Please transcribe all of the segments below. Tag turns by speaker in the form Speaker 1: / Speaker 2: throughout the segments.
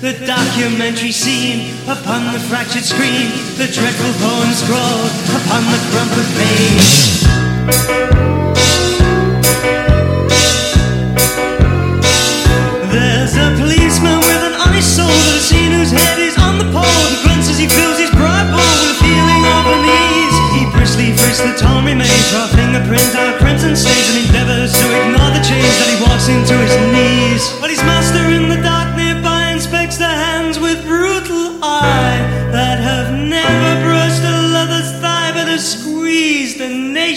Speaker 1: the documentary scene upon the fractured screen, the dreadful poem scrawled upon the crumpled page. There's a policeman with an honest soul that I've seen whose head is on the pole. He grunts as he fills his pride bowl with a feeling of unease. He briskly frisks the torn remains, raw fingerprints out crimson stains, and endeavors to ignore the change that he walks into his knees. But his master in the dark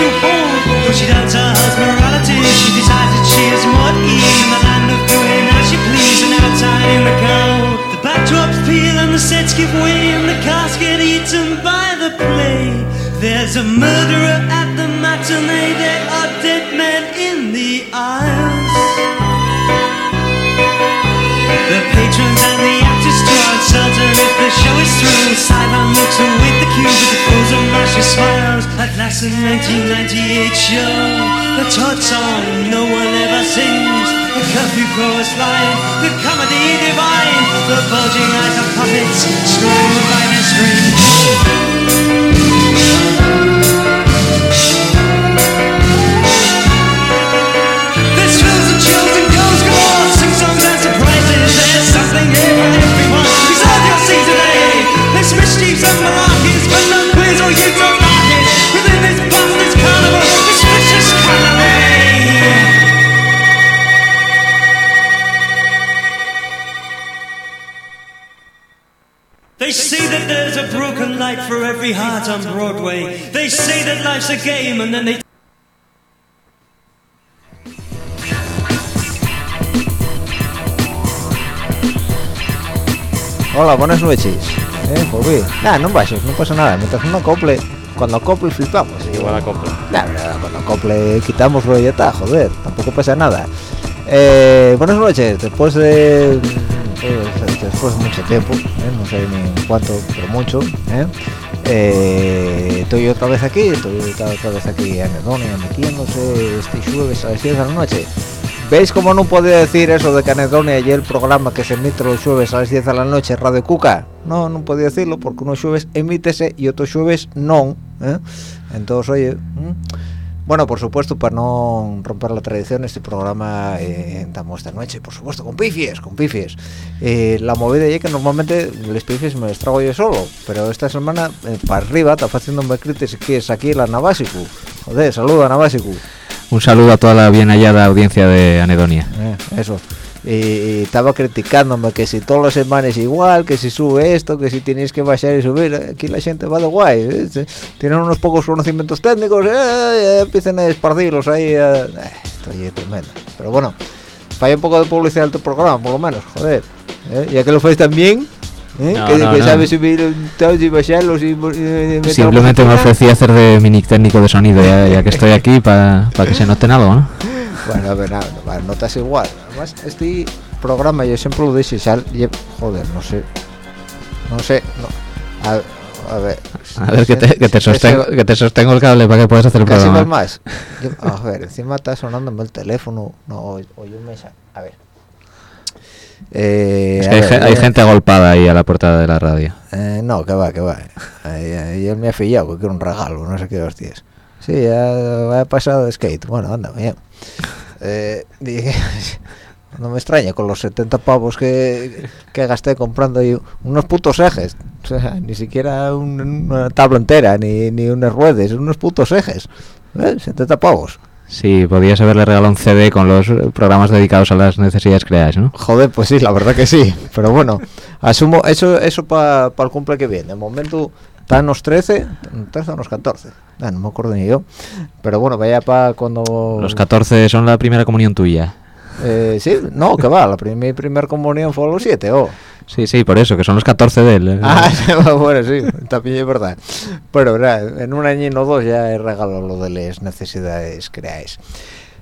Speaker 1: To hold But she doubts her husband's morality She decides that she is ease In the land of doing as she And outside in the cold The backdrops peel and the sets give way And the get eaten by the play. There's a murderer at the matinee. There are dead men in the aisles. The patrons and the uncertain if the show is through. Sideline looks await the cue with the pose of mercy smiles. At last, the 1998 show, the Todd song no one ever sings. The curfew chorus line, the comedy divine, the bulging eyes of puppets strung by their strings. For every heart on Broadway. They say that life's a game and then they
Speaker 2: Hola, buenas noches. Eh, volví. Nah, no baixes, no pasa nada. Mientras no acople, cuando acople flipamos.
Speaker 3: Igual.
Speaker 2: Nah, cuando acople quitamos ya está, joder, tampoco pasa nada. Eh, buenas noches, después de después de mucho tiempo, eh, no sé ni cuánto, pero mucho, eh, eh, estoy otra vez aquí, estoy otra vez aquí en Edonia metiéndose este jueves a las 10 de la noche. ¿Veis cómo no podía decir eso de que Anedonia y el programa que se emite los jueves a las 10 de la noche Radio Cuca? No, no podía decirlo porque unos jueves emítese y otros jueves no. ¿eh? Entonces, oye... ¿eh? Bueno, por supuesto, para no romper la tradición, este programa eh, damos esta noche, por supuesto, con pifies, con pifies. Eh, la movida ya que normalmente les pifies me los trago yo solo, pero esta semana eh, para arriba está haciéndome críticas que es aquí la Navasicu. Joder, saluda Navasicu.
Speaker 3: Un saludo a toda la bien hallada audiencia de Anedonia.
Speaker 2: Eh, eso. Y, y estaba criticándome que si todos los semanas igual, que si sube esto, que si tienes que bajar y subir, aquí la gente va de guay, ¿eh? Tienen unos pocos conocimientos técnicos, eh, empiezan a esparcirlos ahí, eh, eh, esto ya es tremendo. Pero bueno, falla un poco de publicidad al tu programa, por lo menos, joder, ¿eh? ya que lo fais también, ¿eh?
Speaker 3: No,
Speaker 2: que,
Speaker 3: no,
Speaker 2: que
Speaker 3: no.
Speaker 2: sabes subir todos y bajarlos y, meter
Speaker 3: Simplemente me ofrecí hacer de mini técnico de sonido, ya, ya que estoy aquí, para que se noten algo, ¿no?
Speaker 2: bueno, a ver, nada, no, notas igual. Además, este programa yo siempre lo dije, lle- joder, no sé, no sé, no, a, a ver.
Speaker 3: A ver, que te, que te sostengo, que te sostengo el cable para que puedas hacer el
Speaker 2: Casi
Speaker 3: programa.
Speaker 2: más. Yo- a ver, encima está sonándome el teléfono. No, oye un mensaje. A ver. Eh,
Speaker 3: Es
Speaker 2: a
Speaker 3: que hay,
Speaker 2: ver,
Speaker 3: ge- hay
Speaker 2: eh,
Speaker 3: gente agolpada ahí a la puerta de la radio.
Speaker 2: eh, no, que va, que va. Y él me ha fillado que quiero un regalo, no sé qué hostias. Sí, ya ha pasado de skate. Bueno, anda, bien. Eh, dije, no me extraña con los 70 pavos que, que gasté comprando unos putos ejes. O sea, ni siquiera un- una tabla entera, ni, ni unas ruedas, unos putos ejes. ¿Eh? 70 pavos.
Speaker 3: Sí, podías haberle regalado un CD con los programas dedicados a las necesidades creadas, ¿no?
Speaker 2: Joder, pues sí, la verdad que sí. Pero bueno, asumo eso eso para el cumple que viene. De momento están los 13, 13 o los 14. Ah, no me acuerdo ni yo. Pero bueno, vaya para cuando...
Speaker 3: Los 14 son la primera comunión tuya.
Speaker 2: Eh, sí, no, que va, la prim- mi primer comunión fue a los 7, oh.
Speaker 3: Sí, sí, por eso, que son los 14 de él. eh.
Speaker 2: Ah, bueno, sí, también es verdad. Pero verdad, en un año o dos ya he regalado lo de las necesidades creáis.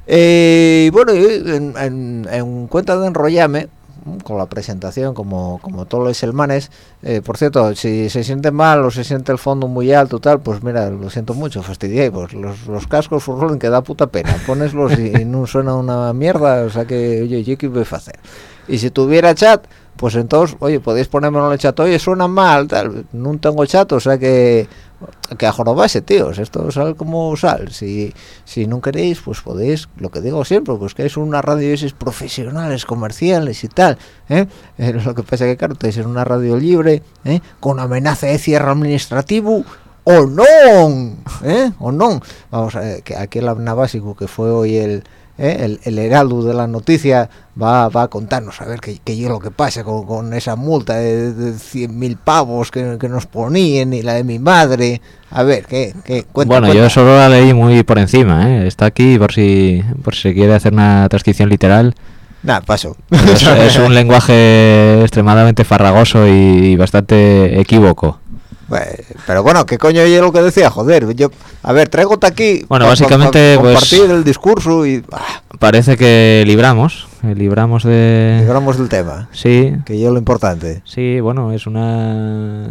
Speaker 2: Eh, y bueno, en, en- en cuenta de enrollarme mm, con la presentación, como, como todos los selmanes, eh, por cierto, si se siente mal o se siente el fondo muy alto tal, pues mira, lo siento mucho, fastidié, pues los, los cascos furrolen que da puta pena, poneslos y, y no suena una mierda, o sea que, oye, yo qué voy a hacer. Y si tuviera chat, pues entonces, oye, podéis ponérmelo en el chat, oye, suena mal, tal, no tengo chat, o sea que que a jorobase, tíos, esto sale como sal, si, si no queréis, pues podéis, lo que digo siempre, pues que es una radio de profesionales, comerciales y tal, ¿eh? Eh, lo que pasa que, claro, tenéis en una radio libre, ¿eh? con amenaza de cierre administrativo, o no, ¿eh? o no, vamos a ver, que aquí el básico que fue hoy el ¿eh? el, el heraldo de la noticia va, va a contarnos a ver qué, es lo que pasa con, con esa multa de, de 100.000 pavos que, que nos ponían y la de mi madre. A ver, ¿qué? qué? Cuenta,
Speaker 3: bueno,
Speaker 2: cuenta.
Speaker 3: yo solo la leí muy por encima, ¿eh? Está aquí por si, por si quiere hacer una transcripción literal.
Speaker 2: Nada, paso.
Speaker 3: Es, es un lenguaje extremadamente farragoso y bastante equívoco.
Speaker 2: Pero bueno, ¿qué coño es lo que decía? Joder, yo... A ver, traigo aquí...
Speaker 3: Bueno, básicamente, pues-
Speaker 2: Compartir el discurso y... ah,
Speaker 3: Parece que libramos, libramos de...
Speaker 2: libramos del tema,
Speaker 3: Sí,
Speaker 2: que yo lo importante.
Speaker 3: sí, bueno, es una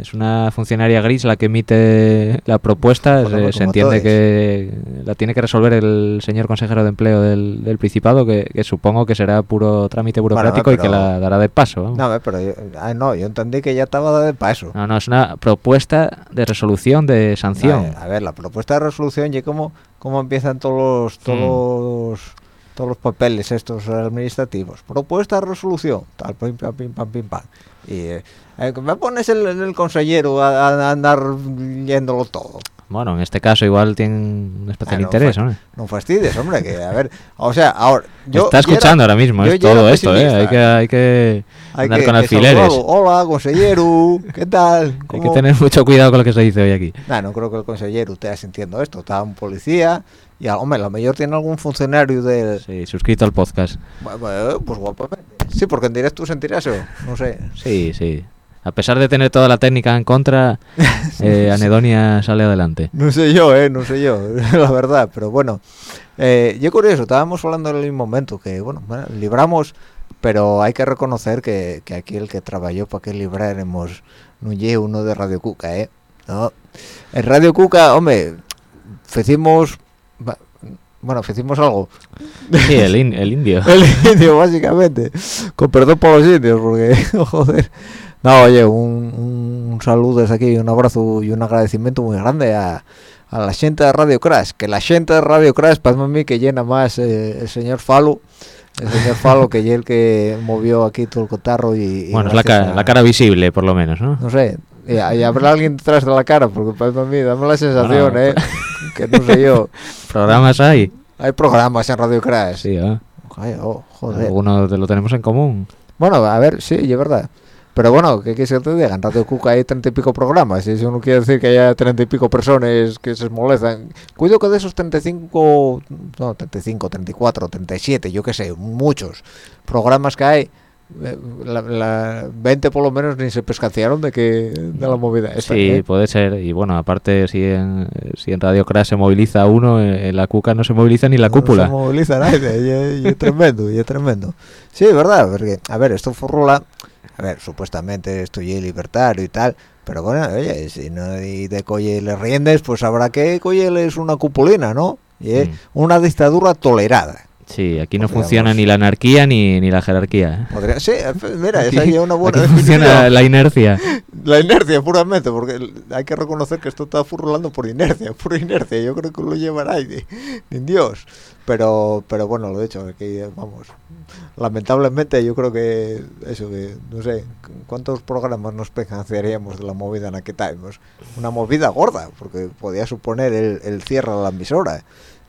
Speaker 3: es una funcionaria gris la que emite la propuesta.
Speaker 2: Bueno,
Speaker 3: se,
Speaker 2: pues
Speaker 3: se entiende que la tiene que resolver el señor consejero de empleo del, del Principado, que, que supongo que será puro trámite burocrático y que la dará de paso.
Speaker 2: No, pero yo, ah, no, yo entendí que ya estaba de paso.
Speaker 3: No, no, es una propuesta de resolución de sanción.
Speaker 2: A ver, la propuesta de resolución y cómo, cómo empiezan todos los, todos, los- todos los papeles estos administrativos. Propuesta de resolución, tal, pim, pam, pim, pam, pim, pam. Y eh, me pones el, el consejero a, a andar leyéndolo todo.
Speaker 3: Bueno, en este caso igual tiene un especial
Speaker 2: Ah, no,
Speaker 3: interés, hombre.
Speaker 2: No fastidies, hombre, que a ver, o sea, ahora yo
Speaker 3: Está escuchando
Speaker 2: era-
Speaker 3: ahora mismo es todo esto, ¿eh? Hay que, hay que
Speaker 2: hay
Speaker 3: andar
Speaker 2: que-
Speaker 3: con alfileres.
Speaker 2: Hola, consejero, ¿qué tal?
Speaker 3: Hay que
Speaker 2: ¿Cómo-
Speaker 3: tener mucho cuidado con lo que se dice hoy aquí.
Speaker 2: Nah, no creo que el consejero esté sintiendo esto. Está un policía y, a- hombre, a lo mejor tiene algún funcionario del...
Speaker 3: Sí, suscrito al podcast.
Speaker 2: Bueno, pues guapamente. Sí, porque en directo sentirás eso, no sé.
Speaker 3: Sí, sí. A pesar de tener toda la técnica en contra, eh, Anedonia sale adelante.
Speaker 2: No sé yo, eh, no sé yo, la verdad, pero bueno. Eh, yo curioso, estábamos hablando en el mismo momento, que bueno, bueno, libramos, pero hay que reconocer que, que aquí el que trabajó para que libráramos no lleve uno de Radio Cuca, eh. No. En Radio Cuca, hombre, hicimos... Bueno, hicimos algo.
Speaker 3: Sí, el, in- el indio.
Speaker 2: El indio, básicamente. Con perdón por los indios, porque, joder. No, oye, un, un, saludo desde aquí, un abrazo y un agradecimiento muy grande a, a la gente de Radio Crash. Que la gente de Radio Crash, para mí, que llena más eh, el señor Falo. El señor Falo, que es el que movió aquí todo el cotarro y... y
Speaker 3: Bueno, es la, ca-
Speaker 2: a-
Speaker 3: la cara visible, por lo menos, ¿no?
Speaker 2: No sé, y, y habrá alguien detrás de la cara, porque para mí, dame la sensación, eh, que no sé yo.
Speaker 3: Programas hay.
Speaker 2: Hay programas en Radio Crash.
Speaker 3: Sí, ¿eh?
Speaker 2: Ay, oh, joder.
Speaker 3: Algunos de lo tenemos en común.
Speaker 2: Bueno, a ver, sí, es verdad. Pero bueno, ¿qué quieres que te diga? En Radio Cuca hay treinta y pico programas. Y eso no quiere decir que haya treinta y pico personas que se molestan. Cuido que de esos 35, no, 35, 34, 37, yo qué sé, muchos programas que hay, la, la 20 por lo menos ni se pescanciaron de que de la movida esta,
Speaker 3: Sí,
Speaker 2: ¿eh?
Speaker 3: puede ser. Y bueno, aparte, si en, si en Radio Crash se moviliza uno, eh, en la cuca no se moviliza ni la
Speaker 2: No
Speaker 3: cúpula.
Speaker 2: se moviliza nadie, y es- tremendo, y es tremendo. Sí, verdad, porque, a ver, esto furrula, a ver, supuestamente estoy libertario y tal, pero bueno, oye, si no de colle le riendes, pues habrá que es una cupulina, ¿no? Y es
Speaker 3: Mm.
Speaker 2: una dictadura tolerada.
Speaker 3: Sí, aquí no
Speaker 2: Podríamos-
Speaker 3: funciona ni la anarquía ni, ni la jerarquía. ¿eh?
Speaker 2: Podría, sí, mira,
Speaker 3: Aquí-
Speaker 2: esa es una buena
Speaker 3: aquí funciona la inercia.
Speaker 2: La inercia, puramente, porque hay que reconocer que esto está furrulando por inercia, pura inercia. Yo creo que lo llevará ni Dios. Pero, pero bueno, lo he hecho, que vamos. Lamentablemente, yo creo que eso, que no sé, ¿cuántos programas nos financiaríamos de la movida en la que estábamos? Una movida gorda, porque podía suponer el, el cierre de la emisora.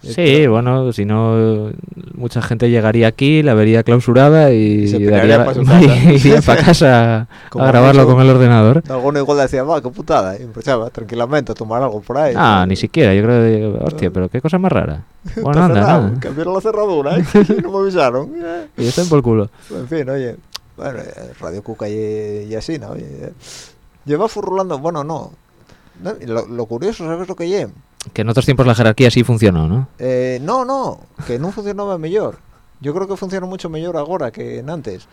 Speaker 3: Sí,
Speaker 2: Pero-
Speaker 3: bueno, si no, mucha gente llegaría aquí, la vería clausurada y,
Speaker 2: Y se
Speaker 3: daría-
Speaker 2: piraría pa' su casa.
Speaker 3: iría para casa a grabarlo con el ordenador.
Speaker 2: Alguno igual decía, va, qué putada, y empezaba tranquilamente a tomar algo por ahí.
Speaker 3: Ah, ni siquiera, yo creo que, hostia, pero qué cosa más rara. Bueno, anda,
Speaker 2: cerrado,
Speaker 3: nada.
Speaker 2: cambiaron la cerradura, ¿eh? no me avisaron. eh.
Speaker 3: Y está en por culo.
Speaker 2: En fin, oye, bueno, eh, Radio Cuca y, y así, ¿no? Eh, lleva furrulando, bueno, no. Lo, lo curioso, ¿sabes lo que lleva?
Speaker 3: Que en otros tiempos la jerarquía sí funcionó, ¿no?
Speaker 2: Eh, no, no, que no funcionaba mejor. Yo creo que funciona mucho mejor ahora que en antes.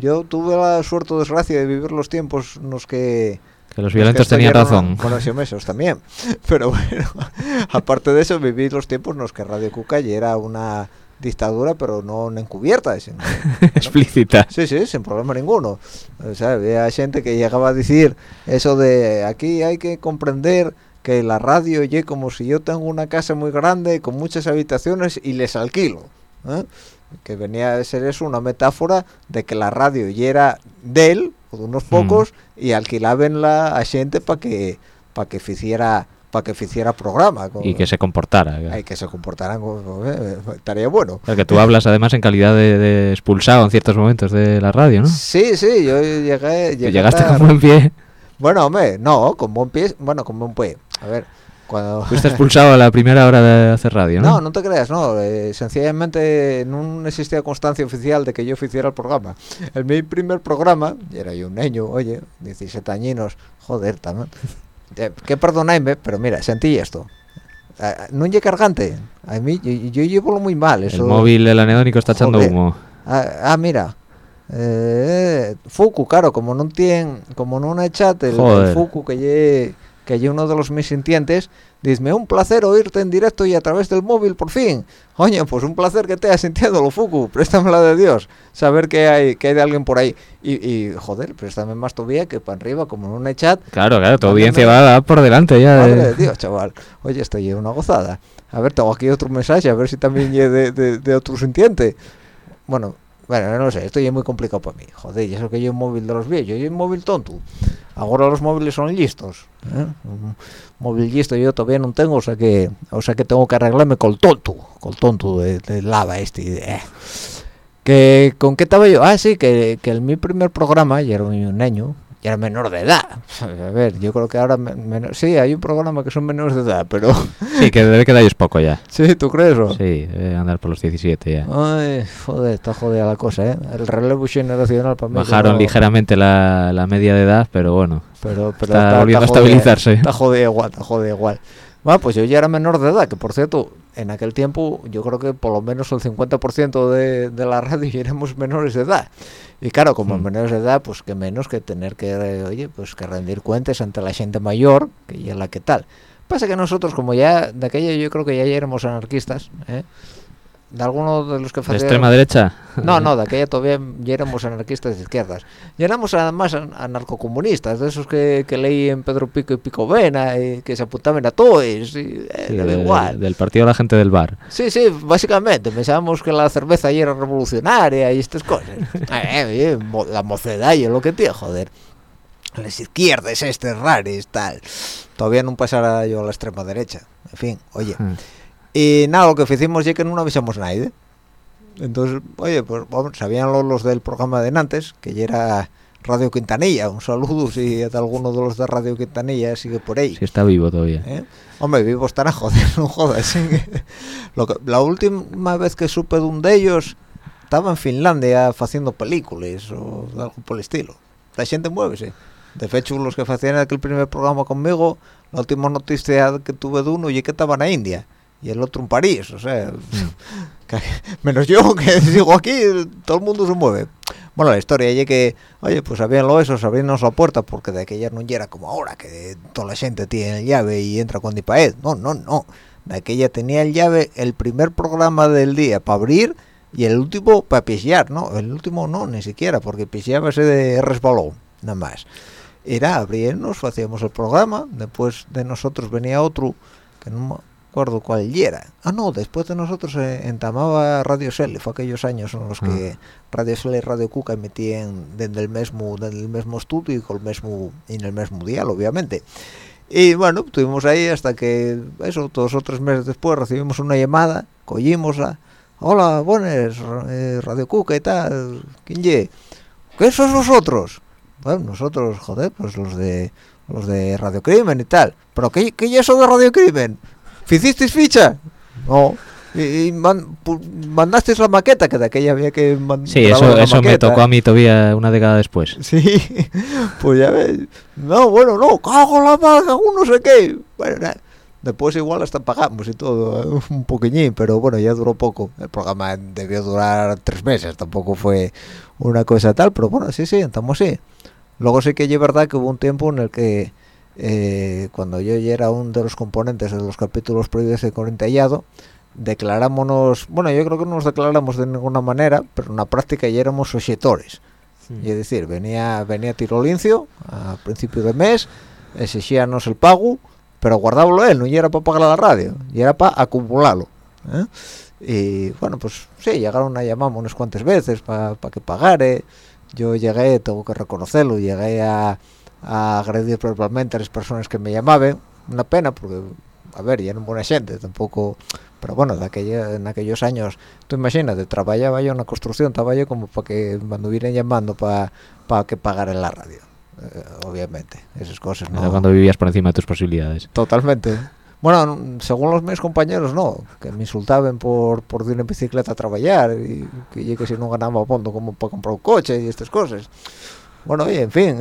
Speaker 2: Yo tuve la suerte o desgracia de vivir los tiempos en los que...
Speaker 3: Que los
Speaker 2: los que
Speaker 3: violentos tenían razón.
Speaker 2: Bueno, sí, meses también. Pero bueno, aparte de eso, viví los tiempos en los que Radio Cuca ya era una dictadura, pero no encubierta. sino-
Speaker 3: Explícita.
Speaker 2: Sí, sí, sin problema ninguno. O sea, había gente que llegaba a decir eso de aquí hay que comprender que la radio oye como si yo tengo una casa muy grande con muchas habitaciones y les alquilo. ¿eh? Que venía a ser eso una metáfora de que la radio ya era de él, o de unos pocos, y alquilaban la a gente para que para que hiciera para que hiciera programa.
Speaker 3: Y que se comportara.
Speaker 2: Hay que se comportaran eh, estaría bueno.
Speaker 3: Porque tú hablas además en calidad de, de expulsado en ciertos momentos de la radio, ¿no?
Speaker 2: Sí, sí, yo llegué,
Speaker 3: Que
Speaker 2: llegué a
Speaker 3: llegaste
Speaker 2: estar-
Speaker 3: con buen pie.
Speaker 2: Bueno, hombre, no, con buen pie, bueno, con buen pie. A ver, cuando...
Speaker 3: Fuiste expulsado a la primera hora de hacer radio, ¿no?
Speaker 2: No, no te creas, no. eh, sencillamente no existía constancia oficial de que yo hiciera el programa. En mi primer programa, y era yo un niño, oye, 17 añinos, joder, también. Que perdonadme, pero mira, sentí esto. Ah, no es cargante. A mí, yo, yo llevo muy mal. Eso,
Speaker 3: El móvil del anedónico está echando humo.
Speaker 2: Ah, ah, mira. Eh, Fuku, claro, como no tiene, como no chat, el, el. Fuku que lle, que lle uno de los mis sintientes, dice, un placer oírte en directo y a través del móvil, por fin. Oye, pues un placer que te hayas sintiéndolo, Fuku, préstame la de Dios, saber que hay, que hay de alguien por ahí. Y, y joder, préstame más todavía que para arriba, como no hay chat,
Speaker 3: Claro, claro, tu audiencia va por delante ya.
Speaker 2: Madre
Speaker 3: de-
Speaker 2: Dios, chaval. Oye, esto es una gozada. A ver, tengo aquí otro mensaje, a ver si también es de, de, de otro sintiente. Bueno, bueno, no sé, esto ya es muy complicado para mí. Joder, y eso que yo un móvil de los viejos, yo un móvil tonto. Ahora los móviles son listos. ¿eh? Un móvil listo yo todavía no tengo, o sea que o sea que tengo que arreglarme con el tonto, con el tonto de, de lava este. eh. Que, ¿Con qué estaba yo? Ah, sí, que, que en mi primer programa, ya era un niño, era menor de edad. A ver, yo creo que ahora... sí, hay un programa que son menores de edad, pero...
Speaker 3: Sí, que debe quedar poco ya.
Speaker 2: sí, ¿tú crees? o?
Speaker 3: Sí, debe andar por los 17 ya.
Speaker 2: Ay, joder, está jodida la cosa, ¿eh? El relevo generacional para mí...
Speaker 3: Bajaron
Speaker 2: no-
Speaker 3: ligeramente la, la media de edad, pero bueno.
Speaker 2: Pero, pero
Speaker 3: Está volviendo a
Speaker 2: jodida,
Speaker 3: estabilizarse.
Speaker 2: Está jodida igual, está jodida igual. Bueno, pues yo ya era menor de edad, que por cierto, en aquel tiempo yo creo que por lo menos el 50% de, de la radio éramos menores de edad. Y claro, como
Speaker 3: Mm.
Speaker 2: menores de edad, pues que menos que tener que, eh, oye, pues que rendir cuentas ante la gente mayor, que ya la que tal. Pasa que nosotros, como ya de aquella yo creo que ya éramos anarquistas, ¿eh? De algunos de los que
Speaker 3: ¿De
Speaker 2: hacían-
Speaker 3: extrema derecha?
Speaker 2: no, no, de aquella todavía ya éramos anarquistas de izquierdas. Ya éramos además an- anarcocomunistas, de esos que, que leían Pedro Pico y Pico Vena, y que se apuntaban a todos, y eh,
Speaker 3: Sí,
Speaker 2: daba
Speaker 3: de-
Speaker 2: igual.
Speaker 3: Del partido de la gente del bar.
Speaker 2: Sí, sí, básicamente, pensábamos que la cerveza ya era revolucionaria y estas cosas. Eh, eh, la mocedad y lo que tiene, joder. Las izquierdas, este rares, tal. Todavía no pasara yo a la extrema derecha. En fin, oye. Y nada, lo que hicimos ya que no avisamos a nadie. Entonces, oye, pues vamos, sabían lo- los del programa de Nantes, que ya era Radio Quintanilla. Un saludo si alguno de los de Radio Quintanilla sigue por ahí.
Speaker 3: Sí, está vivo todavía.
Speaker 2: ¿eh? Hombre, vivo estará, joder, no jodas. Lo que- la última vez que supe de un de ellos, estaba en Finlandia haciendo películas o algo por el estilo. La gente muévese. De hecho, los que hacían aquel primer programa conmigo, la última noticia que tuve de uno y que estaban en India y el otro en París, o sea, menos yo que sigo aquí, todo el mundo se mueve. Bueno, la historia es que, oye, pues habían lo eso, abrirnos la puerta, porque de aquella no era como ahora, que toda la gente tiene llave y entra con dipaed. No, no, no. De aquella tenía el llave el primer programa del día para abrir y el último para pisear, ¿no? El último no, ni siquiera, porque piseaba ese de resbalón, nada más. Era abrirnos, hacíamos el programa, después de nosotros venía otro, que no recuerdo cuál era. Ah, no, después de nosotros eh, entamaba Radio Sele, fue aquellos años en los que ah. Radio Sele y Radio Cuca emitían desde el mismo, desde el mismo estudio y con el mismo, en el mismo dial, obviamente. Y bueno, estuvimos ahí hasta que, eso, dos o tres meses después recibimos una llamada, cogimos a, hola, buenas, eh, Radio Cuca y tal, ¿quién ye? ¿Qué sois vosotros? Bueno, nosotros, joder, pues los de los de Radio Crimen y tal. ¿Pero qué, qué es eso de Radio Crimen? ¿Hicisteis ficha? No. Y, mandasteis la maqueta, que de aquella había que mandar.
Speaker 3: Sí, eso, eso me tocó a mí todavía una década después.
Speaker 2: Sí, pues ya ves. No, bueno, no, cago la paga, no sé qué. Bueno. Después igual hasta pagamos y todo, ¿eh? un poquillín, pero bueno, ya duró poco. El programa debió durar tres meses, tampoco fue una cosa tal, pero bueno, sí, sí, estamos así. Luego sí que es verdad que hubo un tiempo en el que eh, cuando yo ya era uno de los componentes de los capítulos prohibidos de Corintellado, declarámonos, bueno, yo creo que no nos declaramos de ninguna manera, pero en la práctica ya éramos objetores. Y es decir, venía venía Tirolincio a principio de mes, exigíanos el pago, pero guardábalo él, no era para pagar la radio, y era para acumularlo. ¿eh? Y bueno, pues sí, llegaron a llamarme unas cuantas veces para que pagare. Yo llegué, tengo que reconocerlo, llegué a a agredir verbalmente a las personas que me llamaban. Una pena porque a ver ya no buena gente tampoco pero bueno de aquella, en aquellos años tú imagínate trabajaba yo en la construcción estaba yo como para que me anduvieran llamando para para que pagara en la radio eh, obviamente esas cosas no
Speaker 3: cuando vivías por encima de tus posibilidades.
Speaker 2: Totalmente. Bueno, según los mis compañeros, no, que me insultaban por, por ir en bicicleta a trabajar y que, que si no ganaba fondo como para comprar un coche y estas cosas. Bueno, y en fin,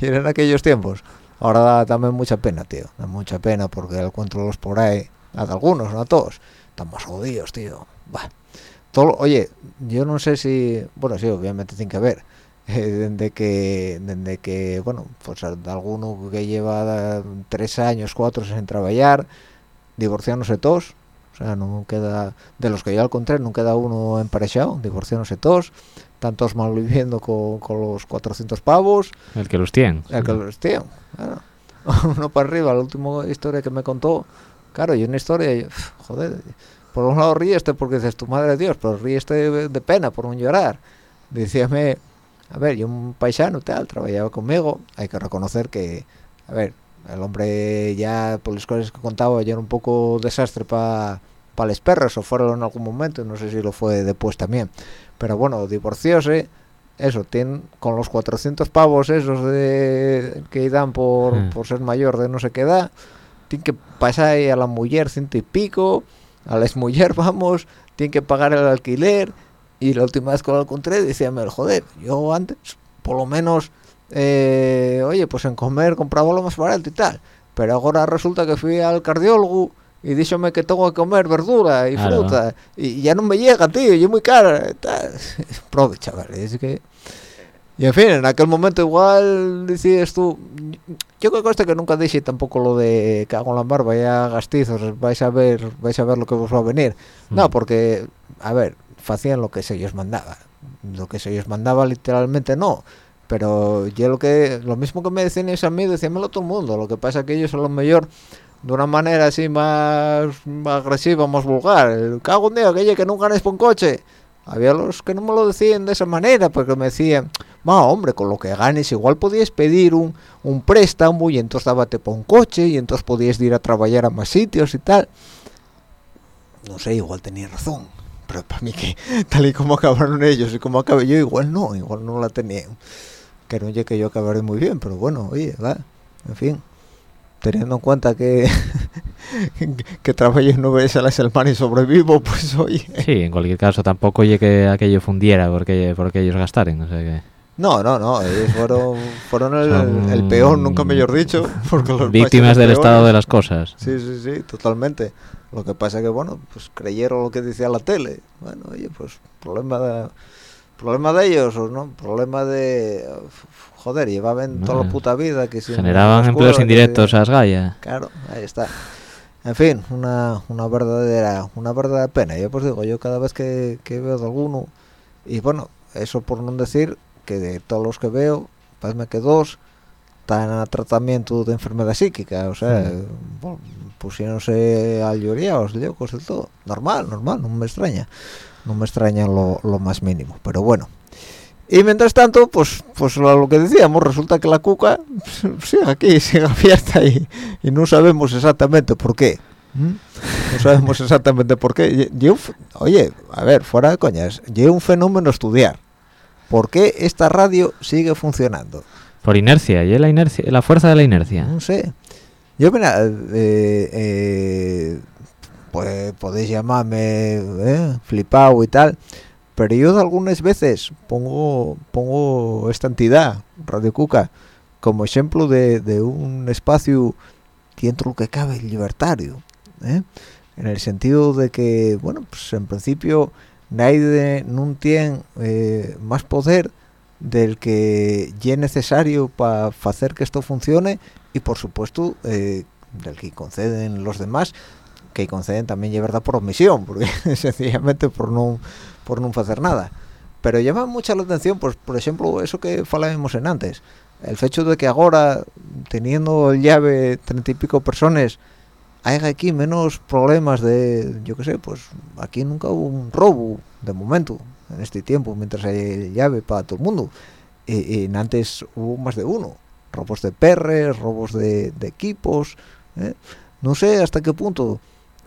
Speaker 2: y eran aquellos tiempos. Ahora da también mucha pena, tío. Da mucha pena porque el cuento los por ahí, a algunos, no a todos, están más jodidos, tío. Todo, oye, yo no sé si, bueno, sí, obviamente tiene que ver. Eh, desde que, desde que, bueno, pues alguno que lleva tres años, cuatro sin trabajar, divorciándose todos, o sea, no queda, de los que yo al contrario, no queda uno emparejado, divorciándose todos, tantos mal viviendo con, los 400 pavos.
Speaker 3: El que los tiene.
Speaker 2: El que los tiene. Uno para arriba, la última historia que me contó, claro, y una historia, joder, por un lado ríeste porque dices, tu madre de Dios, pero ríeste de pena por un llorar. Decíame, a ver, yo un paisano tal, trabajaba conmigo, hay que reconocer que, a ver, el hombre ya, por las cosas que contaba, ya era un poco desastre para para los perros, o fueron en algún momento, no sé si lo fue después también pero bueno, divorcióse, eso, tiene con los 400 pavos esos de que dan por, hmm. por ser mayor de no sé qué edad, tiene que pasar a la mujer ciento y pico, a la mujer vamos, tiene que pagar el alquiler, y la última vez que lo encontré decía, joder, yo antes, por lo menos, eh, oye, pues en comer compraba lo más barato y tal, pero ahora resulta que fui al cardiólogo y díxome que tengo que comer verdura y fruta. Y ya no me llega, tío, y es muy cara prove, chaval, es que y en fin, en aquel momento igual decías tú yo creo que este que nunca dije tampoco lo de hago en la barba ya gastizos, vais a ver vais a ver lo que os va a venir no, mm. porque a ver, hacían lo que se ellos mandaba. Lo que se ellos mandaba literalmente no pero yo lo que lo mismo que me decían ellos a mí decíamelo todo el mundo lo que pasa es que ellos a lo mejor de una manera así más, agresiva, más vulgar. El cago un día, aquella que nunca ganes por un coche. Había los que no me lo decían de esa manera, porque me decían, ma hombre, con lo que ganes igual podías pedir un, un préstamo y entonces dábate por un coche y entonces podías ir a trabajar a más sitios y tal. No sé, igual tenía razón, pero para mí que tal y como acabaron ellos y como acabé yo, igual no, igual no la tenían. Que no llegue que yo acabaré muy bien, pero bueno, oye, va, en fin. teniendo en cuenta que que trabajo nueve veces a la semana y sobrevivo, pues oye.
Speaker 3: Sí, en cualquier caso tampoco oye que aquello fundiera porque, porque ellos gastaren, o sea que...
Speaker 2: No, no, no, ellos fueron, fueron el, el peor, nunca mejor dicho, porque los
Speaker 3: Víctimas del estado de las cosas.
Speaker 2: Sí, sí, sí, totalmente. Lo que pasa que, bueno, pues creyeron lo que decía la tele. Bueno, oye, pues problema de, problema de ellos, o no, problema de... Joder, llevaban toda la puta vida que...
Speaker 3: Generaban empleos indirectos a Asgaya.
Speaker 2: Claro, ahí está. En fin, una, una verdadera una verdadera pena. Yo pues digo, yo cada vez que, que veo de alguno, y bueno, eso por no decir que de todos los que veo, parece que dos están a tratamiento de enfermedad psíquica, o sea, mm. pusiéndose al lloriados, locos del todo. Normal, normal, no me extraña. No me extraña lo, lo más mínimo, pero bueno. Y mientras tanto, pues pues lo que decíamos, resulta que la cuca sigue aquí, sigue abierta y, y no sabemos exactamente por qué. ¿Mm? No sabemos exactamente por qué. oye, a ver, fuera de coñas, lleva un fenómeno estudiar. ¿Por qué esta radio sigue funcionando?
Speaker 3: Por inercia, y la inercia, la fuerza de la inercia.
Speaker 2: No sé. Yo, mira, eh, eh, pues podéis llamarme eh, flipado y tal, pero yo algunas veces pongo pongo esta entidad, Radio Cuca, como ejemplo de, de un espacio dentro que cabe libertario, en el sentido de que, bueno, pues en principio nadie no tiene eh, más poder del que es necesario para hacer que esto funcione y por supuesto eh, del que conceden los demás que conceden también es verdad por omisión porque sencillamente por no por no hacer nada pero llama mucha la atención pues por ejemplo eso que hablábamos en antes el hecho de que ahora teniendo llave treinta y pico personas hay aquí menos problemas de, yo qué sé, pues aquí nunca hubo un robo, de momento, en este tiempo, mientras hay llave para todo el mundo. Y, antes hubo más de uno, robos de perres, robos de, equipos, ¿eh? no sé hasta qué punto.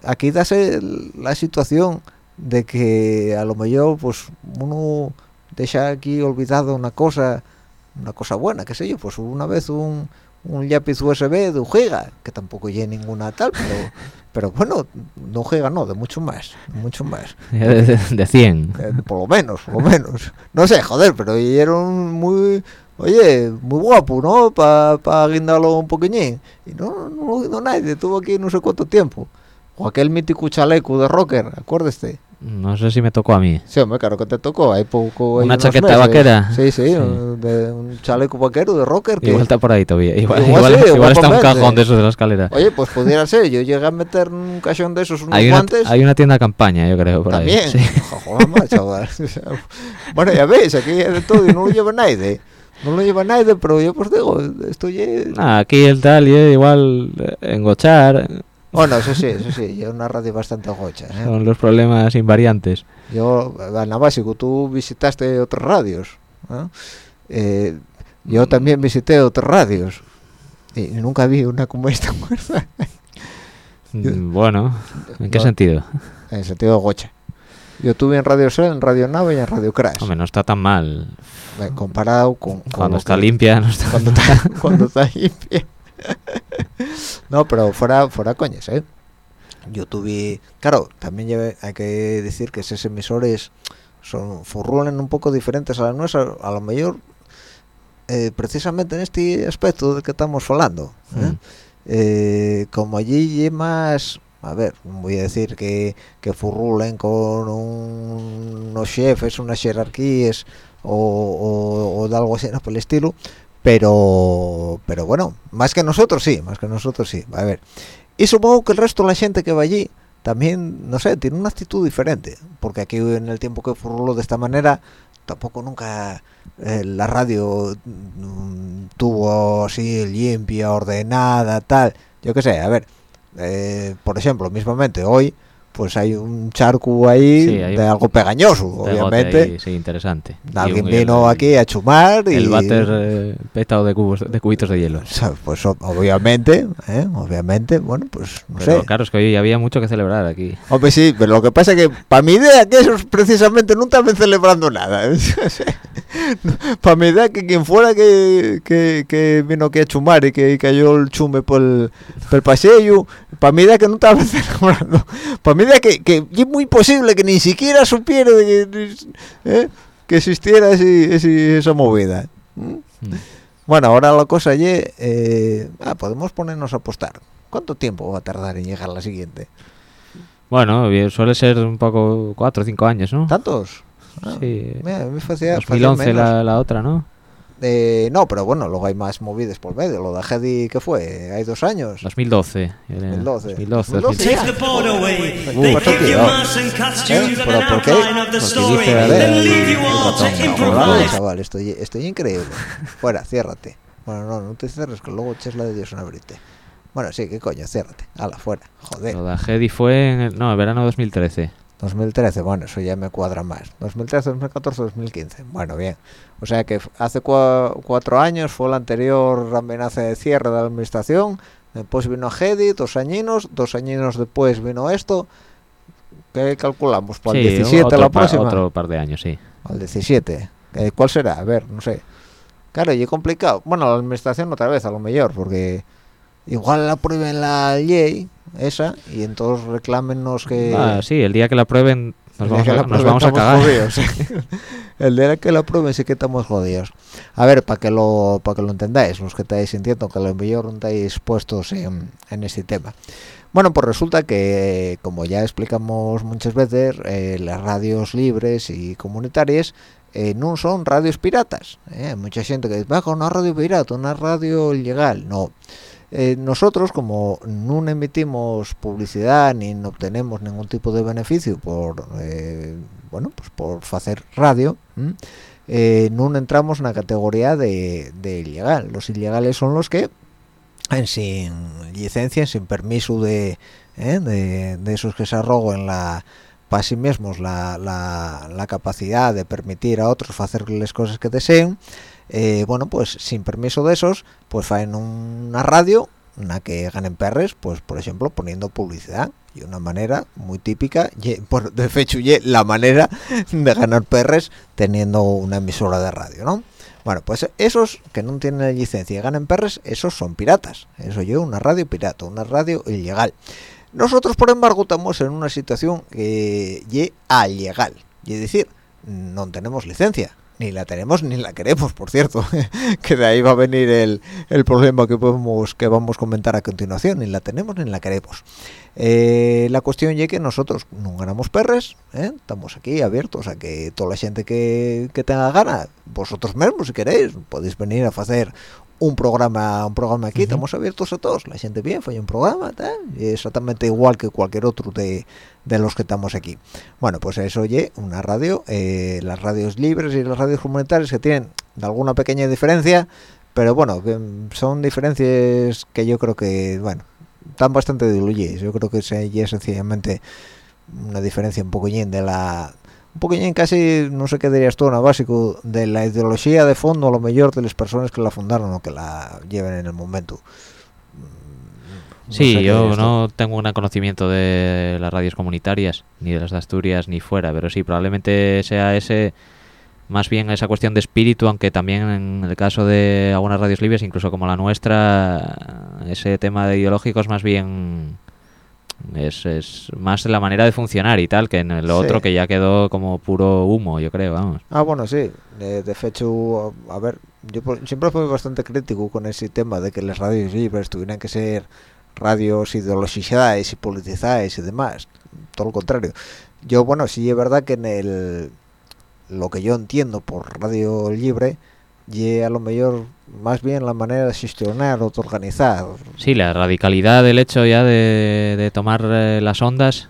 Speaker 2: Aquí dase la situación de que a lo mejor pues uno deja aquí olvidado una cosa, una cosa buena, qué sé yo, pues una vez un un lápiz USB de un giga, que tampoco lleva ninguna tal, pero, pero bueno, no giga no, de mucho más, mucho más.
Speaker 3: De, 100.
Speaker 2: Eh, por lo menos, por lo menos. No sé, joder, pero era muy, oye, muy guapo, ¿no? Para pa guindarlo un poquillín. Y no, no, no nadie, tuvo aquí no sé cuánto tiempo. O aquel mítico chaleco de rocker, acuérdese.
Speaker 3: No sé si me tocó a mí.
Speaker 2: Sí, hombre, claro que te tocó. Hay poco.
Speaker 3: Una chaqueta vaquera.
Speaker 2: Sí, sí, De un chaleco vaquero de rocker.
Speaker 3: Que... Igual está por ahí todavía. Igual, igual, está un cajón de esos de la escalera.
Speaker 2: Oye, pues pudiera ser. Yo llegué a meter un cajón de esos unos hay guantes.
Speaker 3: hay una tienda de campaña, yo creo, por
Speaker 2: También.
Speaker 3: ahí. Sí.
Speaker 2: chaval. bueno, ya ves, aquí hay de todo y no lo lleva nadie. No lo lleva nadie, pero yo pues digo, estoy.
Speaker 3: Ah, aquí el tal y igual eh, engochar
Speaker 2: bueno, eso sí, eso sí, es una radio bastante gocha. ¿eh?
Speaker 3: Son los problemas invariantes.
Speaker 2: Yo, Ana Básico, tú visitaste otras radios. Eh, yo también visité otras radios. Y nunca vi una como esta muerta.
Speaker 3: Mm, bueno, ¿en qué sentido?
Speaker 2: En el sentido de gocha. Yo tuve en Radio Sol, en Radio Nave y en Radio Crash.
Speaker 3: Hombre, no está tan mal.
Speaker 2: comparado con...
Speaker 3: cuando está limpia, no está
Speaker 2: cuando, está, cuando está limpia. No, pero fuera, fuera coñas, ¿eh? Yo tuve... Claro, también hay que decir que esos emisores son furrulen un poco diferentes a la nuestra, a lo mejor eh, precisamente en este aspecto de que estamos hablando. ¿eh? Mm. Eh, como allí hay más a ver, voy a decir que, que furrulen con unos jefes, unas jerarquías o, o, de algo así por el estilo, pero pero bueno más que nosotros sí más que nosotros sí. A ver y supongo que el resto de la gente que va allí también no sé tiene una actitud diferente porque aquí en el tiempo que furló de esta manera tampoco nunca eh, la radio mm, tuvo así limpia ordenada tal. Yo qué sé a ver eh, por ejemplo mismamente hoy pues hay un charco ahí de algo pegañoso, obviamente.
Speaker 3: sí, interesante.
Speaker 2: Alguien vino aquí a chumar y...
Speaker 3: El váter eh, petado de cubos, de cubitos de hielo.
Speaker 2: Pues obviamente, ¿eh? obviamente, bueno, pues no
Speaker 3: pero, Claro, es que hoy había mucho que celebrar aquí.
Speaker 2: Hombre, sí, pero lo que pasa es que, para mi idea, que esos precisamente no estaban celebrando nada. para mi idea que quien fuera que, que, que vino aquí a chumar y que cayó el chume por el, por el paseo, para mi idea que no estaba celebrando, para mi idea que, que es muy posible que ni siquiera supiera de que, ¿eh? que existiera ese- ese- esa movida. ¿Mm?
Speaker 3: Mm.
Speaker 2: Bueno, ahora la cosa y eh, ah, podemos ponernos a apostar. ¿Cuánto tiempo va a tardar en llegar la siguiente?
Speaker 3: Bueno, suele ser un poco cuatro o cinco años, ¿no?
Speaker 2: ¿Tantos? Ah,
Speaker 3: Sí.
Speaker 2: mira, mí facía-
Speaker 3: 2011
Speaker 2: facía menos.
Speaker 3: la, la otra, ¿no?
Speaker 2: Eh, no, pero bueno, luego hay más movidas por medio. Lo de Hedy, ¿qué fue? ¿Hay dos años?
Speaker 3: 2012. eh,
Speaker 2: 2012.
Speaker 3: 2012,
Speaker 2: 2012.
Speaker 1: Take the board away.
Speaker 2: Uh,
Speaker 1: They
Speaker 2: ¿cuánto
Speaker 1: give you
Speaker 2: quedó?
Speaker 1: masks and costumes
Speaker 2: ¿Eh?
Speaker 1: and
Speaker 2: ¿Pero
Speaker 1: an
Speaker 2: por qué?
Speaker 3: Porque
Speaker 2: el chaval, estoy, estoy increíble. Fuera, ciérrate. Bueno, no, no te cierres, que luego eches la de Dios en abrite. Bueno, sí, qué coño, ciérrate. Hala, fuera. Joder.
Speaker 3: Lo de Hedy fue en el, no, verano 2013.
Speaker 2: 2013, bueno, eso ya me cuadra más. 2013, 2014, 2015. Bueno, bien. O sea que hace cua- cuatro años fue la anterior amenaza de cierre de la administración. Después vino Hedy, dos añinos. Dos añinos después vino esto. ¿Qué calculamos? ¿Para el
Speaker 3: Sí,
Speaker 2: 17
Speaker 3: otro,
Speaker 2: la próxima?
Speaker 3: otro par de años, sí.
Speaker 2: Al 17. Eh, ¿Cuál será? A ver, no sé. Claro, y es complicado. Bueno, la administración otra vez, a lo mejor, porque igual la prueben la ley, esa, y entonces reclámenos que...
Speaker 3: Ah, sí, el día que la prueben nos vamos a, nos vamos a
Speaker 2: estamos
Speaker 3: cagar.
Speaker 2: jodidos. el día que la prueben sí que estamos jodidos. A ver, para que lo para que lo entendáis, los que estáis sintiendo que a lo mejor no estáis puestos en, en este tema. Bueno, pues resulta que, como ya explicamos muchas veces, eh, las radios libres y comunitarias eh, no son radios piratas. ¿eh? Mucha gente que dice, va con una radio pirata, una radio ilegal. No. Eh, nosotros, como no emitimos publicidad ni no obtenemos ningún tipo de beneficio por, eh, bueno, pues por hacer radio, eh, no entramos en la categoría de, ilegal. Los ilegales son los que sin licencia, sin permiso de, ¿eh? de, de esos que se arrogan la para sí mismos la, la capacidad de permitir a otros hacerles cosas que deseen, eh, bueno, pues sin permiso de esos, pues en una radio, una que ganen perres, pues por ejemplo poniendo publicidad y una manera muy típica, por de hecho ye la manera de ganar perres teniendo una emisora de radio, ¿no? Bueno, pues esos que no tienen licencia y ganan perres, esos son piratas. Eso yo, una radio pirata, una radio ilegal. Nosotros, por embargo, estamos en una situación que alegal. Y es decir, no tenemos licencia. Ni la tenemos ni la queremos, por cierto. que de ahí va a venir el, el problema que, podemos, que vamos a comentar a continuación. Ni la tenemos ni la queremos. Eh, la cuestión es que nosotros no ganamos perres, ¿eh? estamos aquí abiertos a que toda la gente que, que tenga gana, vosotros mismos si queréis, podéis venir a hacer un programa un programa aquí, estamos abiertos a todos, la gente bien, fue un programa, y exactamente igual que cualquier otro de, de los que estamos aquí. Bueno, pues eso oye, una radio, eh, las radios libres y las radios comunitarias que tienen alguna pequeña diferencia, pero bueno, que son diferencias que yo creo que, bueno, están bastante diluidas. Yo creo que es, sencillamente una diferencia un poquillín de la un poquillín casi no sé qué dirías tú en básico de la ideología de fondo a lo mejor de las personas que la fundaron o que la lleven en el momento Sé
Speaker 3: Sí, yo no tengo un conocimiento de las radios comunitarias, ni de las de Asturias, ni fuera, pero sí, probablemente sea ese, más bien esa cuestión de espíritu, aunque también en el caso de algunas radios libres, incluso como la nuestra, ese tema de ideológico es más bien... Es, es más la manera de funcionar y tal, que en el
Speaker 2: Sí.
Speaker 3: otro que ya quedó como puro humo, yo creo, vamos.
Speaker 2: Ah, bueno, sí. De, de hecho, a, a ver, yo por- siempre fui bastante crítico con ese tema de que las radios libres tuvieran que ser radios ideologizadas y politizadas y demás. Todo lo contrario. Yo, bueno, sí es verdad que en el lo que yo entiendo por radio libre y a lo mejor más bien la manera de gestionar o de organizar.
Speaker 3: Sí, la radicalidad del hecho ya de, de tomar eh, las ondas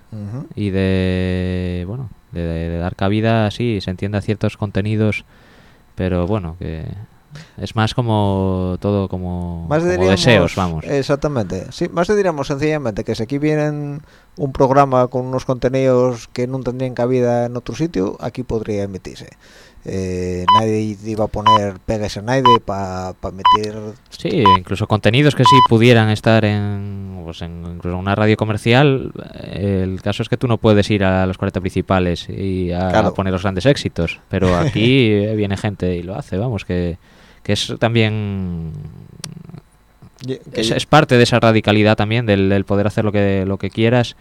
Speaker 3: y de bueno de, de dar cabida sí se entiende a ciertos contenidos pero bueno que es más como todo como,
Speaker 2: Más
Speaker 3: como
Speaker 2: diríamos,
Speaker 3: deseos vamos
Speaker 2: Exactamente. Sí, más diríamos sencillamente que si aquí vienen un programa con unos contenidos que no tendrían cabida en otro sitio, aquí podría emitirse. eh, nadie iba a poner pegas a nadie para meter
Speaker 3: sí incluso contenidos que sí pudieran estar en pues en incluso una radio comercial el caso es que tú no puedes ir a los 40 principales y a, poner los grandes éxitos pero aquí viene gente y lo hace vamos que, que es también es, parte de esa radicalidad también del, poder hacer lo que lo que quieras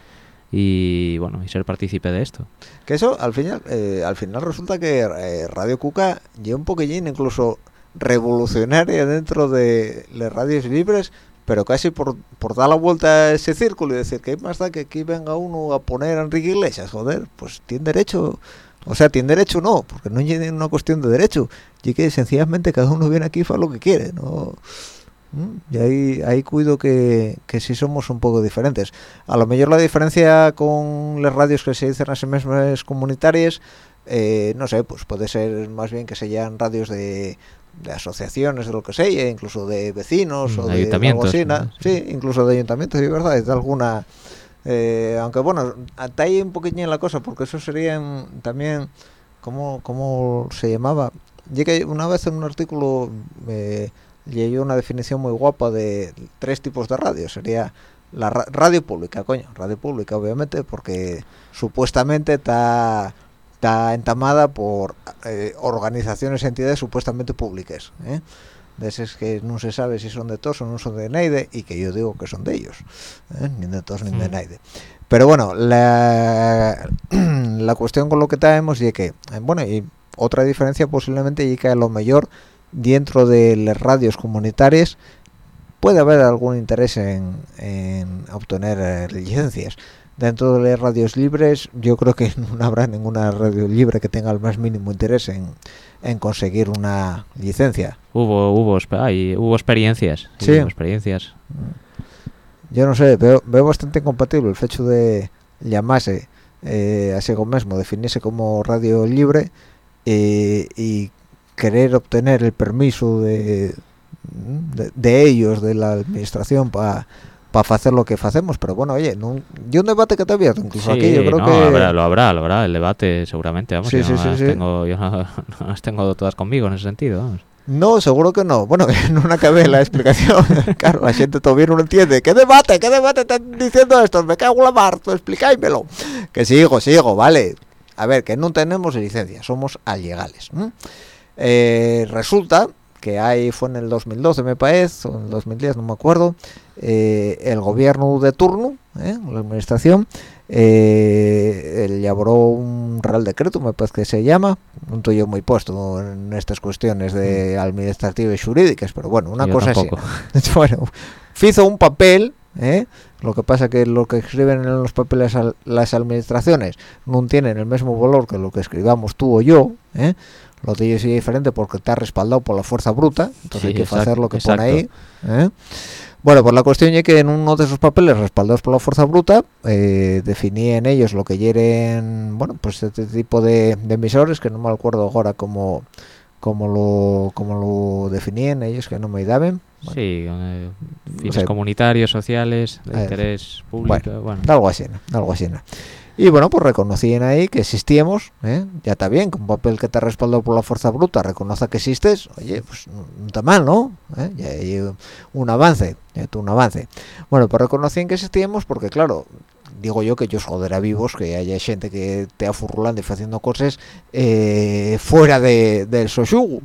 Speaker 3: y bueno y ser partícipe de esto.
Speaker 2: Que eso al final eh, al final resulta que eh, Radio Cuca lleva un poquillín incluso revolucionaria dentro de las radios libres pero casi por, por dar la vuelta a ese círculo y decir que más da que aquí venga uno a poner a Enrique Iglesias joder pues tiene derecho o sea, tiene derecho no, porque no es una cuestión de derecho, y que sencillamente cada uno viene aquí para lo que quiere, no y ahí, ahí cuido que, que sí somos un poco diferentes. A lo mejor la diferencia con las radios que se dicen las mismas comunitarias, eh, no sé, pues puede ser más bien que se llaman radios de, de asociaciones, de lo que sea, incluso de vecinos o de
Speaker 3: ayuntamientos.
Speaker 2: Sí, incluso de ayuntamientos, de verdad, de alguna... Eh, aunque bueno, hasta ahí un poquito la cosa, porque eso sería también... ¿Cómo, cómo se llamaba? Llegué una vez en un artículo... Eh, y hay una definición muy guapa de tres tipos de radio. Sería la radio pública, coño, radio pública, obviamente, porque supuestamente está está entamada por eh, organizaciones, entidades supuestamente públicas. ¿eh? De esos que no se sabe si son de todos o no son de Neide, y que yo digo que son de ellos, ¿eh? ni de todos ni de Neide. Pero bueno, la, la cuestión con lo que tenemos y que, bueno, y otra diferencia posiblemente y que a lo mejor dentro de las radios comunitarias puede haber algún interés en, obtener eh, licencias. Dentro de las radios libres, yo creo que no habrá ninguna radio libre que tenga el más mínimo interés en, conseguir una licencia.
Speaker 3: Hubo, hubo, hay, hubo experiencias.
Speaker 2: Sí.
Speaker 3: Hubo experiencias.
Speaker 2: Yo no sé, veo, veo bastante incompatible el hecho de llamarse eh, a sí mismo, definirse como radio libre eh, y querer obtener el permiso de, de, ellos, de la administración, para para hacer lo que hacemos, pero bueno, oye, no, yo un debate que te abierto, incluso aquí yo creo que...
Speaker 3: Habrá, lo habrá, lo habrá, el debate seguramente, vamos, yo, no las tengo, yo no, las tengo todas conmigo en ese sentido, vamos.
Speaker 2: No, seguro que no. Bueno, no acabé la explicación. claro, la gente todavía no lo entiende. ¿Qué debate? ¿Qué debate están diciendo esto? Me cago en la mar, tú explicáimelo. Que sigo, sigo, vale. A ver, que no tenemos licencia, somos allegales. Eh, resulta que ahí fue en el 2012 me parece, o en el 2010 no me acuerdo, eh, el gobierno de turno, eh, la administración, eh, elaboró un real decreto, me parece que se llama, un tuyo muy puesto en estas cuestiones de mm. administrativas y jurídicas, pero bueno, una cosa así. bueno, hizo un papel, lo que pasa que lo que escriben en los papeles las administraciones no tienen el mismo valor que lo que escribamos tú o yo, ¿eh? lo ellos es diferente porque está respaldado por la fuerza bruta entonces hay que hacer lo que pone ahí ¿eh? Bueno pues la cuestión es que en uno de esos papeles respaldados por la fuerza bruta eh, definían ellos lo que quieren bueno pues este tipo de, emisores que no me acuerdo ahora cómo como lo como lo definían ellos que no me daban.
Speaker 3: Sí eh, fines comunitarios sociales de interés público
Speaker 2: bueno, algo así algo así y bueno pues reconocían ahí que existíamos ¿eh? ya está bien con un papel que te respaldado por la fuerza bruta reconoce que existes oye pues no está mal no ¿Eh? ya hay un avance ya un avance bueno pues reconocían que existíamos porque claro digo yo que ellos joder a vivos que haya gente que te afurrulando y haciendo cosas eh, fuera de, del sosugu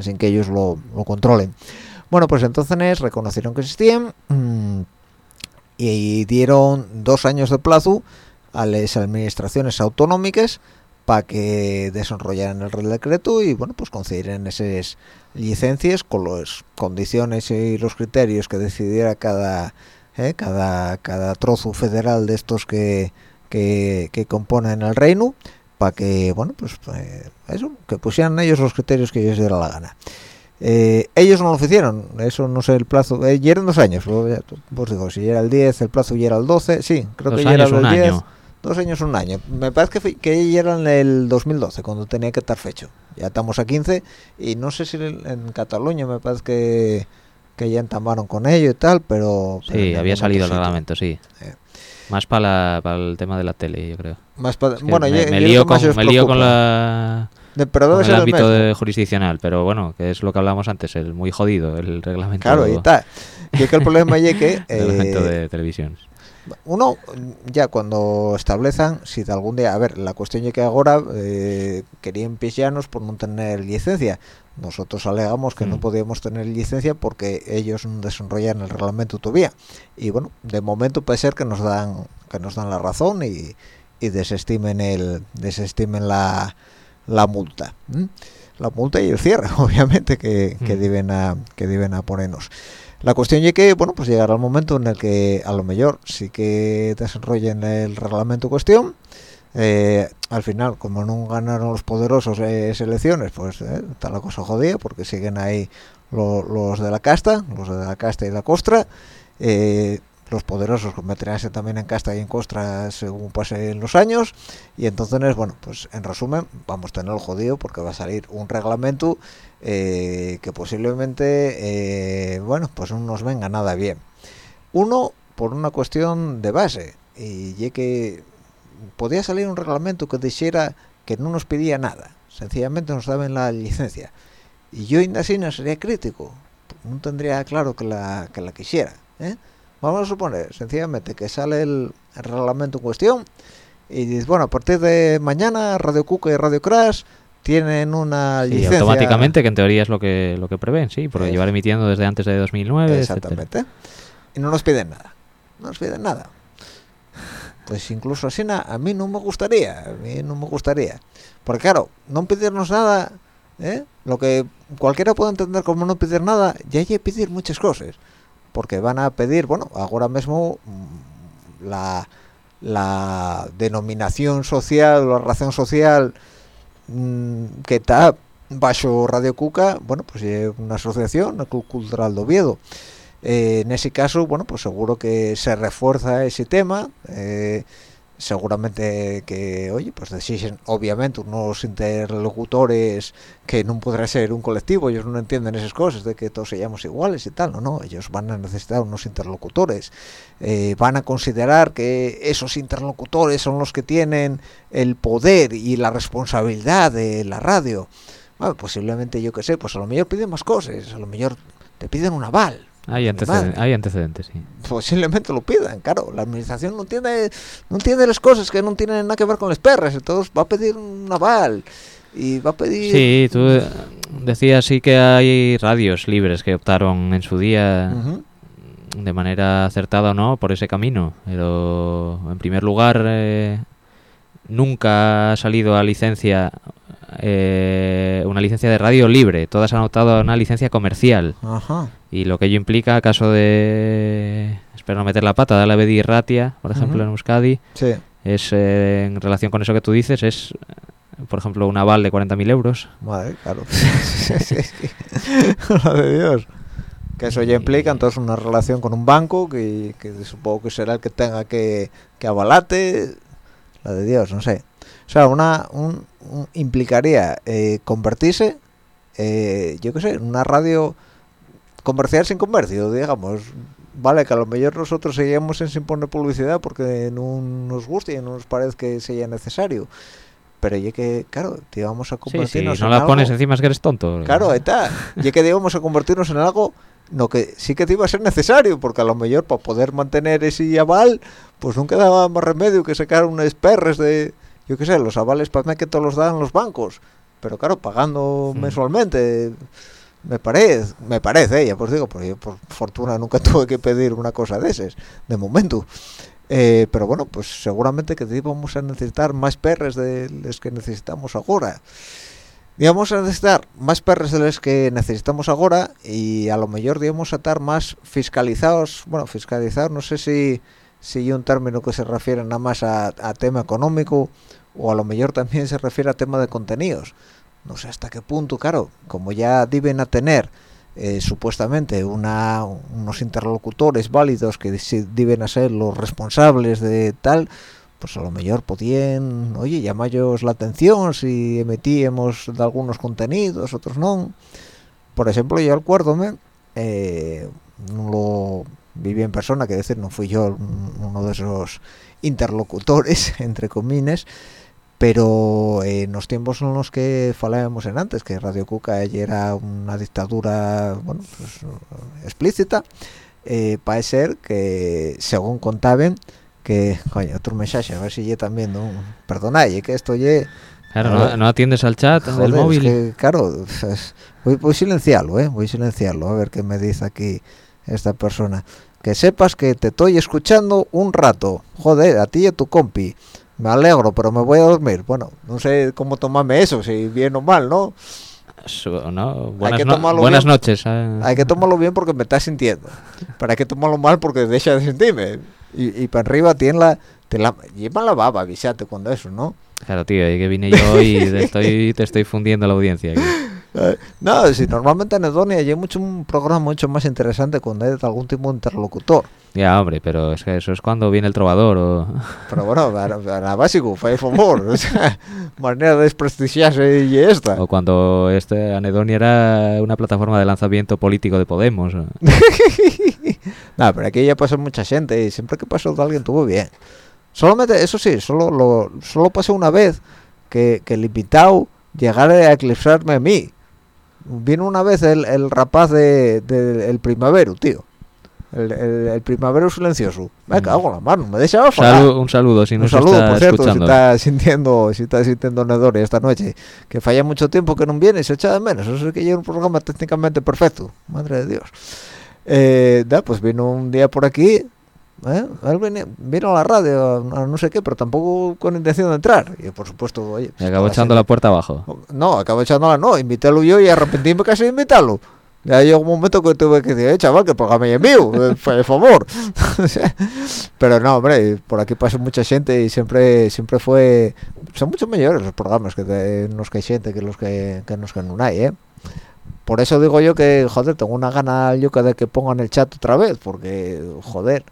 Speaker 2: sin que ellos lo, controlen bueno pues entonces reconocieron que existían mm, y dieron dos años de plazo a las administraciones autonómicas para que desarrollaran el Real Decreto y bueno pues concedieran esas licencias con las condiciones y los criterios que decidiera cada eh, cada cada trozo federal de estos que, que, componen el reino para que bueno pues eh, eso que pusieran ellos los criterios que ellos diera la gana. Eh, ellos no lo hicieron, eso no sé el plazo, eh, y eran dos años, pues digo, si era el 10, el plazo ya era el 12, sí, creo que ya era el 10 dos años un año. Me parece que que ya era en el 2012 cuando tenía que estar fecho. Ya estamos a 15 y no sé si en Cataluña me parece que que ya entamaron con ello y tal pero,
Speaker 3: sí había salido el reglamento sí. Eh. más para para el tema de la tele yo creo.
Speaker 2: Más bueno
Speaker 3: me, lío con, me lío con la
Speaker 2: De- pero
Speaker 3: con el
Speaker 2: el
Speaker 3: ámbito de- jurisdiccional, pero bueno, que es lo que hablamos antes, el muy jodido, el reglamento,
Speaker 2: Claro, y está. Y es que el problema es que
Speaker 3: reglamento
Speaker 2: eh,
Speaker 3: de televisión.
Speaker 2: Uno ya cuando establezan si de algún día a ver la cuestión es que ahora eh, querían pillanos por no tener licencia nosotros alegamos que no
Speaker 3: Mm.
Speaker 2: podíamos tener licencia porque ellos no desarrollan el reglamento todavía y bueno de momento puede ser que nos dan que nos dan la razón y, y desestimen el desestimen la, la multa la multa y el cierre obviamente que, que
Speaker 3: Mm.
Speaker 2: deben a que deben a ponernos la cuestión es que, bueno, pues llegará el momento en el que a lo mejor sí que desarrollen el reglamento en cuestión. eh, al final, como no ganaron los poderosos eh, elecciones, pues eh, está la cosa jodida porque siguen ahí lo- los de la casta, los de la casta y la costra. eh, los poderosos convertiránse también en casta y en costra según pasen los años y entonces bueno pues en resumen vamos a tener el jodido porque va a salir un reglamento eh, que posiblemente eh, bueno pues no nos venga nada bien uno por una cuestión de base y ya que podía salir un reglamento que dijera que no nos pedía nada sencillamente nos daban la licencia y yo ainda así no sería crítico no tendría claro que la que la quisiera ¿eh? vamos a suponer sencillamente que sale el reglamento en cuestión y dices bueno a partir de mañana Radio Cuca y Radio Crash tienen una
Speaker 3: Sí,
Speaker 2: licencia
Speaker 3: automáticamente, que en teoría es lo que lo que prevén, sí, porque llevar emitiendo desde antes de 2009, etcétera.
Speaker 2: exactamente. Y no nos piden nada. No nos piden nada. Pues incluso así na- a mí no me gustaría a mí no me gustaría. Porque claro no pedirnos nada ¿eh? lo que cualquiera puede entender como no pedir nada ya hay que pedir muchas cosas. Porque van a pedir bueno ahora mismo mm, la la denominación social la razón social que está bajo Radio Cuca, bueno, pues es una asociación, el Club Cultural de Oviedo. Eh, en ese caso, bueno, pues seguro que se refuerza ese tema, eh, seguramente que, oye, pues deciden obviamente unos interlocutores que no podrá ser un colectivo, ellos no entienden esas cosas de que todos seamos iguales y tal, no, no, ellos van a necesitar unos interlocutores, eh, van a considerar que esos interlocutores son los que tienen el poder y la responsabilidad de la radio. Bueno, posiblemente yo que sé, pues a lo mejor piden más cosas, a lo mejor te piden un aval,
Speaker 3: Hay, antecedentes, sí.
Speaker 2: posiblemente lo pidan, claro, la administración no entiende, no entiende las cosas que no tienen nada que ver con las perras, entonces va a pedir un aval y va a pedir...
Speaker 3: Sí, tú eh, decías sí que hay radios libres que optaron en su día de manera acertada o no por ese camino, pero en primer lugar eh, nunca ha salido a licencia eh, una licencia de radio libre, todas han optado a una licencia comercial
Speaker 2: Ajá.
Speaker 3: y lo que ello implica caso de espero no meter la pata de la Ratia, por ejemplo en Euskadi,
Speaker 2: Sí.
Speaker 3: es eh, en relación con eso que tú dices es por ejemplo un aval de 40.000 euros
Speaker 2: Madre, claro. De Dios. Que eso ya implica entonces una relación con un banco que, que supongo que será el que tenga que, que avalarte. La de Dios, no sé. O sea, una, un, un- implicaría eh, convertirse, eh, yo qué sé, en una radio comercial sin comercio, digamos. Vale, que a lo mejor nosotros seguimos en sin poner publicidad porque no nos gusta y no nos parece que sea necesario. Pero ya que, claro, te vamos a
Speaker 3: sí, si
Speaker 2: convertirnos
Speaker 3: no
Speaker 2: en
Speaker 3: la
Speaker 2: algo-
Speaker 3: pones encima es que eres tonto
Speaker 2: Claro, está. Ya que íbamos a convertirnos en algo no que sí que te iba a ser necesario, porque a lo mejor para poder mantener ese aval, pues nunca daba más remedio que sacar unas perres de, yo qué sé, los avales para mí que todos los dan los bancos, pero claro, pagando
Speaker 3: Mm.
Speaker 2: mensualmente, me parece, me parece, ya pues digo, porque yo por fortuna nunca tuve que pedir una cosa de esas, de momento. Eh, pero bueno, pues seguramente que íbamos a necesitar más perres de los que necesitamos ahora digamos a necesitar más perros de los que necesitamos ahora y a lo mejor digamos a estar más fiscalizados bueno fiscalizados no sé si si un término que se refiere nada más a, tema económico o a lo mejor también se refiere a tema de contenidos no sé hasta qué punto claro como ya deben a tener eh, supuestamente una, unos interlocutores válidos que deben a ser los responsables de tal pues a lo mejor podían, oye, la atención si emitíamos de algunos contenidos, otros no. Por ejemplo, yo acuérdome, eh, lo viví en persona, que decir, no fui yo un- uno de esos interlocutores, entre comines, pero en los tiempos en los que falábamos en antes que Radio Cuca era una dictadura bueno pues, explícita eh, parece ser que según contaban que coño otro mensaje a ver si yo también no perdonáis que esto ye
Speaker 3: Claro, no, atiendes al chat
Speaker 2: Joder,
Speaker 3: del
Speaker 2: es
Speaker 3: móvil.
Speaker 2: que, claro, es- voy, voy silenciarlo, ¿eh? Voy silenciarlo, a ver qué me dice aquí esta persona. Que sepas que te estoy escuchando un rato. Joder, a ti y a tu compi. Me alegro, pero me voy a dormir. Bueno, no sé cómo tomarme eso, si bien o mal, ¿no?
Speaker 3: ¿no? Buenas,
Speaker 2: que
Speaker 3: no- buenas noches. ah.
Speaker 2: Hay que tomarlo bien porque me estás sintiendo. Pero hay que tomarlo mal porque deja de sentirme. Y, y para arriba tiene la... Te la lleva la baba, avísate cuando eso, ¿no?
Speaker 3: Claro, tío, y que vine yo y te estoy, te estoy fundiendo la audiencia. aquí.
Speaker 2: Eh, No, si normalmente en Edonia hay mucho un programa mucho más interesante cuando hay algún tipo de interlocutor.
Speaker 3: Ya, hombre, pero es que eso es cuando viene el trovador o...
Speaker 2: Pero bueno, era, básico, fue favor. O sea, manera de desprestigiarse y esta.
Speaker 3: o cuando este Anedonia era una plataforma de lanzamiento político de Podemos.
Speaker 2: No, pero aquí ya pasó mucha gente y siempre que pasó de alguien tuvo bien. Solamente, eso sí, solo lo, solo pasó una vez que, que el invitado llegara a eclipsarme a mí. Vino una vez el, el rapaz de, de- el primavero, tío. El, el, el primavero silencioso. Me cago en la mano, me dejaba falar.
Speaker 3: Salu- un saludo si
Speaker 2: Un
Speaker 3: nos
Speaker 2: saludo,
Speaker 3: está
Speaker 2: por cierto, si
Speaker 3: escuchando.
Speaker 2: está sintiendo, si está sintiendo Nedore esta noche, que falla mucho tiempo que no viene se echa de menos. Eso es que lleva un programa técnicamente perfecto, madre de Dios. Eh, da, pues vino un día por aquí, ¿eh? Vino a la radio, a, no sé qué, pero tampoco con intención de entrar. Y por supuesto, oye,
Speaker 3: Me acabo echando la puerta abajo.
Speaker 2: no, acabo echándola, no, invítalo yo y arrepentíme casi de invitarlo. Ya llegó un momento que tuve que decir, eh, chaval, que ya es mío, eh, por favor. Pero no, hombre, por aquí pasó mucha gente y siempre siempre fue... Son mucho mayores los programas que de, los que hay gente que los que, que los que no hay, ¿eh? Por eso digo yo que, joder, tengo una gana yo que de que pongan el chat otra vez, porque, joder,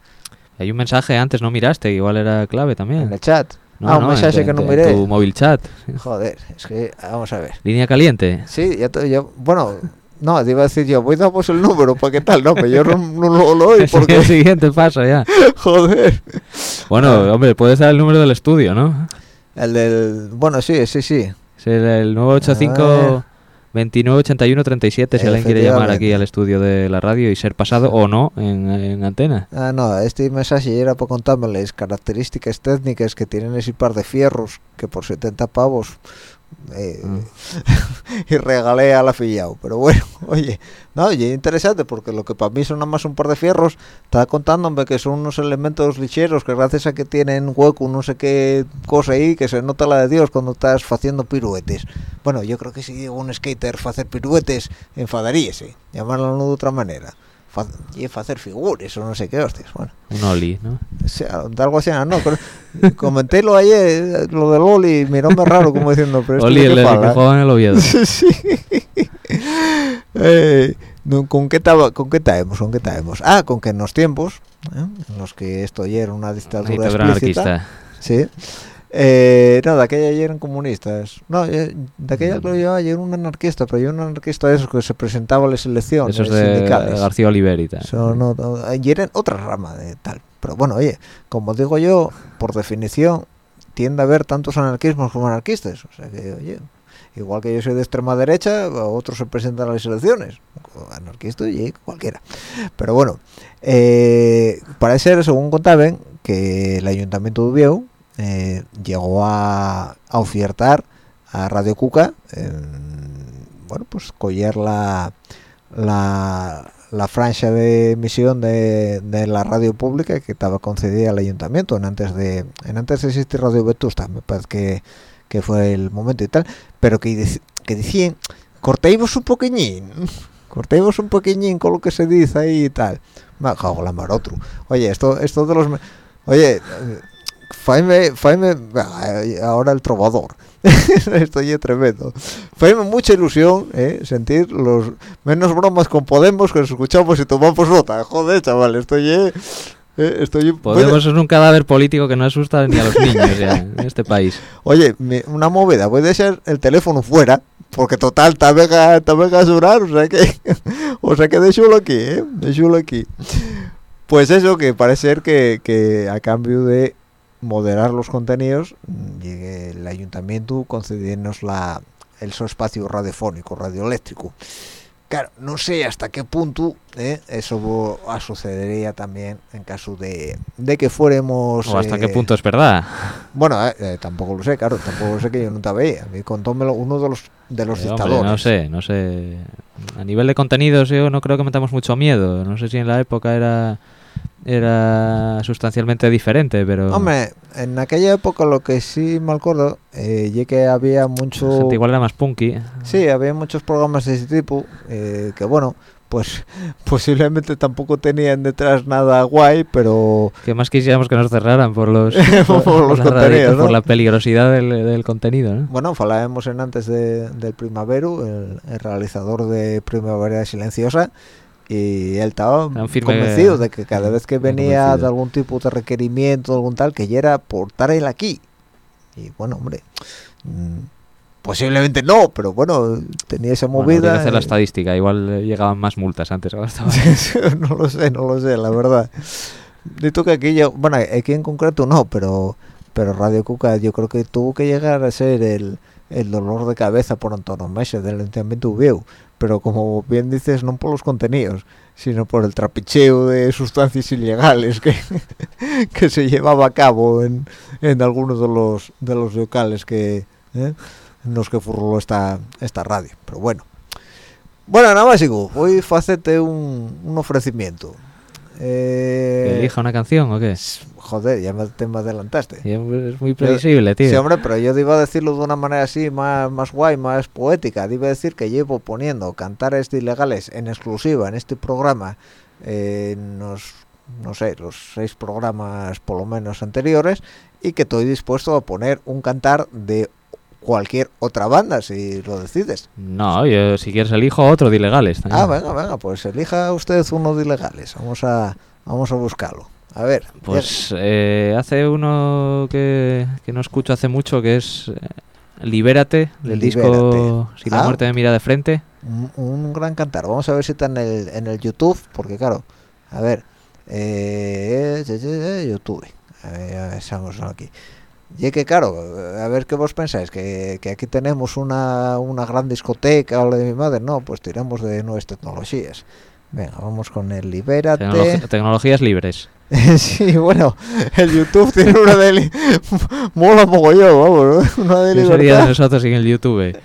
Speaker 3: Hay un mensaje antes, no miraste, igual era clave también.
Speaker 2: en el chat.
Speaker 3: No,
Speaker 2: ah, un
Speaker 3: no,
Speaker 2: mensaje
Speaker 3: en-
Speaker 2: que no
Speaker 3: en
Speaker 2: miré.
Speaker 3: Tu móvil chat.
Speaker 2: Joder, es que, vamos a ver.
Speaker 3: Línea caliente.
Speaker 2: Sí, ya te- yo, bueno, no, te iba a decir yo, voy a daros el número para qué tal, no, pero yo no, no lo, doy
Speaker 3: el
Speaker 2: porque,
Speaker 3: siguiente paso ya.
Speaker 2: joder.
Speaker 3: Bueno, hombre, puedes dar el número del estudio, ¿no?
Speaker 2: El del, bueno, sí, sí, sí.
Speaker 3: Es el, el 985 29 81 37 si alguien quiere llamar aquí al estudio de la radio y ser pasado o no en, en antena.
Speaker 2: Ah, no, este mensaje era para contarme las características técnicas que tienen ese par de fierros que por 70 pavos eh,
Speaker 3: Mm.
Speaker 2: y regalé al afiliado. Pero bueno, oye, no, es interesante porque lo que para mí son nada más un par de fierros, está contándome que son unos elementos ligeros que gracias a que tienen hueco, no sé qué cosa ahí, que se nota la de Dios cuando estás haciendo piruetes. Bueno, yo creo que si un skater hacer piruetes, enfadaríase, llamarlo de otra manera. Y hacer figuras o no sé qué hostias, bueno.
Speaker 3: Un Oli, ¿no?
Speaker 2: O sea, algo así, no, pero comentélo ayer, lo del Oli, y miróme raro como diciendo, pero
Speaker 3: Oli, el, que jugaba en el Oviedo.
Speaker 2: sí. Eh, no, ¿Con qué con qué taemos, con qué taemos? Ah, con que en los tiempos, ¿eh? en los que esto ya era una dictadura explícita, sí, eh, no, de aquella eran comunistas, no, de aquella creo yo ayer un anarquista, pero yo un anarquista de esos que se presentaba a las elecciones
Speaker 3: Esos de
Speaker 2: sindicales.
Speaker 3: García Oliver y tal.
Speaker 2: Son otro- y eran otra rama de tal. Pero bueno, oye, como digo yo, por definición, tiende a haber tantos anarquismos como anarquistas. O sea que, oye, igual que yo soy de extrema derecha, otros se presentan a las elecciones. Anarquista y cualquiera. Pero bueno, eh, parece ser, según contaban, que el ayuntamiento de Ubieu eh, llegó a, ofertar a Radio Cuca, en, bueno, pues coger la, la, la franja de emisión de, de la radio pública que estaba concedida al ayuntamiento. En antes de en antes de existir Radio Vetusta me parece que, que fue el momento y tal pero que, que decían cortéis un poqueñín cortéis un poqueñín con lo que se dice ahí y tal me cago la mar otro oye esto esto de los oye eh, Faime, Faime, ahora el trovador. Esto ya es tremendo. Faime mucha ilusión, ¿eh? sentir los menos bromas con Podemos que nos escuchamos y tomamos nota. Joder, chaval, estoy eh, eh, estoy
Speaker 3: Podemos es un cadáver político que no asusta ni a los niños ya, en este país.
Speaker 2: Oye, una movida, voy a dejar el teléfono fuera, porque total, está venga, está venga a sonar, o sea que, o sea que déjalo aquí, ¿eh? Déjalo aquí. Pues eso, que parece ser que, que a cambio de moderar los contenidos y el ayuntamiento concediéndonos la el su espacio radiofónico radioeléctrico claro no sé hasta qué punto ¿eh? eso sucedería también en caso de, de que fuéramos
Speaker 3: o hasta qué
Speaker 2: eh,
Speaker 3: punto es verdad.
Speaker 2: bueno eh, eh, tampoco lo sé claro tampoco lo sé que yo no te veía a mí contómelo uno de los de los
Speaker 3: hombre,
Speaker 2: dictadores
Speaker 3: no sé, no sé. A nivel de contenidos yo no creo que metamos mucho miedo. No sé si en la época era era sustancialmente diferente, pero
Speaker 2: Hombre, en aquella época lo que sí me acuerdo, eh, y que había mucho...
Speaker 3: gente igual era más punky.
Speaker 2: Sí, había muchos programas de ese tipo, eh, que bueno, pues posiblemente tampoco tenían detrás nada guay, pero...
Speaker 3: Que más quisiéramos que nos cerraran por los,
Speaker 2: Por los
Speaker 3: la
Speaker 2: contenidos, ¿no?
Speaker 3: por la peligrosidad del, del contenido, ¿no?
Speaker 2: Bueno, hablábamos en antes de- del Primavero, el, el realizador de Primavera Silenciosa, y él estaba convencido de que cada vez que venía
Speaker 3: convencido.
Speaker 2: de algún tipo de requerimiento, algún tal, que ya era por estar él aquí. Y bueno, hombre, mm, posiblemente no, pero bueno, tenía esa
Speaker 3: Bueno,
Speaker 2: movida.
Speaker 3: hacer la
Speaker 2: eh,
Speaker 3: estadística, igual eh, llegaban más multas antes. ahora estaba-
Speaker 2: no lo sé, no lo sé, la verdad. Dito que aquí yo, bueno, aquí en concreto no, pero pero Radio Cuca yo creo que tuvo que llegar a ser el, el dolor de cabeza por antonomasia del Ayuntamiento Vieu, pero como bien dices, no por los contenidos, sino por el trapicheo de sustancias ilegales que, que se llevaba a cabo en, en algunos de los de los locales que ¿eh? en los que furló esta esta radio. Pero bueno. Bueno, nada más, a hacerte un, un ofrecimiento.
Speaker 3: ¿Que
Speaker 2: Eh,
Speaker 3: elija una canción o qué?
Speaker 2: joder, ya me, te me adelantaste.
Speaker 3: Es muy previsible, tío.
Speaker 2: Sí, hombre, pero yo iba a decirlo de una manera así, más, más guay, más poética. Iba a decir que llevo poniendo cantares de ilegales en exclusiva en este programa, eh, en los, no sé, los seis programas por lo menos anteriores, y que estoy dispuesto a poner un cantar de cualquier otra banda, si lo decides.
Speaker 3: No, yo si quieres elijo otro de ilegales. también.
Speaker 2: Ah, venga, venga, pues elija usted uno de ilegales. Vamos a, vamos a buscarlo. A ver.
Speaker 3: Pues eh, hace uno que, que no escucho hace mucho que es eh, Libérate, del disco
Speaker 2: Libérate.
Speaker 3: Si la
Speaker 2: Ah.
Speaker 3: muerte me mira de frente.
Speaker 2: un, un gran cantar. Vamos a ver si está en el, en el YouTube, porque claro, a ver, eh, eh, eh, YouTube, a ver, a ver, estamos aquí. Y es que claro, a ver qué vos pensáis, que, que aquí tenemos una, una gran discoteca o la de mi madre, no, pues tiramos de nuevas tecnologías. Venga, vamos con el Libérate.
Speaker 3: Tecnologías libres.
Speaker 2: sí, bueno, el YouTube tiene una de... Mola mogollón, vamos, ¿no? una de
Speaker 3: ¿Qué sería de
Speaker 2: libertad.
Speaker 3: nosotros sin el YouTube?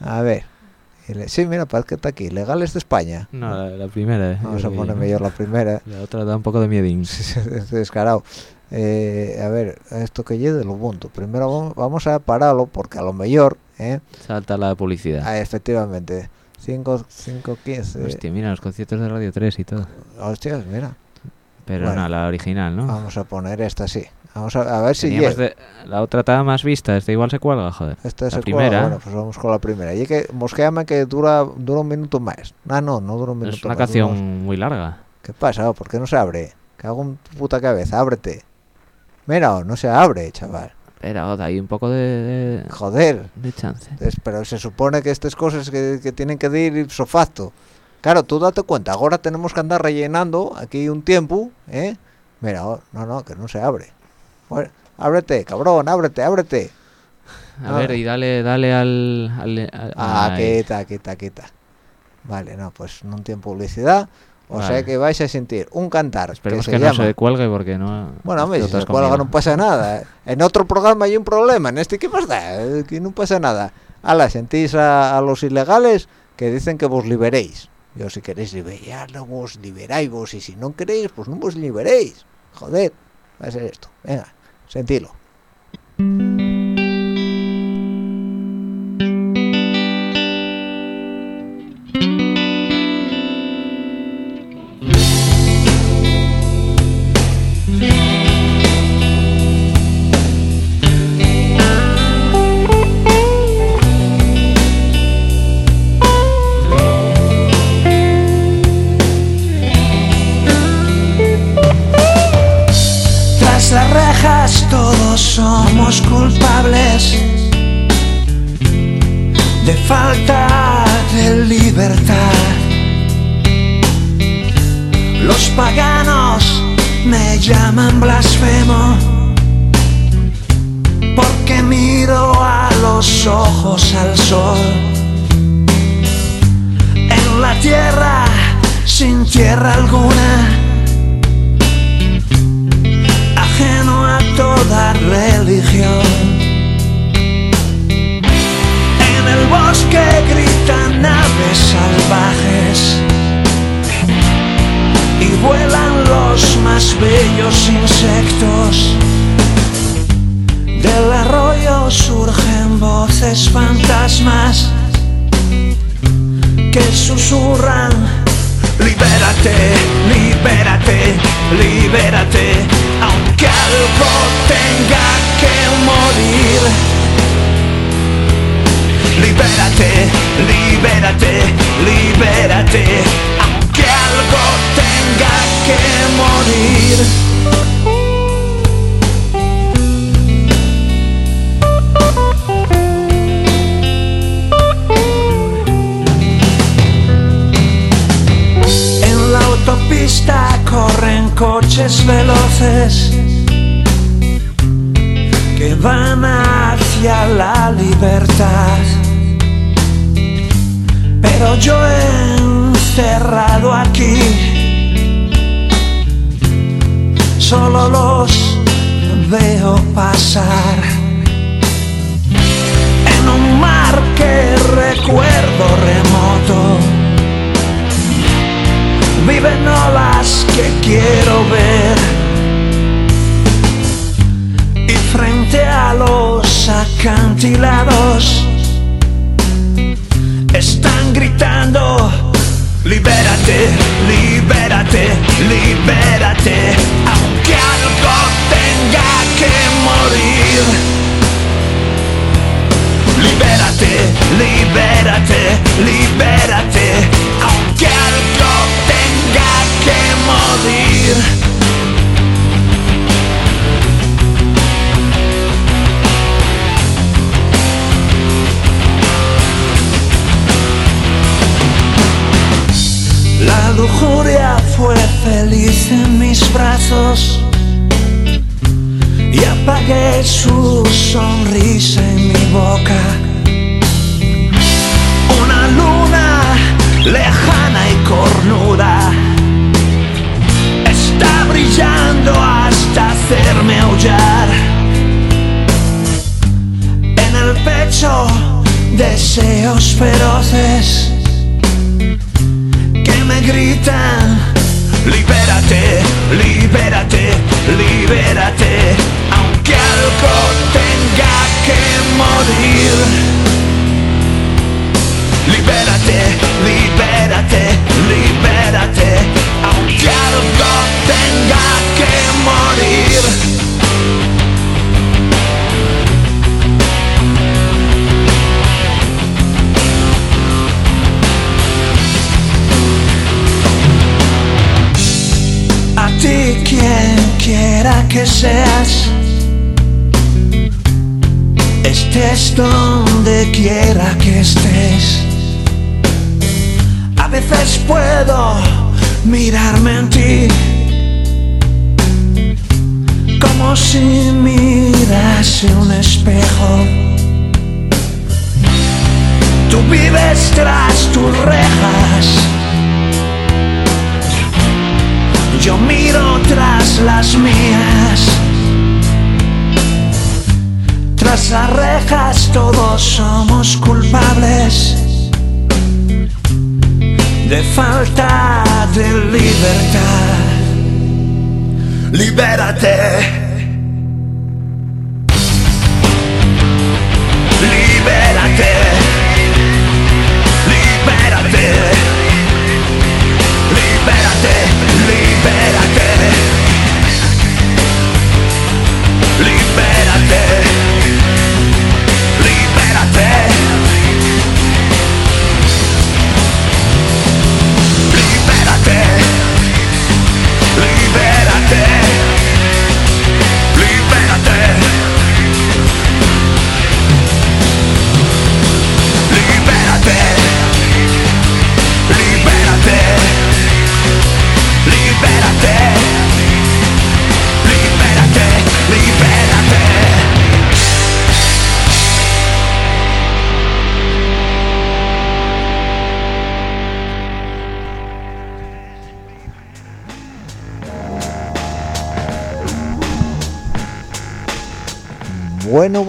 Speaker 2: A ver. Sí, mira, parece que está aquí. Legales de España.
Speaker 3: No, la, la primera. eh,
Speaker 2: Vamos a
Speaker 3: creo que
Speaker 2: ponerme yo la primera.
Speaker 3: La otra da un poco de.
Speaker 2: Estoy descarado. Eh, a ver, esto que lleve lo Ubuntu. Primero vamos- vamos a pararlo porque a lo mejor, ¿eh?
Speaker 3: Salta la publicidad.
Speaker 2: Ah, efectivamente, 5, 5, 15.
Speaker 3: Hostia, mira los conciertos de Radio 3 y todo.
Speaker 2: Hostias, mira.
Speaker 3: Pero
Speaker 2: Bueno.
Speaker 3: no, la original, ¿no?
Speaker 2: Vamos a poner esta sí. Vamos a, a ver si
Speaker 3: Teníamos
Speaker 2: lle-
Speaker 3: de- la otra estaba más vista, esta igual se cuelga, joder.
Speaker 2: Esta es
Speaker 3: la
Speaker 2: el
Speaker 3: primera.
Speaker 2: cuadro. Bueno, pues vamos con la primera. Y que mosqueame que dura, dura un minuto más. Ah, no, no dura un minuto
Speaker 3: es una
Speaker 2: más,
Speaker 3: canción
Speaker 2: unos-
Speaker 3: muy larga.
Speaker 2: ¿Qué pasa? ¿Por qué no se abre? Cago en tu puta cabeza, ábrete. Mira, no se abre, chaval.
Speaker 3: Espera, Oda, hay un poco de, de,
Speaker 2: Joder.
Speaker 3: de chance.
Speaker 2: Es- pero se supone que estas cosas que, que tienen que ir ipso facto. Claro, tú date cuenta, ahora tenemos que andar rellenando aquí un tiempo, ¿eh? Mira, oh, no, no, que no se abre. Bueno, ábrete, cabrón, ábrete, ábrete.
Speaker 3: A
Speaker 2: Ah.
Speaker 3: ver, y dale, dale al... al- al-
Speaker 2: Ah, quita, quita, quita. Vale, no, pues no tiene publicidad. O sea
Speaker 3: Vale.
Speaker 2: que vais a sentir un cantar
Speaker 3: Esperemos
Speaker 2: que
Speaker 3: que,
Speaker 2: se
Speaker 3: no
Speaker 2: llama...
Speaker 3: se cuelgue porque no...
Speaker 2: Bueno, hombre, si
Speaker 3: explotas
Speaker 2: se cuelga no pasa nada. En otro programa hay un problema, en este ¿qué más da? Eh, Que no pasa nada. Ala, sentís a, a los ilegales que dicen que vos liberéis. Yo si queréis liberarlo, vos liberáis vos, y si no queréis, pues no vos liberéis. Joder, va a ser esto. Venga, sentilo.
Speaker 4: Lujuria fue feliz en mis brazos y apagué su sonrisa en mi boca. Una luna lejana y cornuda está brillando hasta hacerme aullar. En el pecho deseos feroces Libérate, libérate, libérate. Aunque algo tenga que morir Libérate, libérate, libérate. Aunque algo tenga que morir quiera que seas, estés donde quiera que estés. A veces puedo mirarme en ti como si mirase un espejo. Tú vives tras tus rejas. Yo miro tras las mías. Tras las rejas todos somos culpables de falta de libertad. Libérate.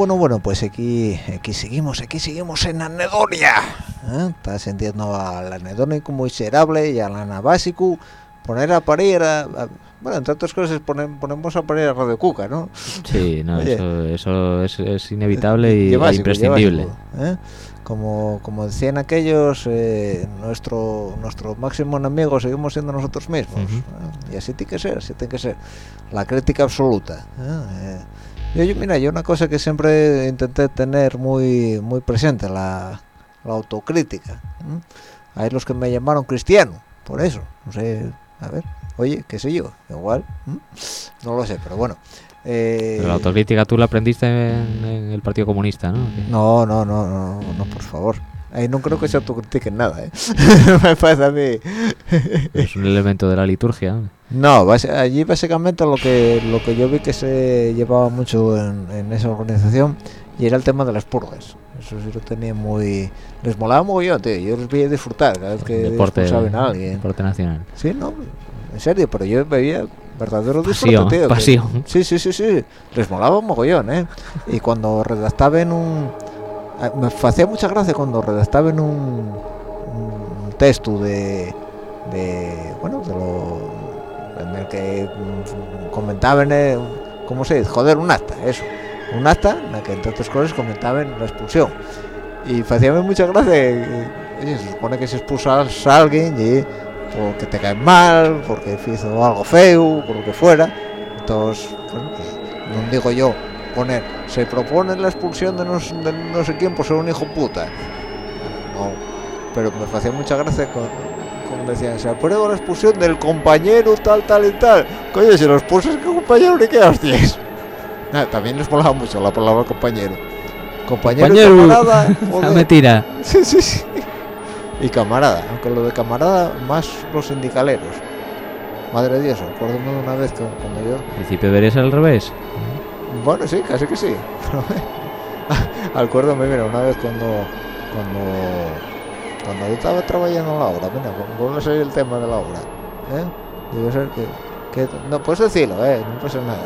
Speaker 2: Bueno, bueno, pues aquí, aquí seguimos, aquí seguimos en anedonia. ¿eh? Estás sintiendo al anedónico miserable y al anabásico poner a parir a, a- bueno, entre otras cosas ponen- ponemos a parir a Radio Cuca, ¿no?
Speaker 3: Sí, no,
Speaker 2: Oye.
Speaker 3: eso, eso es, es inevitable y, e imprescindible.
Speaker 2: ¿eh? Como, como decían aquellos, eh, nuestro nuestro máximo enemigo seguimos siendo nosotros mismos.
Speaker 3: Ujú.
Speaker 2: ¿eh? Y así tiene que ser, así tiene que ser. La crítica absoluta. ¿eh? Eh, yo, yo, mira, yo una cosa que siempre intenté tener muy muy presente, la, la autocrítica. ¿eh? Hay los que me llamaron cristiano, por eso. No sé, a ver, oye, qué sé yo, igual, ¿eh? no lo sé, pero bueno. Eh,
Speaker 3: Pero la autocrítica tú la aprendiste en, en el Partido Comunista, ¿no?
Speaker 2: No, no, no, no, no, por favor. Ahí no creo que se autocritiquen nada, ¿eh? Me pasa a mí.
Speaker 3: Es un elemento de la liturgia. ¿No?
Speaker 2: Allí básicamente lo que lo que yo vi que se llevaba mucho en, en esa organización y era el tema de las purgas. Eso sí lo tenía muy... Les molaba mogollón, tío. Yo les veía disfrutar cada vez que
Speaker 3: deporte,
Speaker 2: expulsaban a alguien.
Speaker 3: deporte nacional.
Speaker 2: Sí, no, en serio, pero yo veía verdadero disfrute,
Speaker 3: Pasión,
Speaker 2: tío. que-
Speaker 3: pasión.
Speaker 2: sí, sí, sí, sí. Les molaba mogollón, ¿eh? Y cuando redactaba en un... Me hacía mucha gracia cuando redactaba en un, un texto de... de bueno, de lo... El que mm, comentaban... eh, ¿Cómo se dice? Joder, un acta, eso. Un acta en la que entre otras cosas comentaban la expulsión. Y hacía mucha gracia... eh, oye, se supone que si expulsas a alguien y porque te cae mal, porque hizo algo feo, por lo que fuera. Entonces, pues, no digo yo poner, se propone la expulsión de no, s- de no sé quién por ser un hijo puta. No, pero me hacía mucha gracia con, como decían, se aprueba la expulsión del compañero tal, tal y tal. Coño, si lo expulsas, ¿qué compañero ni qué hostias? Nada, también les molaba mucho la palabra compañero. Compañero, y
Speaker 3: Compañero,
Speaker 2: camarada,
Speaker 3: Ah,
Speaker 2: joder.
Speaker 3: mentira.
Speaker 2: Sí, sí, sí. Y camarada, aunque lo de camarada más los sindicaleros. Madre de Dios, acuérdame de una vez que cuando yo...
Speaker 3: Al principio debería ser al revés.
Speaker 2: Bueno, sí, casi que sí. Acuérdame, mira, una vez cuando... Cuando... Cuando yo estaba trabajando en la obra, mira, vuelve a el tema de la obra. ¿eh? Debe ser que... que no, puedes decirlo, ¿eh? No pasa nada.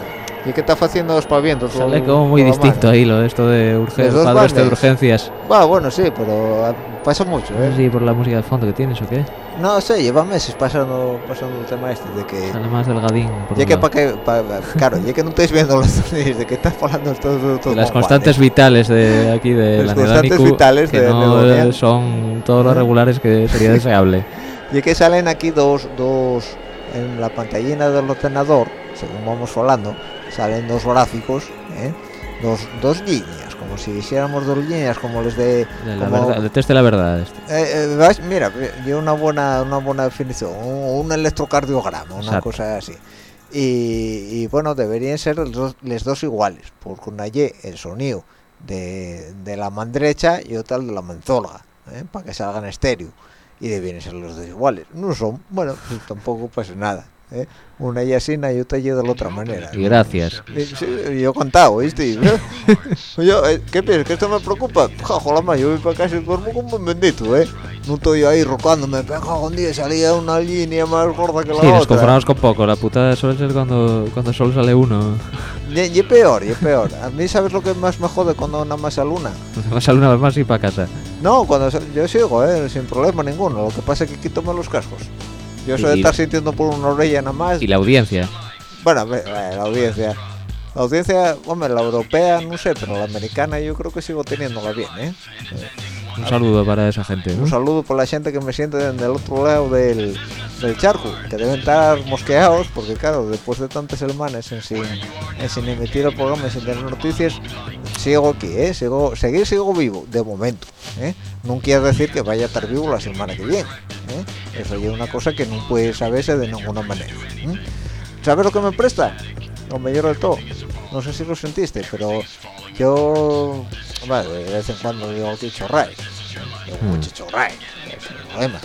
Speaker 2: ¿Y qué está haciendo espavientos?
Speaker 3: Sale como muy distinto ahí lo de esto de urgen-
Speaker 2: Los dos
Speaker 3: cuadro este de urgencias.
Speaker 2: Bueno, bueno, sí, pero ah, pasa mucho,
Speaker 3: No sé
Speaker 2: ¿eh?
Speaker 3: si por la música de fondo que tienes o qué.
Speaker 2: No sé, lleva meses pasando, pasando el tema este de que...
Speaker 3: Sale más delgadín. por
Speaker 2: Ya que para que, pa- claro, ya que no estáis viendo los sonidos de que estás hablando todo, todo,
Speaker 3: De las
Speaker 2: con
Speaker 3: constantes vitales de aquí de
Speaker 2: Las
Speaker 3: la
Speaker 2: constantes vitales
Speaker 3: que
Speaker 2: de
Speaker 3: no son todos los regulares que sería deseable.
Speaker 2: Ya que salen aquí dos, dos, en la pantallina del ordenador, según vamos hablando, salen dos gráficos, ¿eh? dos, dos líneas, como si hiciéramos dos líneas, como les de...
Speaker 3: La
Speaker 2: como-
Speaker 3: verdad, el test de la verdad. este.
Speaker 2: Eh, eh, mira, yo una buena una buena definición, un, un electrocardiograma, una
Speaker 3: Exacto.
Speaker 2: cosa así. Y, y, bueno, deberían ser los dos, les dos iguales, porque una Y el sonido de, de la mano derecha y otra de la manzolga, ¿eh? para que salgan estéreo. Y deberían ser los dos iguales. No son, bueno, pues tampoco pasa nada. ¿Eh? Una y así y otra y de la otra manera.
Speaker 3: Y gracias.
Speaker 2: Sí, yo he contado, ¿viste? yo, eh, ¿Qué piensas? ¿Que esto me preocupa? Jajo, la ma, yo voy para casa y duermo como un bendito, ¿eh? No estoy ahí rocándome, pero un día salía una línea más gorda que la
Speaker 3: Sí, nos
Speaker 2: otra.
Speaker 3: conformamos con poco. La putada suele ser cuando, cuando solo sale uno.
Speaker 2: Y, y es peor, y es peor. A mí, ¿sabes lo que más me jode cuando nada más sale una?
Speaker 3: Nos sale una vez más y para casa.
Speaker 2: No, cuando sal- yo sigo, ¿eh? Sin problema ninguno. Lo que pasa es que quítame los cascos. Yo soy de estar sintiendo por una orella nada más.
Speaker 3: Y la audiencia.
Speaker 2: Bueno, la audiencia. La audiencia, hombre, la europea no sé, pero la americana yo creo que sigo teniéndola bien, ¿eh?
Speaker 3: Un saludo para esa gente. ¿no?
Speaker 2: Un saludo por la gente que me siente del otro lado del, del charco, que deben estar mosqueados, porque claro, después de tantas semanas en sin, en sin emitir el programa, sin tener noticias, sigo aquí, ¿eh? Sigo, seguir sigo vivo, de momento, ¿eh? No quiere decir que vaya a estar vivo la semana que viene, ¿eh? Eso ya es una cosa que no puede saberse de ninguna manera. ¿eh? ¿Sabes lo que me presta? Lo mejor del todo. No sé si lo sentiste, pero yo, bueno, de vez en cuando digo aquí chorraes. Digo
Speaker 3: Mm.
Speaker 2: mucho chorraes, problema.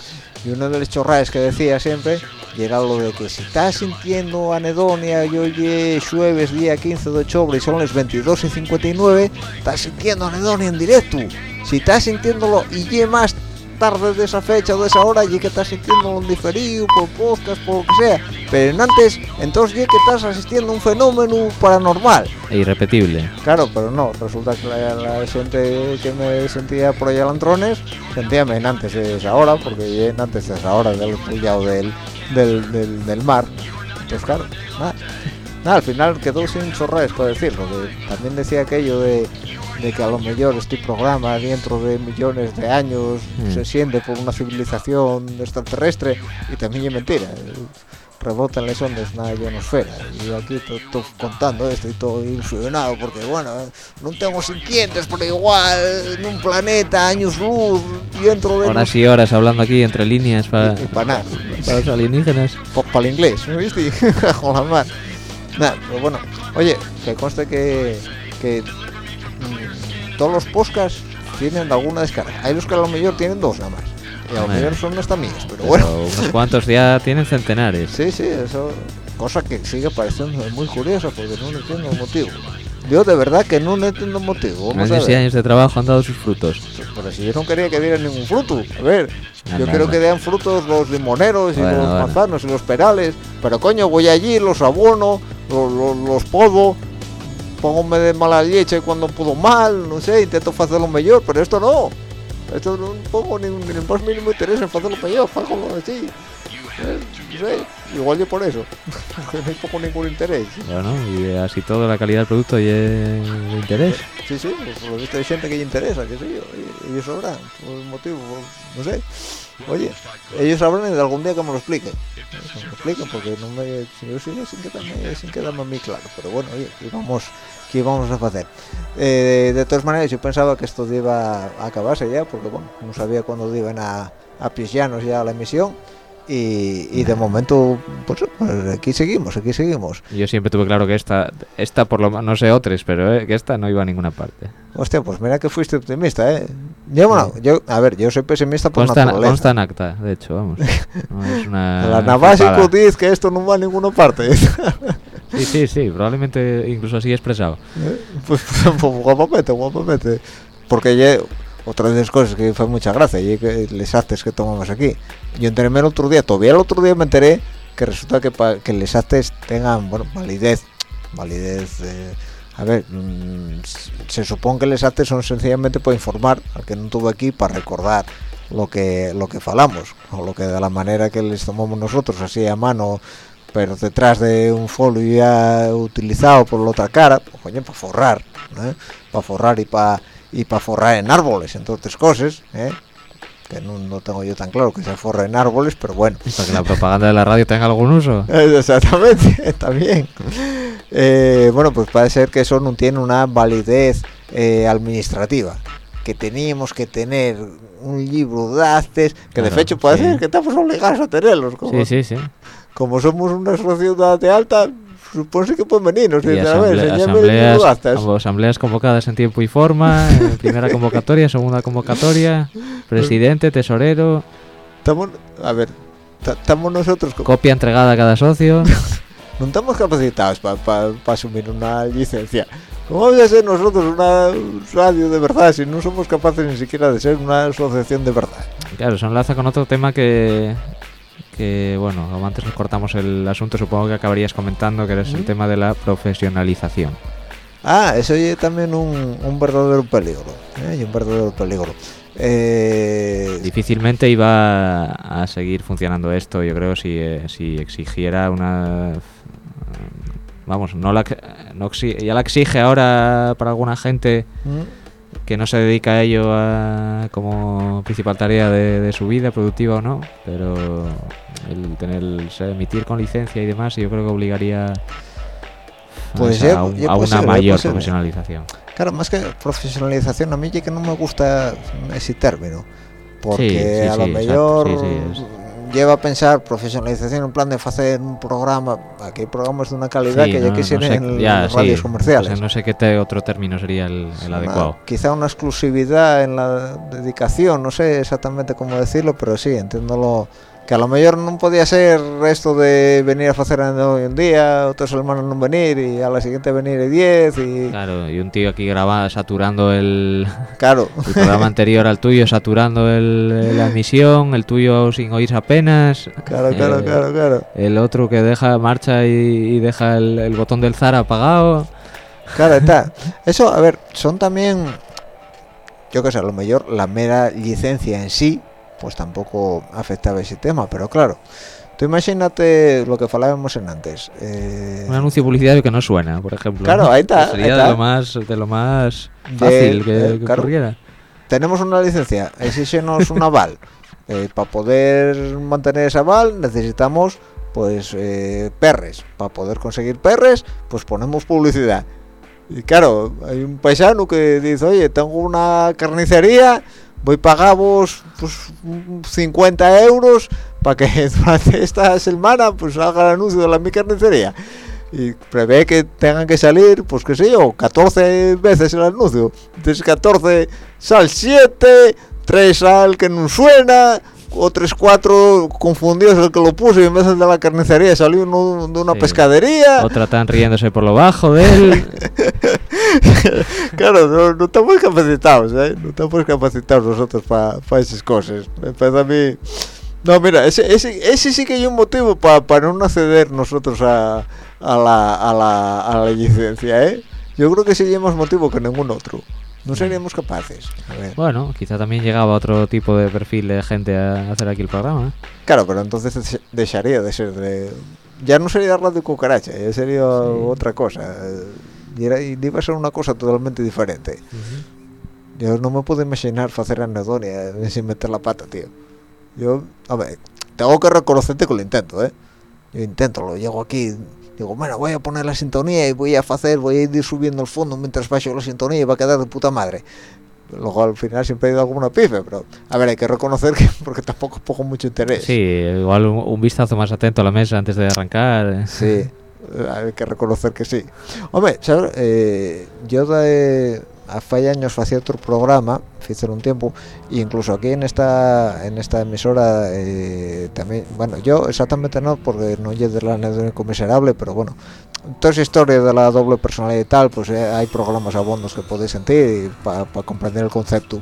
Speaker 2: Y uno de los chorraes que decía siempre y era lo de que si estás sintiendo anedonia y hoy es jueves día 15 de octubre y son las 22 y 59, estás sintiendo anedonia en directo. Si estás sintiéndolo y más tarde de esa fecha o de esa hora y que estás sintiéndolo en diferido, por podcast, por lo que sea, pero en antes entonces ya que estás asistiendo a un fenómeno paranormal
Speaker 3: E irrepetible.
Speaker 2: claro pero no resulta que la, la gente que me sentía por allá lantrones sentíame en antes de esa hora porque en antes de esa hora del otro lado del, del, del, del mar entonces claro nada Nada, al final quedó sin chorraes para decirlo que también decía aquello de, de que a lo mejor este programa dentro de millones de años
Speaker 3: Mm.
Speaker 2: se siente por una civilización extraterrestre y también es mentira rebotan las ondas en la ionosfera y aquí estoy contando esto y todo ilusionado porque bueno no tengo sintientes pero igual en un planeta años luz dentro de
Speaker 3: Horas y horas hablando aquí entre líneas para,
Speaker 2: y para nada
Speaker 3: para los alienígenas.
Speaker 2: para el inglés, ¿no viste? Con la mar. Nada, pero bueno, oye, que conste que, que mm, todos los podcasts tienen alguna descarga. Hay los que a lo mejor tienen dos nada más. Y a lo mejor son hasta mías, pero
Speaker 3: Pero
Speaker 2: bueno.
Speaker 3: unos cuantos ya tienen centenares.
Speaker 2: Sí, sí, eso. Cosa que sigue pareciendo muy curiosa porque no entiendo el motivo. Yo de verdad que no entiendo el motivo. Vamos
Speaker 3: Años y años de trabajo han dado sus frutos.
Speaker 2: Pero si yo no quería que dieran ningún fruto. A ver, yo
Speaker 3: Anda,
Speaker 2: quiero que den frutos los limoneros y
Speaker 3: Bueno,
Speaker 2: los
Speaker 3: bueno.
Speaker 2: manzanos y los perales. Pero coño, voy allí, los abono, los, los, los podo, póngome de mala leche cuando puedo mal, no sé, intento hacerlo mejor, pero esto no. Esto no pongo ni, ni el más mínimo interés en hacerlo mejor, hago así. Eh, No sé, igual yo por eso. no pongo ningún interés.
Speaker 3: Bueno, y así todo la calidad del producto y de interés.
Speaker 2: Sí, sí, pues por lo visto hay gente que le interesa, que sé yo, y- ellos sabrán por el motivo, por- no sé. Oye, ellos sabrán y de algún día que me lo expliquen. Que me lo expliquen porque no me, si yo sigo sin quedarme, sin quedarme a mí claro. Pero bueno, oye, ¿qué vamos, qué vamos a hacer? Eh, de todas maneras, yo pensaba que esto iba a acabarse ya, porque bueno, no sabía cuándo iban a, a pisanos ya la emisión. Y, y de momento, pues, pues aquí seguimos, aquí seguimos.
Speaker 3: Yo siempre tuve claro que esta, esta por lo menos, no sé otras, pero eh, que esta no iba a ninguna parte.
Speaker 2: Hostia, pues mira que fuiste optimista, ¿eh? Yo, bueno, yo, a ver, yo soy pesimista por
Speaker 3: Consta,
Speaker 2: naturaleza.
Speaker 3: consta en acta, de hecho, vamos. No es una
Speaker 2: la Navasico dice que esto no va a ninguna parte.
Speaker 3: Sí, sí, sí, probablemente incluso así expresado.
Speaker 2: pues, pues guapamente, guapamente. Porque ya, otra de las cosas que fue mucha gracia, y que les actes que tomamos aquí. Yo enteréme el otro día, todavía el otro día me enteré que resulta que, que les actes tengan, bueno, validez. Validez, eh, a ver, mm, s- se supone que les actes son sencillamente para informar al que no tuvo aquí, para recordar lo que lo que falamos, o lo que de la manera que les tomamos nosotros, así a mano, pero detrás de un folio ya utilizado por la otra cara, pues coño, para forrar, para forrar y para y para forrar en árboles, entre otras cosas, ¿eh? que no, no tengo yo tan claro que se forra en árboles, pero bueno.
Speaker 3: Para que la propaganda de la radio tenga algún uso.
Speaker 2: Exactamente, también. Eh, bueno, pues parece ser que eso no tiene una validez eh, administrativa. Que teníamos que tener un libro de actes, que de
Speaker 3: Claro,
Speaker 2: hecho puede
Speaker 3: sí.
Speaker 2: ser que estamos obligados a tenerlos. Como,
Speaker 3: Sí, sí, sí.
Speaker 2: Como somos una sociedad de alta, supone que pueden venir. Nos dicen, a ver,
Speaker 3: asambleas, asambleas convocadas en tiempo y forma, eh, primera convocatoria, segunda convocatoria, presidente, tesorero,
Speaker 2: Estamos, a ver, ta- estamos nosotros, co-
Speaker 3: copia entregada a cada socio.
Speaker 2: no estamos capacitados para asumir una licencia. ¿Cómo vamos a ser nosotros una radio de verdad si no somos capaces ni siquiera de ser una asociación de verdad?
Speaker 3: Claro, eso enlaza con otro tema que, que, bueno, como antes nos cortamos el asunto, supongo que acabarías comentando, que es el
Speaker 2: Ujú.
Speaker 3: tema de la profesionalización.
Speaker 2: Ah, eso es también un, un verdadero peligro. ¿eh? Un verdadero peligro. Eh,
Speaker 3: Difícilmente iba a seguir funcionando esto, yo creo, si, eh, si exigiera una... Vamos, no la, no ya la exige ahora para alguna gente
Speaker 2: ¿Mm?
Speaker 3: Que no se dedica a ello a- como principal tarea de, de su vida, productiva o no, pero el tener el emitir con licencia y demás, yo creo que obligaría
Speaker 2: ser,
Speaker 3: a, una
Speaker 2: ser,
Speaker 3: mayor profesionalización.
Speaker 2: Claro, más que profesionalización, a mí ya que no me gusta ese término. Porque
Speaker 3: sí,
Speaker 2: a lo
Speaker 3: sí,
Speaker 2: mejor lleva a pensar profesionalización en plan de hacer un programa. Aquí hay programas de una calidad
Speaker 3: Sí,
Speaker 2: que ya
Speaker 3: no- no
Speaker 2: quisieran
Speaker 3: sé-
Speaker 2: en
Speaker 3: ya,
Speaker 2: las
Speaker 3: sí.
Speaker 2: radios
Speaker 3: O
Speaker 2: comerciales.
Speaker 3: sea, no sé qué te- otro término sería el, el
Speaker 2: Una-
Speaker 3: adecuado.
Speaker 2: quizá una exclusividad en la dedicación, no sé exactamente cómo decirlo, pero sí, entiendo lo, que a lo mejor no podía ser esto de venir a hacer hoy un día, otras semanas no venir y a la siguiente venir el 10 y
Speaker 3: Claro, y un tío aquí graba saturando el,
Speaker 2: claro,
Speaker 3: el programa anterior al tuyo, saturando el- la emisión, el tuyo sin oírse apenas.
Speaker 2: claro, claro,
Speaker 3: eh,
Speaker 2: claro, claro.
Speaker 3: El otro que deja marcha y, y deja el, el botón del Zara apagado.
Speaker 2: Claro, está. Eso, a ver, son también, yo qué sé, a lo mejor la mera licencia en sí, pues tampoco afectaba ese tema, pero claro, tú imagínate lo que hablábamos en antes. eh,
Speaker 3: Un anuncio publicitario que no suena, por ejemplo.
Speaker 2: Claro, ahí está,
Speaker 3: Que Sería
Speaker 2: ahí
Speaker 3: de
Speaker 2: está.
Speaker 3: lo más, de lo más
Speaker 2: De-
Speaker 3: fácil que,
Speaker 2: eh,
Speaker 3: que
Speaker 2: claro.
Speaker 3: ocurriera.
Speaker 2: tenemos una licencia, exígenos un aval. para poder mantener ese aval necesitamos pues eh, perres. Para poder conseguir perres, pues ponemos publicidad. Y claro, hay un paisano que dice, oye, tengo una carnicería, voy pagamos pues 50 euros para que durante esta semana pues salga el anuncio de la mi carnicería. Y prevé que tengan que salir, pues qué sé yo, 14 veces el anuncio. Entonces 14 sal 7, 3 sal que no suena, o 3, 4 confundidos el que lo puso y en vez de la carnicería salió uno de una
Speaker 3: Sí.
Speaker 2: pescadería.
Speaker 3: Otra tan riéndose por lo bajo de él.
Speaker 2: claro, no, no estamos capacitados, ¿eh? No estamos capacitados nosotros para esas cosas. Me parece a mí... No, mira, ese, ese, ese sí que hay un motivo para no acceder nosotros a, a, la, a, la, a la licencia, ¿eh? Yo creo que sí más motivo que ningún otro. No seríamos capaces. A ver.
Speaker 3: Bueno, quizá también llegaba otro tipo de perfil de gente a hacer aquí el programa. ¿eh?
Speaker 2: Claro, pero entonces dejaría de ser de... Ya no sería Radio Cucaracha, ya sería otra cosa. Y, era, y iba a ser una cosa totalmente diferente. Yo no me puedo imaginar hacer anedonia sin meter la pata, tío. Yo, a ver, tengo que reconocerte que lo intento, ¿eh? Yo intento, lo llego aquí, digo, bueno, voy a poner la sintonía y voy a hacer, voy a ir subiendo el fondo mientras bajo la sintonía y va a quedar de puta madre. Luego al final siempre he ido alguna pife, pero a ver, hay que reconocer que porque tampoco pongo mucho interés.
Speaker 3: Sí, igual un, un vistazo más atento a la mesa antes de arrancar. ¿eh?
Speaker 2: Sí, hay que reconocer que sí. Hombre. Eh, yo de, hace años hacía otro programa, hice un tiempo, e incluso aquí en esta en esta emisora eh, también, bueno, yo exactamente no, porque no llegué de la anedónico miserable, pero bueno, toda esa historia de la doble personalidad y tal, pues eh, hay programas abondos que podéis sentir para comprender el concepto.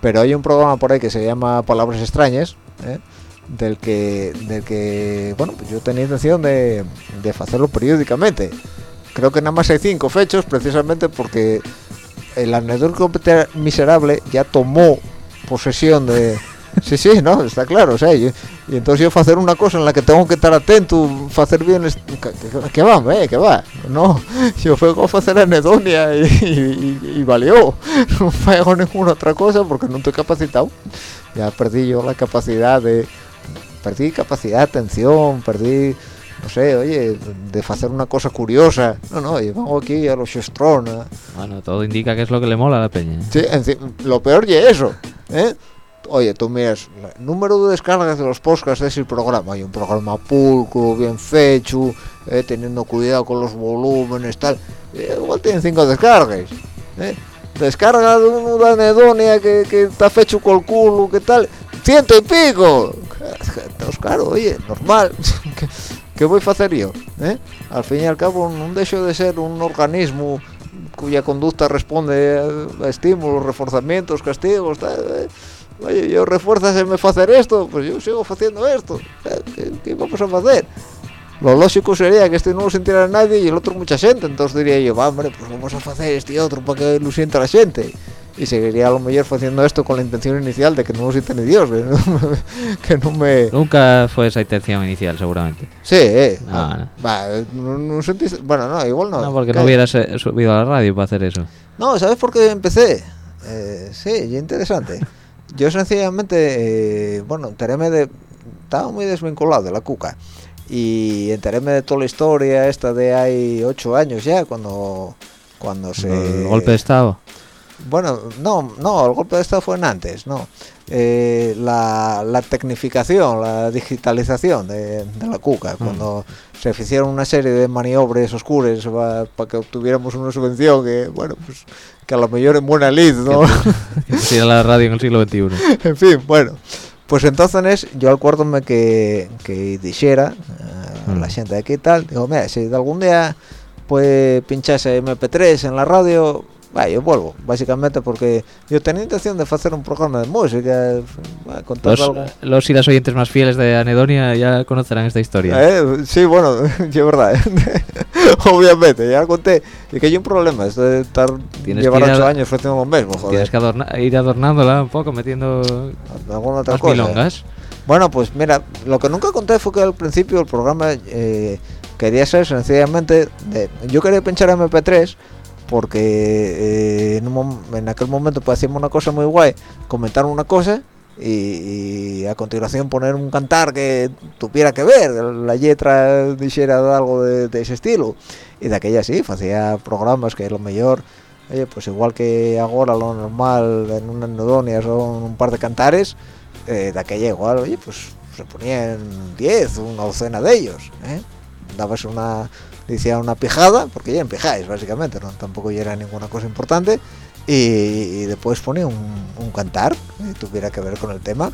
Speaker 2: Pero hay un programa por ahí que se llama Palabras Extrañas, ¿eh? Del que del que bueno pues yo tenía intención de, de hacerlo periódicamente. Creo que nada más hay cinco fechos precisamente porque el anedónico miserable ya tomó posesión de sí sí no está claro o sea yo- y entonces yo hacer una cosa en la que tengo que estar atento hacer bien que, va eh, que va no yo fuego a hacer anedonia y, y, y valió no hago ninguna otra cosa porque no estoy capacitado. Ya perdí yo la capacidad de perdí capacidad de atención, perdí, no sé, oye, de hacer una cosa curiosa. No, no, yo vengo aquí a los Shestron. a-
Speaker 3: Bueno, todo indica que es lo que le mola a la peña.
Speaker 2: Sí, lo peor y eso, ¿eh? Oye, tú miras, el número de descargas de los podcasts de ese programa, hay un programa pulcro, bien fecho, eh, teniendo cuidado con los volúmenes, tal, eh, igual tienen cinco descargas, ¿eh? Descarga de de anedonia que, que está fecho con el culo, que tal, ciento y pico. Entonces, claro, oye, normal. ¿Qué, qué voy a hacer yo? eh? Al fin y al cabo, no dejo de ser un organismo cuya conducta responde a, estímulos, reforzamientos, castigos. tal, eh. Oye, yo refuérzaseme hacer esto, pues yo sigo haciendo esto. Eh, ¿Qué, vamos a hacer? Lo lógico sería que este no lo sintiera nadie y el otro mucha gente. Entonces diría yo, "Va, hombre, pues vamos a hacer este otro para que lo sienta la gente. Y seguiría a lo mejor haciendo esto con la intención inicial de que no lo sienta ni Dios, que no, que no me...
Speaker 3: Nunca fue esa intención inicial, seguramente.
Speaker 2: Sí, eh.
Speaker 3: No,
Speaker 2: va, no, no Bueno, no, igual no.
Speaker 3: No, porque
Speaker 2: ¿Qué?
Speaker 3: no hubieras eh, subido a la radio para hacer eso.
Speaker 2: No, ¿sabes por qué empecé? Eh, sí, interesante. Yo sencillamente, eh, bueno, enteréme de... Estaba muy desvinculado de la cuca. Y enteréme de toda la historia esta de hay ocho años ya, cuando cuando se...
Speaker 3: El golpe de estado.
Speaker 2: Bueno, no, no, el golpe de estado fue en antes, no. Eh, la, la tecnificación, la digitalización de, de la cuca, cuando se hicieron una serie de maniobras oscuras para que obtuviéramos una subvención que, bueno, pues que a lo mejor en buena lid, ¿no?
Speaker 3: Sí, la radio en el siglo XXI.
Speaker 2: en fin, bueno, Pues entonces yo acuérdome que, que dijera eh, a la
Speaker 3: Mm.
Speaker 2: gente de aquí y tal, digo, mira, si de algún día pues pinchase MP3 en la radio, va, yo vuelvo, básicamente porque yo tenía intención de hacer un programa de música, eh,
Speaker 3: Los,
Speaker 2: algo.
Speaker 3: los y las oyentes más fieles de Anedonia ya conocerán esta historia.
Speaker 2: Eh, sí, bueno, es verdad. Obviamente, ya conté. Y que hay un problema, esto de estar
Speaker 3: Tienes
Speaker 2: llevar ocho años haciendo lo mismo, joder.
Speaker 3: Tienes que adorna- ir adornándola un poco, metiendo
Speaker 2: Alguna otra
Speaker 3: más
Speaker 2: cosa.
Speaker 3: milongas.
Speaker 2: Bueno, pues mira, lo que nunca conté fue que al principio el programa eh, quería ser sencillamente de, yo quería pinchar MP3 porque eh, en, un en aquel momento pues hacíamos una cosa muy guay, comentar una cosa y, a continuación poner un cantar que tuviera que ver, la letra dijera algo de, ese estilo y de aquella sí, hacía programas que lo mejor Oye, pues igual que ahora lo normal en una anedonia son un par de cantares, eh, de aquella igual, oye, pues se ponían 10, una docena de ellos, ¿eh? Dabas una, decía una pijada, porque ya empijáis básicamente, ¿no? tampoco ya era ninguna cosa importante, y, y después ponía un, un cantar que tuviera que ver con el tema.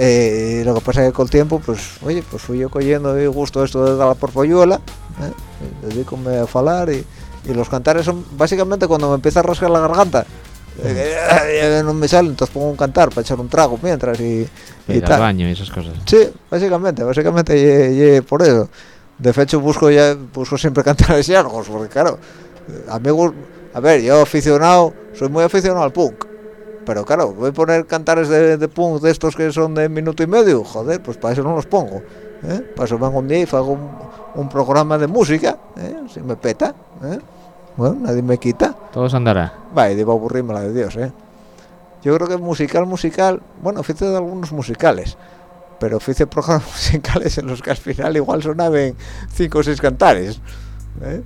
Speaker 2: Eh, lo que pasa es que con el tiempo, pues, oye, pues fui yo cogiendo y gusto esto de dar por polluela, ¿eh? Y dedícome a falar y, y los cantares son básicamente cuando me empieza a rascar la garganta. eh, no me sale, entonces pongo un cantar para echar un trago mientras y, y
Speaker 3: al
Speaker 2: tal.
Speaker 3: baño y esas cosas.
Speaker 2: Sí, básicamente, básicamente ye por eso. De hecho busco ya busco siempre cantares largos, porque claro, eh, amigos, a ver, yo aficionado, soy muy aficionado al punk. Pero claro, voy a poner cantares de, de punk de estos que son de minuto y medio, joder, pues para eso no los pongo. ¿eh? Para eso vengo un día y hago un, un programa de música, ¿eh? si me peta, ¿eh? bueno, nadie me quita.
Speaker 3: Todo se andará.
Speaker 2: Va, y debo aburrirme la de Dios, ¿eh? Yo creo que musical, musical, bueno, hice de algunos musicales, pero hice programas musicales en los que al final igual sonaban cinco o seis cantares. ¿eh?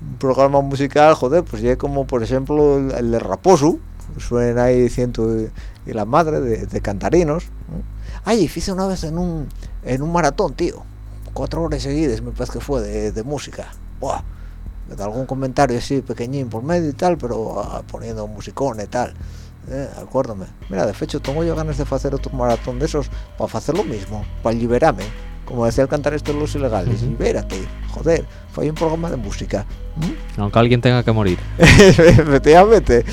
Speaker 2: Un programa musical, joder, pues ya como por ejemplo el, de Raposo, suena ahí ciento y, la madre de, cantarinos. ¿no? Ay, hice una vez en un, en un maratón, tío, cuatro horas seguidas me parece que fue de, de música. Buah algún comentario así pequeñín por medio y tal, pero ah, poniendo musicón y tal. Eh, acuérdame. Mira, de hecho, tengo yo ganas de hacer otro maratón de esos para hacer lo mismo, para liberarme. Como decía el cantar esto de los ilegales,
Speaker 3: Ujú.
Speaker 2: libérate, joder, fue un programa de música. ¿Mm?
Speaker 3: Aunque alguien tenga que morir.
Speaker 2: Efectivamente,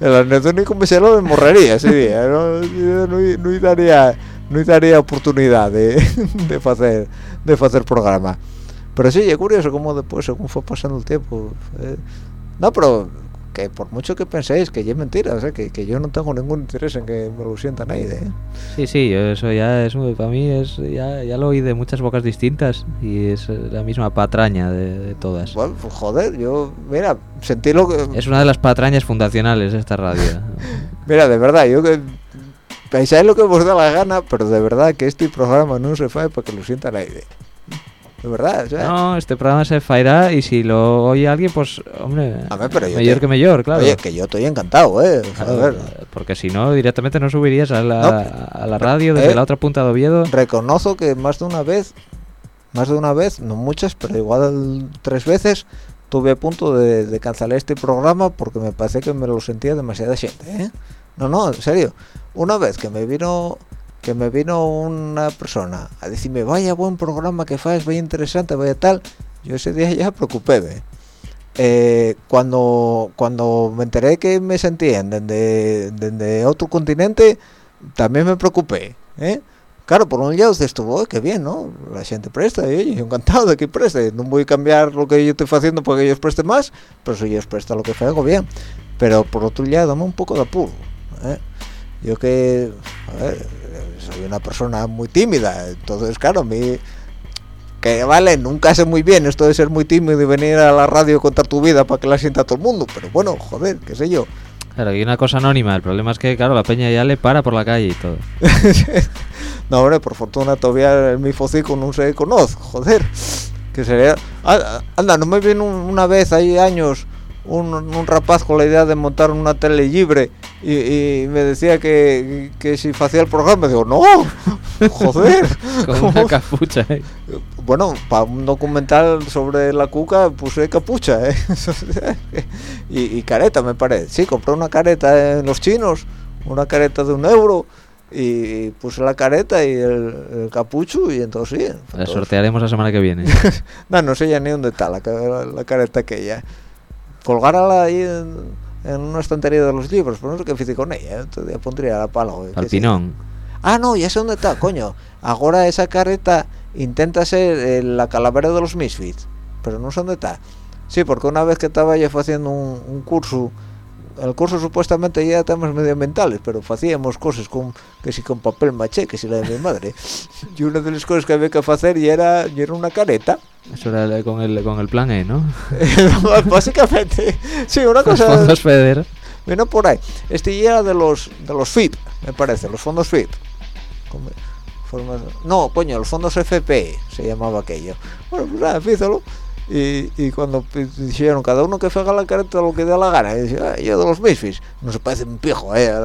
Speaker 2: el anedónico me salió de morrería ese día, no, no, no daría, no daría oportunidad de, de hacer de hacer programa. Pero sí, es curioso cómo después, según fue pasando el tiempo. eh, no, pero que por mucho que penséis que es mentira, o sea, que, que yo no tengo ningún interés en que me lo sienta nadie. ¿eh?
Speaker 3: Sí, sí, eso ya es para mí es ya, ya lo oí de muchas bocas distintas y es eh, la misma patraña de, de todas.
Speaker 2: Bueno, pues joder, yo, mira, sentí lo que.
Speaker 3: Es una de las patrañas fundacionales de esta radio.
Speaker 2: Mira, de verdad, yo que. Pensáis lo que os da la gana, pero de verdad que este programa no se fue para que lo sienta nadie. De verdad, sea.
Speaker 3: No, este programa se fairá y si lo oye alguien, pues, hombre,
Speaker 2: A ver, pero yo
Speaker 3: mayor
Speaker 2: te-
Speaker 3: que mayor, claro.
Speaker 2: Oye, que yo estoy encantado, eh.
Speaker 3: Claro,
Speaker 2: Joder.
Speaker 3: porque si no, directamente no subirías a la,
Speaker 2: No,
Speaker 3: a la radio desde
Speaker 2: eh,
Speaker 3: la otra punta de Oviedo.
Speaker 2: Reconozco que más de una vez, más de una vez, no muchas, pero igual tres veces, tuve a punto de, de cancelar este programa porque me parece que me lo sentía demasiada gente, ¿eh? No, no, en serio. Una vez que me vino que me vino una persona a decirme, vaya buen programa que faz, vaya interesante, vaya tal, yo ese día ya preocupé, eh, cuando cuando me enteré que me sentían desde, desde otro continente, también me preocupé, ¿eh? Claro, por un lado estuvo, "Oh, qué bien, ¿no? La gente presta, y yo encantado de que preste. No voy a cambiar lo que yo estoy haciendo porque ellos presten más, pero si ellos prestan lo que hago bien. Pero por otro lado, dame un poco de apuro. ¿eh? Yo que, a ver, soy una persona muy tímida, entonces, claro, a mí, que vale, nunca sé muy bien esto de ser muy tímido y venir a la radio contar tu vida para que la sienta todo el mundo, pero bueno, joder, qué sé yo.
Speaker 3: Claro, y una cosa anónima. El problema es que, claro, la peña ya le para por la calle y todo.
Speaker 2: no, hombre, por fortuna todavía en mi focico no se conoce, joder. Que sería... Anda, no me un- una vez, hay años, un, un rapaz con la idea de montar una tele libre y, y me decía que, que si hacía el programa, digo, no, joder.
Speaker 3: Con
Speaker 2: ¿cómo?
Speaker 3: una capucha. ¿eh?
Speaker 2: Bueno, para un documental sobre la cuca puse capucha, ¿eh? y, y careta, me parece. Sí, compré una careta en los chinos, una careta de un euro, y puse la careta y el, el capucho y entonces sí.
Speaker 3: La sortearemos la semana que viene.
Speaker 2: no, no sé ya ni dónde está la, la, la careta aquella. Colgárala ahí en, en una estantería de los libros, pero no sé qué hice con ella. Entonces pondría la palo.
Speaker 3: Al pinón.
Speaker 2: Ah, no, ya sé dónde está, coño. Ahora esa careta intenta ser eh, la calavera de los Misfits, pero no sé dónde está. Sí, porque una vez que estaba yo haciendo un, un curso, el curso supuestamente ya temas medioambientales, pero hacíamos cosas con que si con papel maché, que si la de mi madre. Y una de las cosas que había que hacer y era, y era una careta.
Speaker 3: Eso era el- con el, con el plan E, ¿no?
Speaker 2: Básicamente, sí, una
Speaker 3: Los
Speaker 2: cosa
Speaker 3: fondos FEDER.
Speaker 2: vino por ahí. Este ya era de los de los FIP, me parece, los fondos FIP. Como formas- No, coño, los fondos FP se llamaba aquello. Bueno, pues nada, fíjalo. Y, y cuando pi- dijeron cada uno que haga la careta lo que dé la gana, y dice, "Ah, yo de los Misfits, no se parece un pijo eh, a,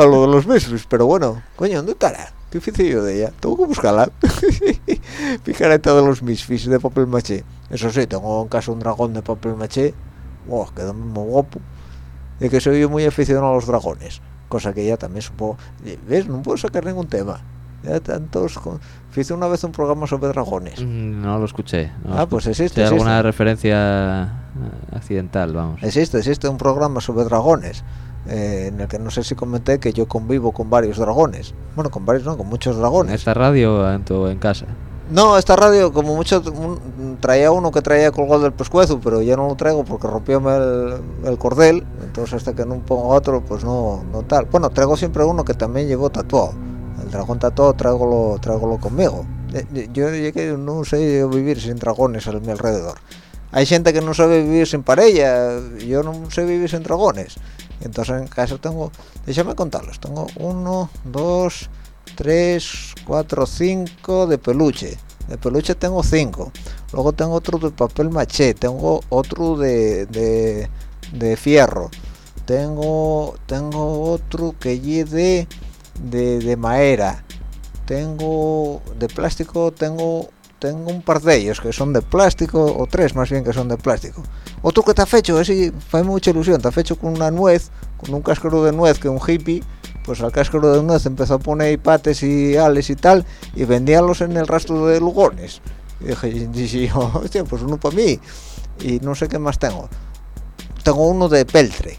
Speaker 2: a lo de los Misfits, pero bueno, coño, ¿dónde estará? ¿Qué hice yo de ella? Tengo que buscarla. Careta de los Misfits de papel maché. Eso sí, tengo en casa un dragón de papel maché. Wow, quedó muy guapo de que soy yo muy aficionado a los dragones cosa que ya también supongo ves no puedo sacar ningún tema ya tantos con... hice una vez un programa sobre dragones
Speaker 3: Mm, No lo escuché. no lo
Speaker 2: Ah, pues
Speaker 3: escuché.
Speaker 2: existe,
Speaker 3: Sí, alguna
Speaker 2: existe.
Speaker 3: referencia eh, accidental, vamos.
Speaker 2: existe existe un programa sobre dragones eh, en el que no sé si comenté que yo convivo con varios dragones. Bueno con varios no con muchos
Speaker 3: ¿En
Speaker 2: dragones
Speaker 3: esta radio en, tu- en casa?
Speaker 2: no esta radio como mucho un- traía uno que traía colgado del pescuezo pero ya no lo traigo porque rompióme el, el cordel. Entonces hasta que no pongo otro pues no no tal. Bueno traigo siempre uno que también llevo tatuado. El dragón tatuado tráigolo tráigolo conmigo. Eh, eh, yo llegué no sé vivir sin dragones a mi alrededor. Hay gente que no sabe vivir sin parella yo no sé vivir sin dragones entonces en casa tengo déjame contarlos tengo uno dos tres cuatro cinco de peluche. De peluche tengo cinco. Luego tengo otro de papel maché tengo otro de, de, de fierro. Tengo tengo otro que lleve de, de madera. Tengo de plástico tengo tengo un par de ellos que son de plástico o tres más bien que son de plástico otro que está fecho ese fue mucha ilusión está fecho con una nuez con un cáscaro de nuez que un hippie pues al cáscaro de nuez empezó a poner pates y ales y tal y vendíalos en el rastro de lugones. Y dije, y dije hostia, pues uno para mí y no sé qué más tengo. Tengo uno de peltre.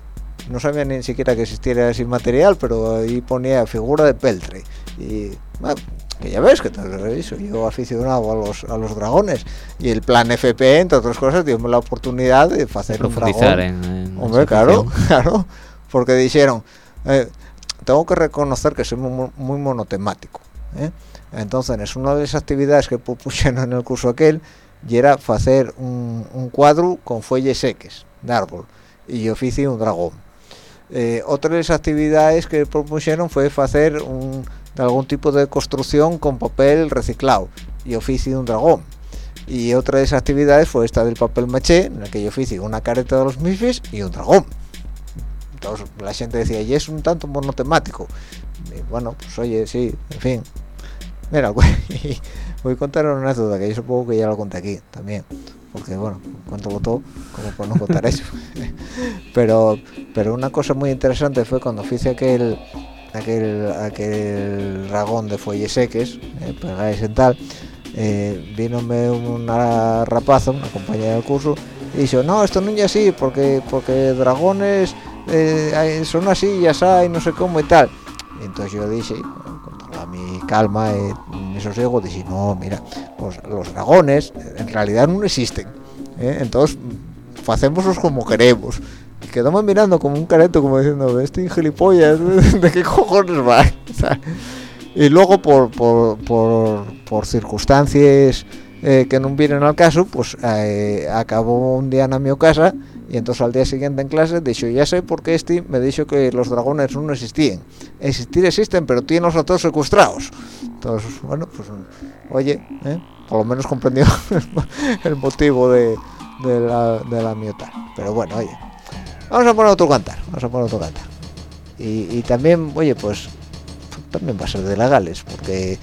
Speaker 2: No sabía ni siquiera que existiera ese material pero ahí ponía figura de peltre y bueno, que ya ves que te lo dicho, yo aficionado a los a los dragones y el plan FP entre otras cosas dio la oportunidad de hacer un dragón
Speaker 3: en, en
Speaker 2: Hombre, claro, claro, porque dijeron, eh, tengo que reconocer que soy muy, muy monotemático. ¿eh? Entonces, es una de las actividades que pusieron en el curso aquel, y era hacer un, un cuadro con fuelles seques de árbol, y yo hice un dragón. Eh, otra de las actividades que propusieron fue hacer un, de algún tipo de construcción con papel reciclado, y yo hice un dragón. Y otra de esas actividades fue esta del papel maché, en la que una careta de los Misfits y un dragón. Entonces la gente decía, y es un tanto monotemático. Bueno, pues oye, sí, en fin. Mira, voy a contar una anécdota que yo supongo que ya lo conté aquí también. Porque bueno, cuéntalo todo, como por no contar eso. pero, pero una cosa muy interesante fue cuando hice aquel aquel aquel dragón de fuelles seques, eh, pegáis en tal, eh, vínome una rapaza, una compañera del curso, y dijo, no, esto no es así, porque porque dragones eh, son así, ya sabes, no sé cómo y tal. Y entonces yo dije, con toda mi calma y mi sosiego, dije, no, mira, los, los dragones en realidad no existen. ¿eh? Entonces, hacémoslos como queremos. Quedamos mirando como un careto, como diciendo, este gilipollas, ¿de qué cojones va? y luego por, por, por, por circunstancias eh, que no vienen al caso pues eh, acabó un día en mi casa y entonces al día siguiente en clase dijo ya sé por qué este me dijo que los dragones no existían existir existen pero tienen los todos secuestrados entonces bueno pues oye ¿eh? por lo menos comprendió el motivo de, de la, de la miota pero bueno oye vamos a poner otro cantar vamos a poner otro cantar y, y también oye pues también va a ser de legales porque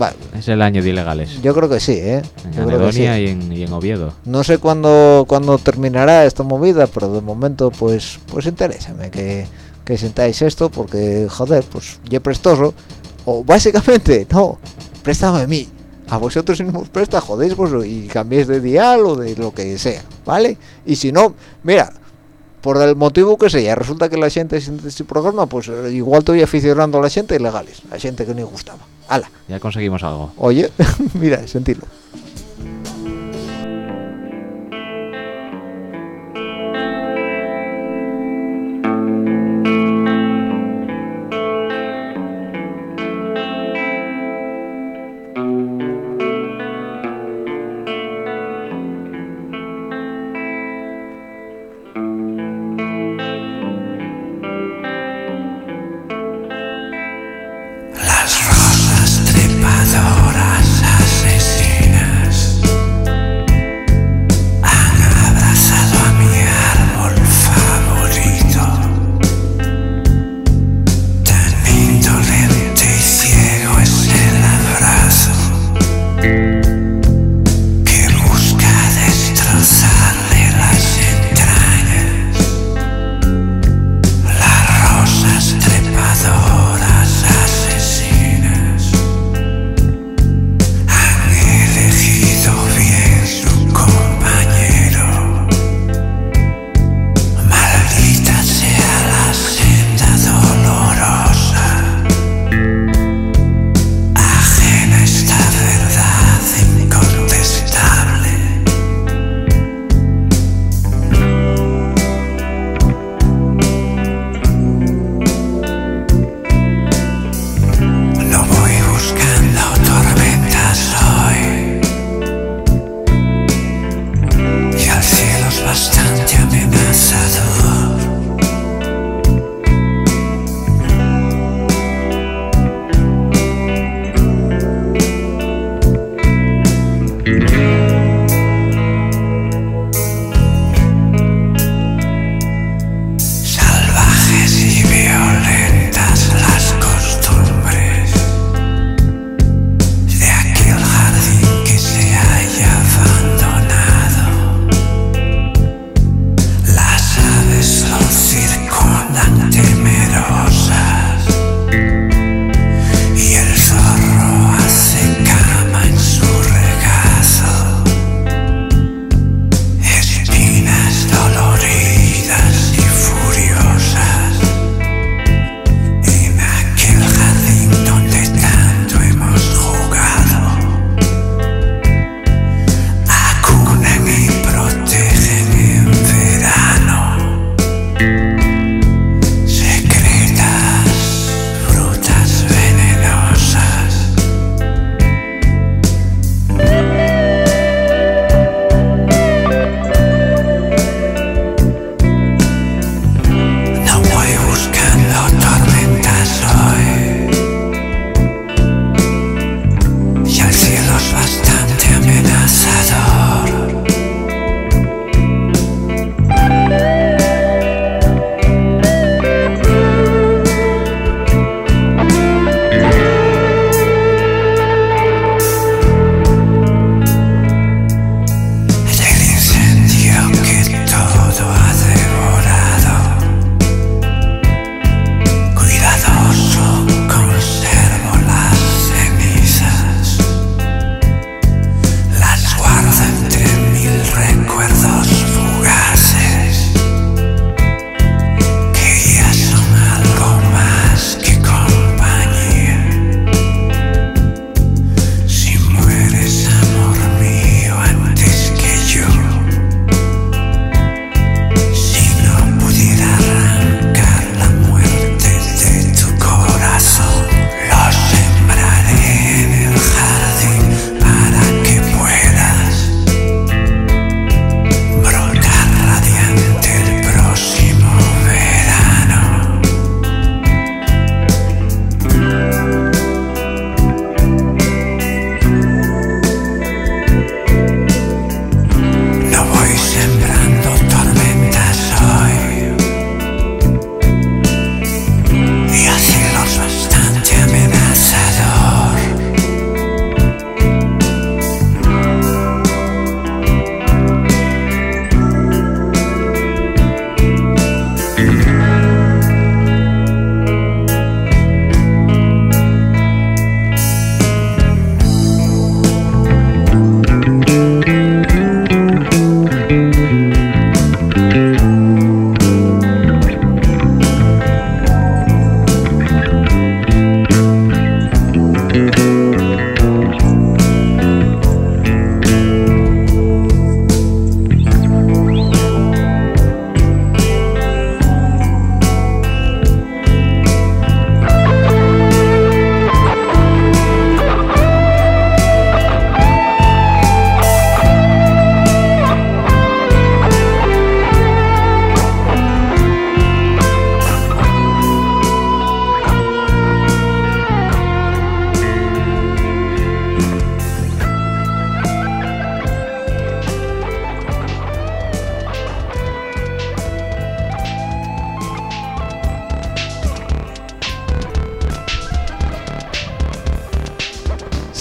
Speaker 2: va,
Speaker 3: Es el año de ilegales.
Speaker 2: yo creo que sí ¿eh?
Speaker 3: En
Speaker 2: Yo creo que sí.
Speaker 3: Anedonia y, en, y en Oviedo.
Speaker 2: no sé cuándo cuándo terminará esta movida pero de momento pues pues interésame que, que sentáis esto porque joder pues ya prestoso o básicamente no préstame a mí a vosotros si no os presta jodéis vos y cambiéis de dial o de lo que sea vale y si no mira por el motivo que sea resulta que la gente siente este programa pues eh, igual estoy aficionando a la gente ilegales a gente que no gustaba. Ala.
Speaker 3: Ya conseguimos algo.
Speaker 2: oye mira sentirlo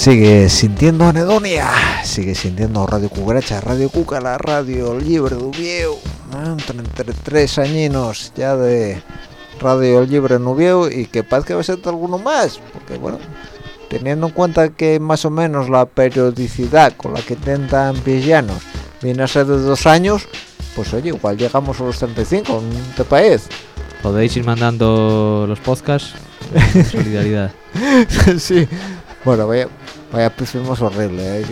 Speaker 2: Sigue sintiendo anedonia, sigue sintiendo Radio Cucaracha, Radio Cuca, la radio libre de Ubieu, ¿eh? 33 añinos ya de Radio Libre en Ubieu y que paz que va a ser alguno más, porque bueno, teniendo en cuenta que más o menos la periodicidad con la que intentan villanos viene a ser de dos años, pues oye, igual llegamos a los 35, ¿no te parece?
Speaker 3: Podéis ir mandando los podcasts. Solidaridad.
Speaker 2: sí. Bueno, vaya, vaya más horrible. ¿eh?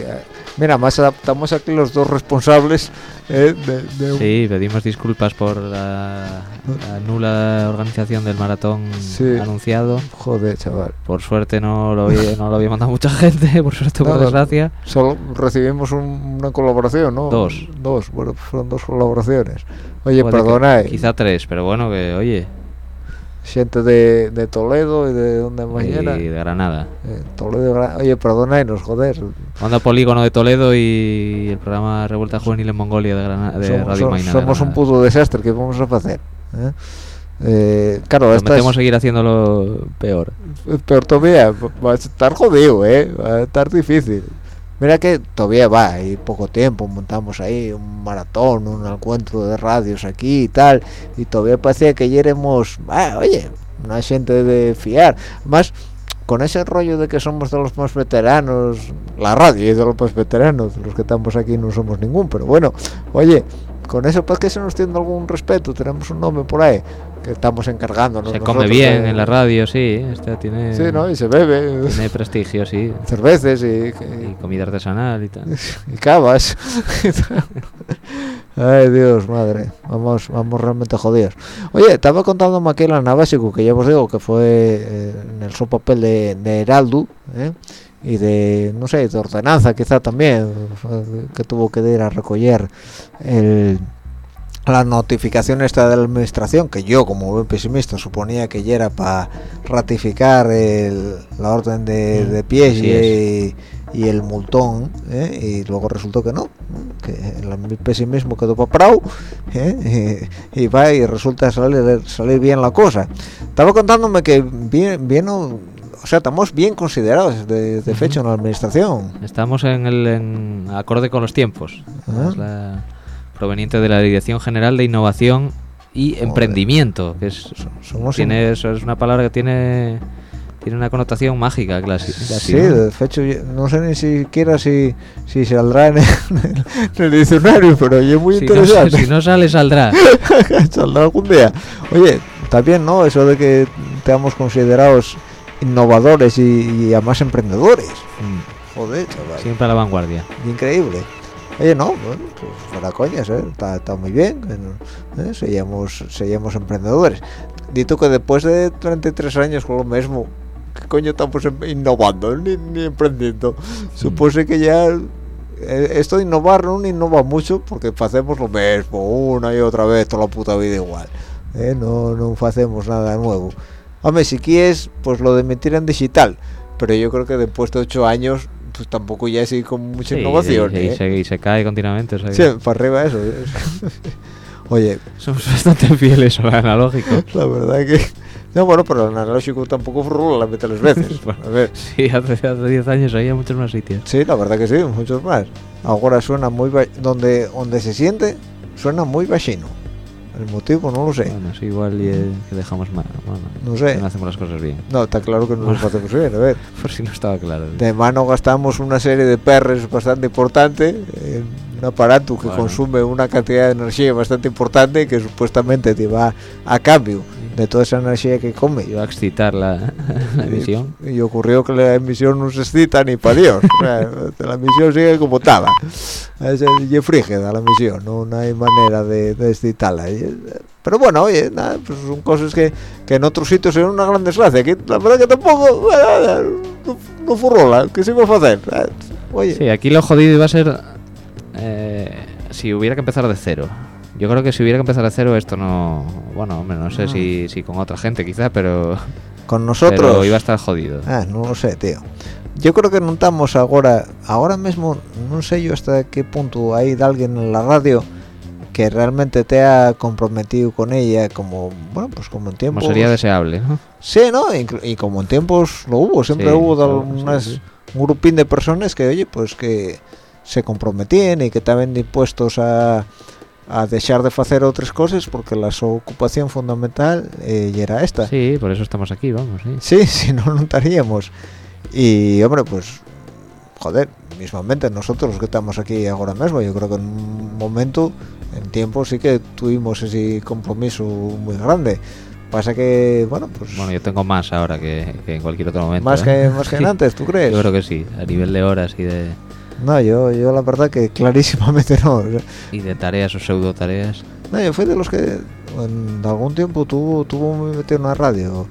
Speaker 2: Mira, más adaptamos aquí los dos responsables ¿eh? de, de un-
Speaker 3: Sí, pedimos disculpas por la, la nula organización del maratón
Speaker 2: Sí.
Speaker 3: anunciado.
Speaker 2: Joder, chaval.
Speaker 3: Por suerte no lo, había, no lo había mandado mucha gente, por suerte o por desgracia.
Speaker 2: Solo recibimos un- una colaboración, ¿no?
Speaker 3: Dos.
Speaker 2: Dos, bueno, fueron dos colaboraciones. Oye,
Speaker 3: Puede que-
Speaker 2: perdona, eh,
Speaker 3: Quizá tres, pero bueno, que oye,
Speaker 2: gente de, de Toledo y de donde
Speaker 3: y
Speaker 2: mañana.
Speaker 3: de Granada.
Speaker 2: Eh, Toledo, Gra- oye, perdona y nos joder.
Speaker 3: Onda Polígono de Toledo y el programa Revuelta Juvenil en Mongolia de, Grana- de
Speaker 2: somos
Speaker 3: Radio Maina. de
Speaker 2: somos un
Speaker 3: Granada.
Speaker 2: puto desastre, ¿qué vamos a hacer? ¿Eh? Eh, claro,
Speaker 3: Prometemos seguir haciéndolo peor.
Speaker 2: Pero todavía va a estar jodido, ¿eh? Va a estar difícil. Mira que todavía va, hay poco tiempo, montamos ahí un maratón, un encuentro de radios aquí y tal, y todavía parecía que ya éramos, ah, oye, una gente de fiar. Más con ese rollo de que somos de los más veteranos, la radio es de los más veteranos, los que estamos aquí no somos ningún, pero bueno, oye, con eso pues que se nos tiene algún respeto, tenemos un nombre por ahí, que estamos encargándonos.
Speaker 3: Se come bien
Speaker 2: de-
Speaker 3: en la radio, sí. Este tiene,
Speaker 2: Sí, ¿no? Y se bebe.
Speaker 3: tiene prestigio, sí.
Speaker 2: cervezas y,
Speaker 3: Y comida artesanal y tal.
Speaker 2: y, y cavas. Ay, Dios, madre. Vamos vamos realmente jodidos. Oye, estaba contándome aquí la Navasico, que ya os digo que fue eh, en el su papel de, de Heraldo, ¿eh? Y de, no sé, de ordenanza quizá también, que tuvo que ir a recoger el, la notificación esta de la administración, que yo como buen pesimista suponía que ya era para ratificar el- la orden de,
Speaker 3: Mm,
Speaker 2: de y, y el multón, ¿eh? y luego resultó que no, que el mi pesimismo quedó para Prau, ¿eh? y, y va y resulta salir, salir bien la cosa. Estaba contándome que bien, bien o sea, estamos bien considerados de, de fecha en la administración.
Speaker 3: Estamos en el en acorde con los tiempos.
Speaker 2: Ah.
Speaker 3: Es la- proveniente de la Dirección General de Innovación y Emprendimiento, que es
Speaker 2: Somos
Speaker 3: tiene eso es una palabra que tiene tiene una connotación mágica casi,
Speaker 2: Sí,
Speaker 3: ¿no?
Speaker 2: de hecho, no sé ni siquiera si, si saldrá en el, en el diccionario, pero yo muy
Speaker 3: si, no,
Speaker 2: interesante.
Speaker 3: si no sale saldrá.
Speaker 2: saldrá algún día. Oye, también, ¿no? Eso de que seamos considerados innovadores y, y además emprendedores.
Speaker 3: Mm,
Speaker 2: Joder, chaval.
Speaker 3: Siempre a la vanguardia.
Speaker 2: Increíble. Oye, no, bueno, pues fuera coñas, ¿eh? Está, está muy bien. ¿eh? Seamos emprendedores. Dito que después de 33 años con lo mismo, ¿qué coño estamos em- innovando ni, ni emprendiendo? Supuse que ya eh, esto de innovar no innova mucho porque hacemos lo mismo una y otra vez toda la puta vida igual. ¿eh? No, no hacemos nada nuevo. Hombre, si quieres, pues lo de meter en digital. Pero yo creo que después de 8 años, pues tampoco ya así con mucha
Speaker 3: Sí,
Speaker 2: innovación.
Speaker 3: y
Speaker 2: ¿eh?
Speaker 3: se, y se cae continuamente. o sea que
Speaker 2: Sí, para arriba eso. Oye,
Speaker 3: Somos bastante fieles al analógico.
Speaker 2: la verdad que... No, bueno, pero el analógico tampoco frula la mete las veces.
Speaker 3: Bueno.
Speaker 2: A ver,
Speaker 3: Sí, hace hace 10 años había muchos más sitios.
Speaker 2: sí, la verdad que sí, muchos más. Ahora suena muy... ba- Donde, donde se siente, suena muy bajino. El motivo no lo sé.
Speaker 3: Bueno, es igual y, eh, que dejamos mal. Bueno,
Speaker 2: No sé.
Speaker 3: que no hacemos las cosas bien.
Speaker 2: No, está claro que no lo hacemos bien, a ver.
Speaker 3: Por si no estaba claro.
Speaker 2: De mano gastamos una serie de perres bastante importante, en un aparato que
Speaker 3: Bueno.
Speaker 2: consume una cantidad de energía bastante importante que supuestamente te va a cambio de toda esa energía que come.
Speaker 3: Iba a excitar la, la emisión.
Speaker 2: Y, y ocurrió que la emisión no se excita ni para Dios. La emisión sigue como estaba. Es y frígida la emisión, no, no hay manera de, de excitarla. Y, eh, Pero bueno, oye, nada, pues son cosas que, que en otros sitios son una gran desgracia. Que la verdad que tampoco no, no furrola, que se va a hacer. Oye,
Speaker 3: Sí, aquí lo jodido iba a ser eh, si hubiera que empezar de cero. Yo creo que si hubiera que empezar de cero esto no... Bueno, hombre, no sé
Speaker 2: Ah.
Speaker 3: si, si con otra gente quizá, pero,
Speaker 2: con nosotros...
Speaker 3: pero iba a estar jodido.
Speaker 2: Ah, no lo sé, tío. Yo creo que no estamos ahora, ahora mismo, no sé yo hasta qué punto hay de alguien en la radio que realmente te ha comprometido con ella como bueno pues como en tiempos
Speaker 3: Como sería deseable, ¿no?
Speaker 2: sí no y como en tiempos lo hubo siempre
Speaker 3: Sí,
Speaker 2: hubo
Speaker 3: claro,
Speaker 2: algunas
Speaker 3: sí, sí.
Speaker 2: un grupín de personas que oye pues que se comprometían y que estaban dispuestos a a dejar de hacer otras cosas porque la ocupación fundamental eh, era esta
Speaker 3: Sí, por eso estamos aquí, vamos, sí.
Speaker 2: Sí, si no, no estaríamos. Y, hombre, pues, joder, mismamente nosotros los que estamos aquí ahora mismo, yo creo que en un momento, en tiempo, sí que tuvimos ese compromiso muy grande. Pasa que, bueno, pues,
Speaker 3: Bueno, yo tengo más ahora que, que en cualquier otro momento.
Speaker 2: más,
Speaker 3: ¿eh?
Speaker 2: que, más que
Speaker 3: Sí.
Speaker 2: antes, ¿tú crees?
Speaker 3: Yo creo que sí, a nivel de horas y de,
Speaker 2: No, yo, yo la verdad que clarísimamente no.
Speaker 3: Y de tareas o pseudo tareas.
Speaker 2: No, yo fui de los que en algún tiempo tuvo, tuvo muy metido en una radio.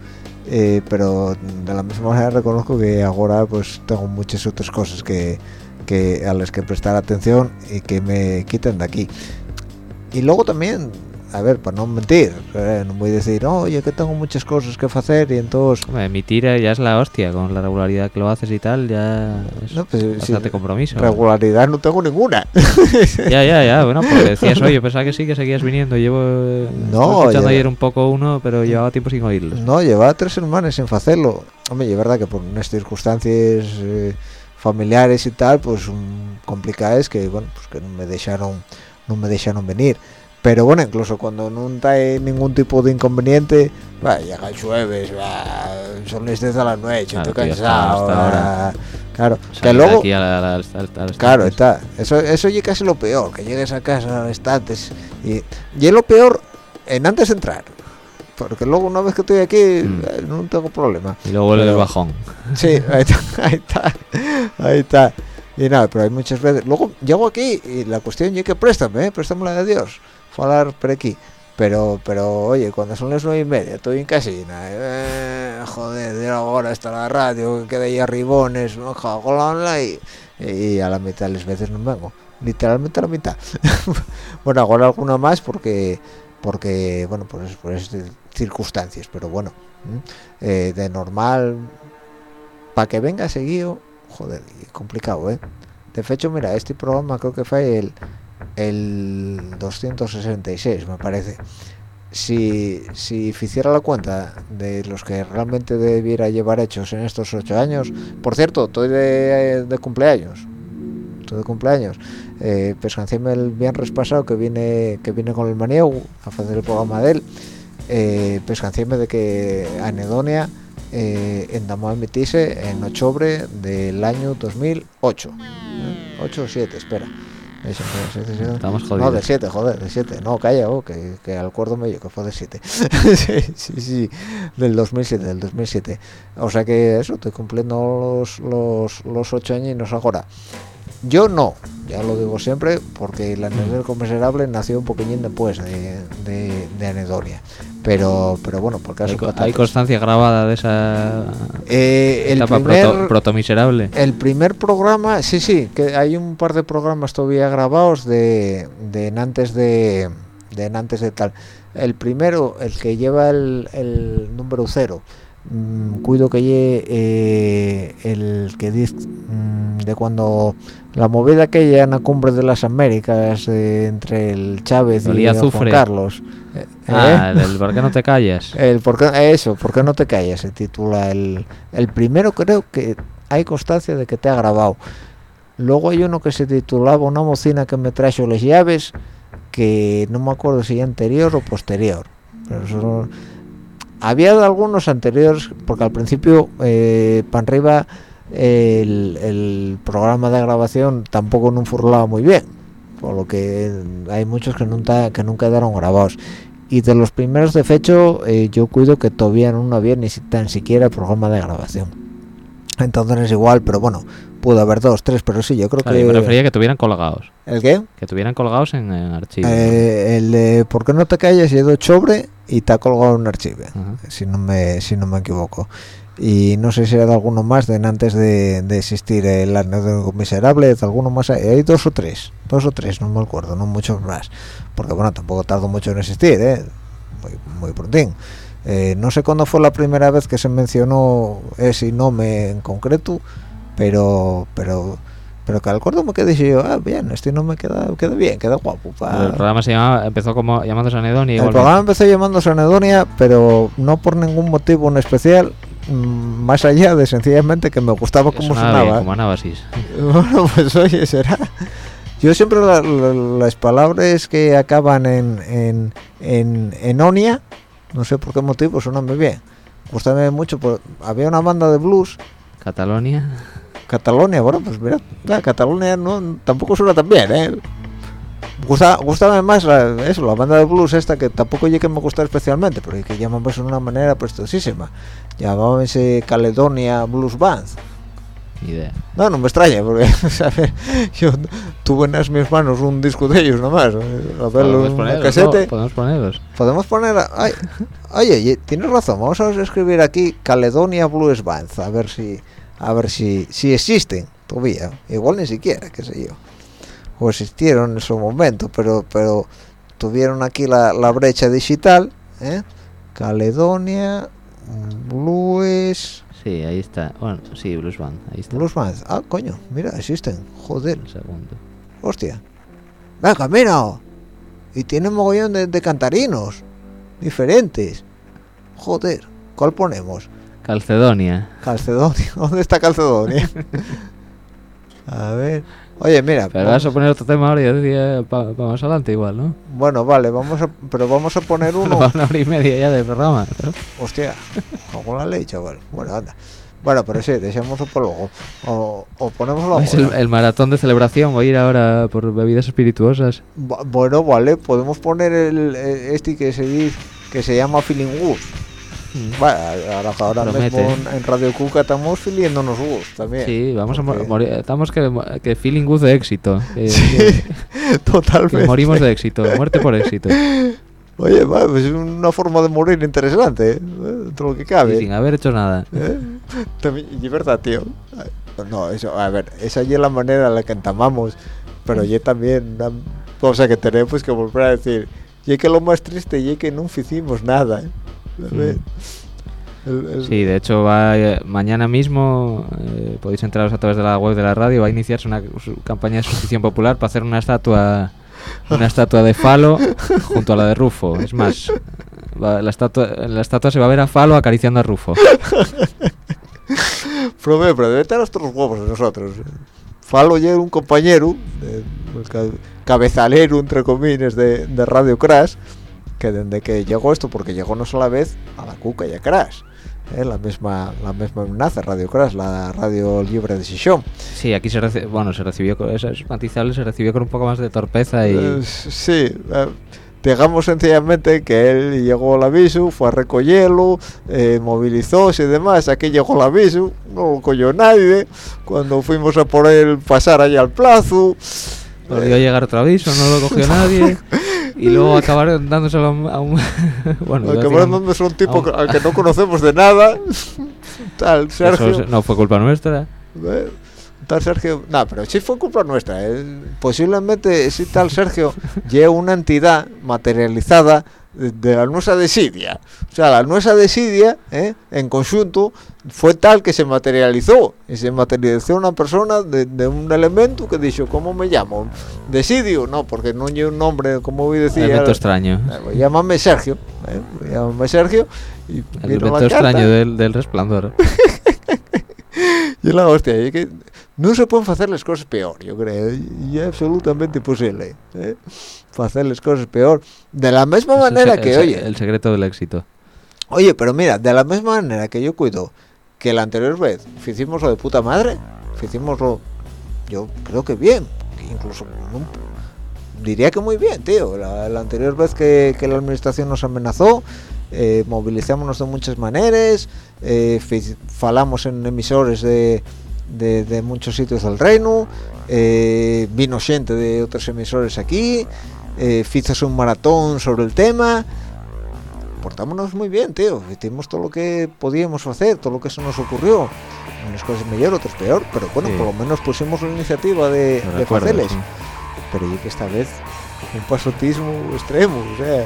Speaker 2: eh, pero de la misma manera reconozco que ahora pues tengo muchas otras cosas que, que a las que prestar atención y que me quiten de aquí. Y luego también, a ver, para no mentir, eh, no voy a decir, oye, que tengo muchas cosas que hacer y entonces...
Speaker 3: Hombre, emitir eh, ya es la hostia, con la regularidad que lo haces y tal, ya es
Speaker 2: No, pues,
Speaker 3: bastante compromiso.
Speaker 2: regularidad no tengo ninguna.
Speaker 3: Ya, ya, ya, bueno, porque decías, oye, pensaba que sí, que seguías viniendo. Llevo
Speaker 2: No,
Speaker 3: escuchando ayer un poco uno, pero llevaba tiempo sin oírlos.
Speaker 2: No, llevaba tres semanas sin hacerlo. Hombre, es verdad que por unas circunstancias eh, familiares y tal, pues um, complicadas que, bueno, pues que no me dejaron, no me dejaron venir. Pero bueno, incluso cuando no hay ningún tipo de inconveniente, va, llega el jueves, va, son las 10 de la noche,
Speaker 3: Claro,
Speaker 2: estoy cansado.
Speaker 3: hasta ahora.
Speaker 2: va. Claro, que luego,
Speaker 3: aquí a la- a la- al-
Speaker 2: Claro, está. Eso, eso ya casi lo peor, que llegues a casa, estantes. Y, y es lo peor en antes de entrar. Porque luego una vez que estoy aquí,
Speaker 3: Mm.
Speaker 2: eh, no tengo problema.
Speaker 3: Y luego vuelve el bajón.
Speaker 2: Sí, ahí está, ahí está, ahí está. Y nada, pero hay muchas veces. Luego llego aquí y la cuestión es que préstame, ¿eh? préstame la de Dios. Falar por aquí. Pero, pero, oye, cuando son las nueve y media, estoy en casina. Eh, joder, de ahora está la radio, que queda ahí arribones, me cago en la online. Y a la mitad las veces no vengo. Literalmente a la mitad. bueno, ahora alguna más porque, porque bueno, por, es- por esas circunstancias. Pero bueno, eh, de normal, para que venga seguido, joder, y complicado, ¿eh? De hecho, mira, este programa creo que fue el, el 266, me parece. Si, si hiciera la cuenta de los que realmente debiera llevar hechos en estos ocho años, por cierto, estoy de, cumpleaños, estoy de cumpleaños. Eh, el viernes pasado que viene que viene con el maniego a hacer el programa de él. Eh, de que Anedonia eh, a emitirse en octubre del año 2008. ¿eh? 8 o 7, espera. Eso, espera, siete, siete.
Speaker 3: Estamos
Speaker 2: No,
Speaker 3: jodidos.
Speaker 2: de 7, joder, de 7. No, calla, oh, que, que acuérdome yo que fue de 7. sí, sí, sí, del 2007, del 2007. O sea que eso, estoy cumpliendo los, los, los 8 años ahora. Yo no, ya lo digo siempre, porque la Anedonia Conmiserable nació un poquillín después de, de, de Anedonia. Pero, pero bueno, por caso
Speaker 3: Hay, hay constancia grabada de esa
Speaker 2: Eh, el
Speaker 3: etapa
Speaker 2: primer,
Speaker 3: proto, protomiserable.
Speaker 2: el primer programa, sí, sí, que hay un par de programas todavía grabados de, de en antes de, de en antes de tal. El primero, el que lleva el, el número cero, mm, cuido que eh, el que dice mm, de cuando la movida aquella en la cumbre de las Américas eh, entre el Chávez y el Juan. Carlos. Eh,
Speaker 3: Ah,
Speaker 2: ¿eh?
Speaker 3: el ¿por qué no te callas?
Speaker 2: El por qué, eso, ¿por qué no te callas? Se titula el, el primero creo que hay constancia de que te ha grabado. Luego hay uno que se titulaba Una mocina que me trajo las llaves, que no me acuerdo si anterior o posterior. Pero eso- había algunos anteriores, porque al principio, eh, arriba, el, el programa de grabación tampoco no furlaba muy bien. Por lo que hay muchos que nunca, que nunca quedaron grabados y de los primeros de fecho eh, yo cuido que todavía no había ni tan siquiera programa de grabación entonces es igual pero bueno pudo haber dos tres pero sí yo creo
Speaker 3: Claro,
Speaker 2: que
Speaker 3: yo me refería a que tuvieran colgados.
Speaker 2: el qué
Speaker 3: Que tuvieran colgados en, en archivo.
Speaker 2: Eh, el de por qué no te calles y he sobre y te ha colgado en un archivo
Speaker 3: Ajá.
Speaker 2: si no me si no me equivoco y no sé si era de alguno más de antes de, de existir el anedónico miserable de alguno más hay, hay dos o tres dos o tres no me acuerdo no muchos más porque bueno tampoco tardó mucho en existir ¿eh? muy muy prontín Eh, no sé cuándo fue la primera vez que se mencionó ese nombre en concreto pero pero pero que acuerdo que dije yo ah bien este no me queda queda bien queda guapo pa-
Speaker 3: El programa se llamaba, empezó como llamándose Anedonia
Speaker 2: el programa empezó llamándose Anedonia pero no por ningún motivo en especial mm, más allá de sencillamente que me gustaba cómo
Speaker 3: Sonaba. bien, como Anábasis.
Speaker 2: bueno pues oye será. Yo siempre la- la- las palabras que acaban en en, en en onia no sé por qué motivo sonan muy bien. Gustaba mucho por, había una banda de blues.
Speaker 3: Catalonia.
Speaker 2: Catalonia, bueno, pues mira, la Catalonia no, tampoco suena tan bien, ¿eh? Gusta, gustaba más la, eso, la banda de blues esta, que tampoco llegué que me gustara especialmente, pero que llamamos de una manera prestosísima. Llamábase Caledonia Blues Band.
Speaker 3: Idea.
Speaker 2: No, no me extraña, porque ¿sabes? yo tuve en mis manos un disco de ellos nomás. ¿eh? A verlo en casete.
Speaker 3: ¿no? Podemos ponerlos.
Speaker 2: Podemos poner... a- ay, oye, oye, tienes razón, vamos a escribir aquí Caledonia Blues Band, a ver si a ver si, si existen todavía, igual ni siquiera, qué sé yo. O existieron en su momento, pero pero tuvieron aquí la, la brecha digital, ¿eh? Caledonia Blues
Speaker 3: Sí, ahí está. Bueno, sí, Blues Band. Ahí está.
Speaker 2: Blues Band. Ah, coño, mira, existen. Joder,
Speaker 3: Un segundo.
Speaker 2: hostia. Venga, mira. Y tiene mogollón de, de cantarinos diferentes. Joder, ¿cuál ponemos?
Speaker 3: Calcedonia.
Speaker 2: Calcedonia. ¿Dónde está Calcedonia? a ver. Oye, mira.
Speaker 3: Pero
Speaker 2: vamos-
Speaker 3: vas a poner otro tema ahora y decía para más adelante igual, ¿no?
Speaker 2: Bueno, vale, vamos a, pero vamos a poner uno.
Speaker 3: Una hora y media ya del programa. ¿no?
Speaker 2: Hostia, con la ley, chaval. Bueno, anda. Bueno, pero sí, dejémoslo por luego. O, o ponémoslo
Speaker 3: Es el, maratón de celebración. Voy a ir ahora por bebidas espirituosas.
Speaker 2: Bu- Bueno, vale, podemos poner el, el- este que se dice que se llama Feeling Good. Vale, ahora, ahora mismo en, Radio Cuca estamos filiéndonos Gus también.
Speaker 3: Sí, vamos a mo-
Speaker 2: Porque-
Speaker 3: morir. Estamos que, que feeling good de éxito. Que,
Speaker 2: Sí,
Speaker 3: que- que
Speaker 2: totalmente.
Speaker 3: morimos de éxito. Muerte por éxito.
Speaker 2: Oye, pues es una forma de morir interesante, ¿eh? De lo que
Speaker 3: Y
Speaker 2: cabe.
Speaker 3: sin haber hecho nada.
Speaker 2: ¿eh? También, y es verdad, tío. No, eso, a ver, esa ya es la manera en la que entamamos, pero ya también una cosa que tenemos que volver a decir. Y que lo más triste y que no hicimos nada. ¿eh?
Speaker 3: Sí, de hecho, va, eh, mañana mismo eh, podéis enteraros a través de la web de la radio. Va a iniciarse una campaña de suscripción popular para hacer una estatua, una estatua de Falo junto a la de Rufo. Es más, va- la estatua, la estatua se va a ver a Falo acariciando a Rufo.
Speaker 2: Prove, pero debe estar los huevos de nosotros. Falo ya era un compañero, de- pues, ca- cabezalero, entre comillas, de, de Radio Crash, que desde que llegó esto, porque llegó no sola vez a la Cuca y a Crash, ¿eh? la misma la misma amenaza, Radio Crash, la radio libre de Sisión.
Speaker 3: Sí, aquí se reci- bueno, se recibió con esos matizables, se recibió con un poco más de torpeza y
Speaker 2: Eh, sí, eh, digamos sencillamente que él llegó al aviso, fue a recogerlo, eh, movilizóse y demás, aquí llegó el aviso, no lo cogió nadie, cuando fuimos a por él pasar allá al plazo,
Speaker 3: volvió a llegar otro aviso, no lo cogió nadie. Y luego acabaron dándoselo a un, a un- bueno,
Speaker 2: acabaron
Speaker 3: a un-
Speaker 2: tipo
Speaker 3: a un-
Speaker 2: al que no conocemos de nada, tal
Speaker 3: eso
Speaker 2: Sergio,
Speaker 3: no fue culpa nuestra.
Speaker 2: eh, tal Sergio, no, pero sí fue culpa nuestra, eh, posiblemente sí tal Sergio lleva una entidad materializada de, la nuestra desidia, o sea, la nuestra desidia, eh, en conjunto, fue tal que se materializó, y se materializó una persona de, de un elemento que dijo, ¿cómo me llamo? ¿Desidio? No, porque no lleva un nombre, como voy a decir,
Speaker 3: Elemento extraño.
Speaker 2: eh, pues llámame Sergio, eh, llámame Sergio, y
Speaker 3: elemento extraño del, del resplandor.
Speaker 2: y la hostia, y que no se pueden hacer las cosas peor, yo creo, y es absolutamente imposible, ¿eh? hacer las cosas peor, de la misma
Speaker 3: el
Speaker 2: manera que,
Speaker 3: el
Speaker 2: oye,
Speaker 3: El secreto del éxito.
Speaker 2: Oye, pero mira, de la misma manera que yo cuido que la anterior vez hicimos lo de puta madre, hicimos lo, yo creo que bien, incluso no- diría que muy bien, tío. La, la anterior vez que, que la administración nos amenazó, eh, movilizámonos de muchas maneras, eh, falamos en emisores de, de, de muchos sitios del reino, eh, vino gente de otros emisores aquí, eh, un maratón sobre el tema portámonos muy bien, tío. Hicimos todo lo que podíamos hacer, todo lo que se nos ocurrió. Unas cosas mejor, otras peor, pero bueno,
Speaker 3: Sí.
Speaker 2: por lo menos pusimos la iniciativa de,
Speaker 3: Lo
Speaker 2: de
Speaker 3: recuerdo,
Speaker 2: hacerles.
Speaker 3: sí.
Speaker 2: Pero yo que esta vez un pasotismo extremo, o sea,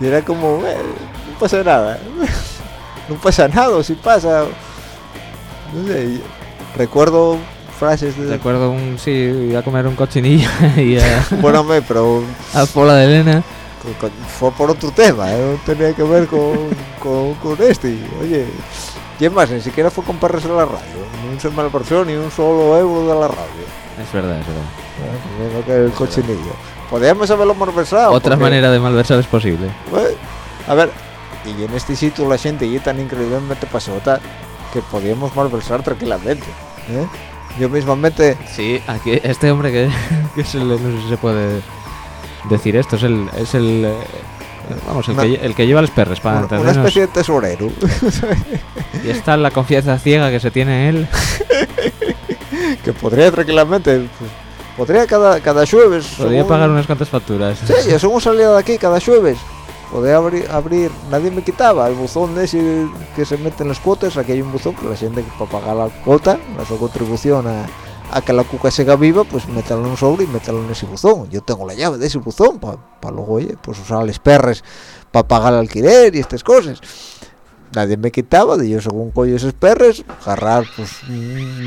Speaker 2: y era como, "Eh, no pasa nada, no pasa nada, si pasa, no sé, recuerdo frases de...
Speaker 3: Recuerdo un, sí, iba a comer un cochinillo y a,
Speaker 2: Bueno, me, pero
Speaker 3: a Pola de Elena.
Speaker 2: con- con- fue por otro tema, ¿eh? no tenía que ver con, con, con este. Oye, y es más, ni siquiera fue en la radio, ni un se malversó ni un solo euro de la radio.
Speaker 3: Es verdad, es verdad.
Speaker 2: Viendo que el cochinillo. Podríamos haberlo malversado.
Speaker 3: Otra
Speaker 2: porque-
Speaker 3: manera de malversar es posible.
Speaker 2: A ver, y en este sitio la gente y es tan increíblemente pasota que podíamos malversar tranquilamente. ¿Eh? Yo mismamente,
Speaker 3: Sí, aquí este hombre que, que es el, no sé si se puede decir esto, es el, es el, eh, vamos, el,
Speaker 2: Una-
Speaker 3: que, el que lleva los perres para
Speaker 2: una, una especie de tesorero,
Speaker 3: Y está la confianza ciega que se tiene en él.
Speaker 2: que podría tranquilamente, pues, podría cada, cada jueves.
Speaker 3: Podría
Speaker 2: según-
Speaker 3: pagar unas cuantas facturas.
Speaker 2: Sí, yo según salía de aquí cada jueves. Podía abrir, abrir, nadie me quitaba el buzón de ese que se mete en las cuotas. Aquí hay un buzón que la gente para pagar la cuota, la su contribución a, que la cuca siga viva, pues métalo en un sobre y métalo en ese buzón. Yo tengo la llave de ese buzón para luego, oye, pues usar los perres para pagar el alquiler y estas cosas. Nadie me quitaba, de yo según coño esos perres, agarrar pues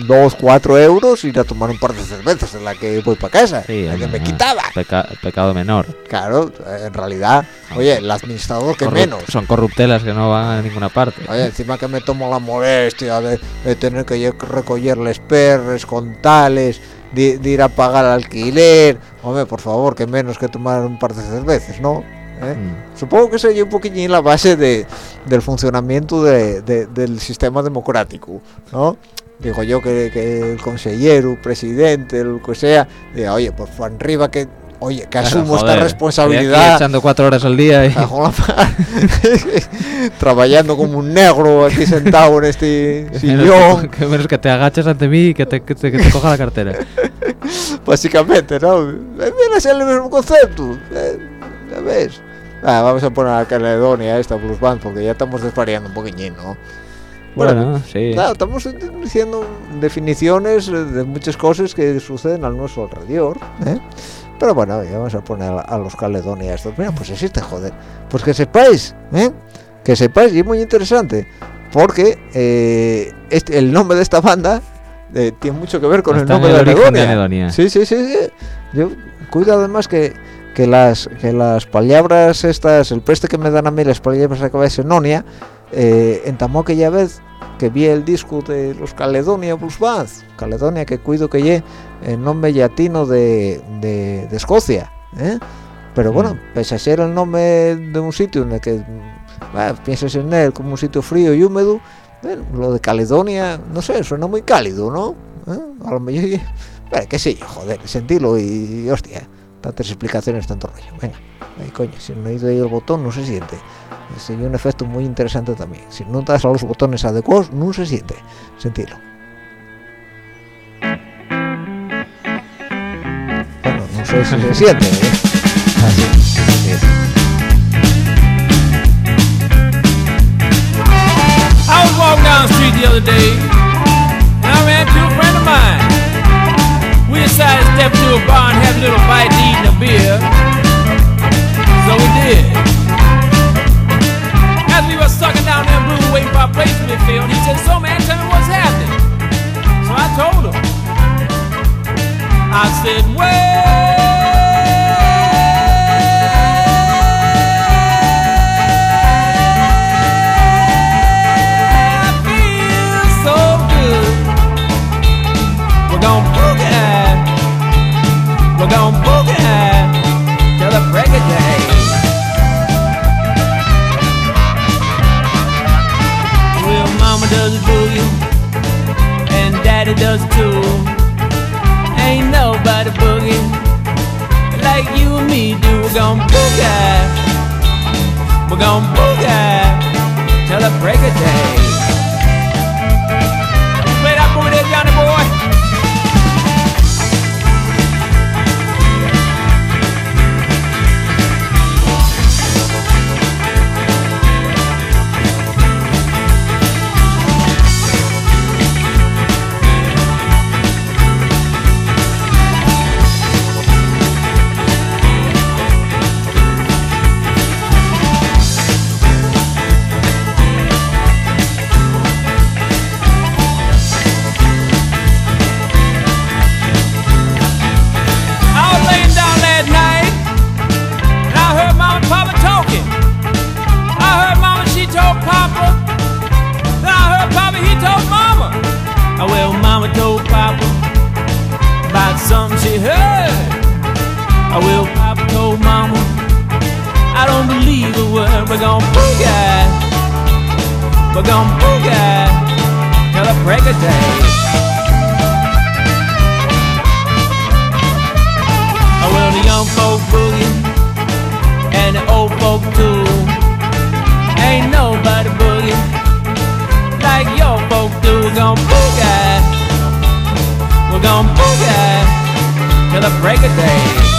Speaker 2: dos, cuatro euros y ir a tomar un par de cervezas en la que voy para casa.
Speaker 3: Sí,
Speaker 2: Nadie me quitaba.
Speaker 3: peca- pecado menor.
Speaker 2: Claro, en realidad, oye, el administrador que
Speaker 3: Corru-
Speaker 2: menos.
Speaker 3: Son corruptelas que no van a ninguna parte.
Speaker 2: Oye, encima que me tomo la molestia de, de tener que yo recogerles perres con tales, de, de ir a pagar alquiler. Hombre, por favor, que menos que tomar un par de cervezas, ¿no? ¿Eh?
Speaker 3: Mm.
Speaker 2: Supongo que sería un poquillín la base de, del funcionamiento de- de- del sistema democrático, ¿no? Digo yo que, que el consejero, presidente, lo que sea, diga, oye, pues para arriba que, oye, que
Speaker 3: Claro,
Speaker 2: asumo
Speaker 3: joder,
Speaker 2: esta responsabilidad.
Speaker 3: echando cuatro horas al día y...
Speaker 2: Trabajando como un negro aquí sentado en este sillón
Speaker 3: que menos que te agaches ante mí y que te, que te, que te coja la cartera.
Speaker 2: básicamente no viene a ser el mismo concepto eh, ya ves Ah, vamos a poner a Caledonia esta Blues Band porque ya estamos desvariando un poquillín ¿no?
Speaker 3: Bueno, sí.
Speaker 2: Claro, estamos diciendo definiciones de muchas cosas que suceden a nuestro alrededor, ¿eh? Pero bueno, ya vamos a poner a, los Caledonia estos. Mira, pues existe, joder. Pues que sepáis, ¿eh? Que sepáis, y es muy interesante, porque eh, este, el nombre de esta banda eh, tiene mucho que ver con
Speaker 3: Está
Speaker 2: el nombre de Anedonia. Sí, sí, sí, sí. Yo cuido además que, que las que las palabras estas, el preste que me dan a mí las palabras que va a Nonia, eh, entamó aquella vez que vi el disco de los Caledonia Blues Band, Caledonia que cuido que lle el nombre latino de, de, de Escocia, ¿eh? Pero bueno,
Speaker 3: Mm.
Speaker 2: pese a ser el nombre de un sitio en el que bah, piensas en él como un sitio frío y húmedo, bueno, lo de Caledonia, no sé, suena muy cálido, ¿no? ¿Eh? A lo mejor, bueno, qué sé yo, joder, sentirlo y, hostia, tantas explicaciones, tanto rollo. Venga, ahí coño, si no he ido ahí el botón, no se siente. Es un efecto muy interesante también. Si no das a los botones adecuados, no se siente. Sentirlo. Bueno, no sé si se siente. ¿eh? Así. sí.
Speaker 5: I was walking down the street the other day, and I ran into a friend of mine. Decided to step to a bar and have a little bite to eat and a beer. So we did. As we were sucking down that blue waiting for our place to be filled, he said, So man, tell me what's happening. So I told him. I said, Well, I Gonna boogie till the break of day. Well, mama does the boogie, and daddy does it too. Ain't nobody boogie like you and me do. We're gonna boogie. We're gonna boogie till the break of day. Gonna boogie. We're gonna boogie till the break of day. Well, the young folk boogie and the old folk too. Ain't nobody boogie like your folk do. We're gonna boogie. We're gonna boogie till the break of day.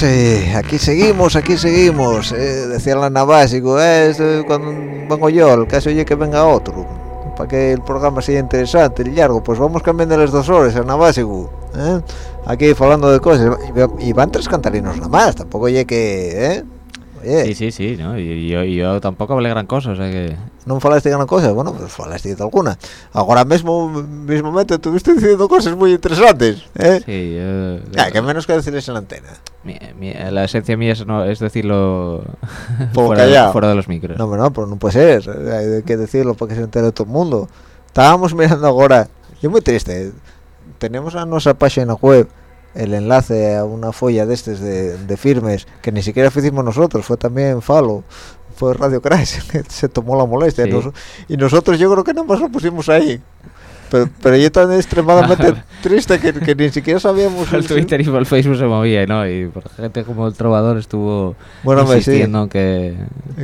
Speaker 2: Pues eh, aquí seguimos, aquí seguimos. Eh, decía la Navasico, eh, cuando vengo yo, el caso oye que venga otro. Para que el programa sea interesante y largo, pues vamos cambiando las dos horas a Navasico. ¿eh? Aquí hablando de cosas. Y van tres cantarinos nada más, tampoco oye que... ¿eh? Oye,
Speaker 3: Sí, sí, sí, ¿no? Yo, yo tampoco hablé gran cosa, o sea que...
Speaker 2: non falaste de gran cosa, bueno, pues falaste de alguna. Agora mesmo, mismamente, estuviste diciendo cosas muy interesantes, ¿eh?
Speaker 3: Sí, yo...
Speaker 2: Ya, que menos que decirles en la antena.
Speaker 3: mi- mi- la esencia mía es, no, es decirlo fuera, de, fuera de los micros.
Speaker 2: No, pero no, pero no puede ser. Hay que decirlo para que se entere todo el mundo. Estábamos mirando ahora. Yo muy triste. Tenemos a nuestra página web el enlace a una folla de estos de, de firmes que ni siquiera hicimos nosotros, fue también Falo, fue Radio Crash, que se tomó la molestia.
Speaker 3: Sí.
Speaker 2: Nos- y nosotros yo creo que nada más lo pusimos ahí. Pero, pero yo tan extremadamente triste que, que ni siquiera sabíamos
Speaker 3: el
Speaker 2: si-
Speaker 3: Twitter y el Facebook se movía, ¿no? Y por gente como el trovador estuvo
Speaker 2: Bueno, me sí.
Speaker 3: insistiendo en que...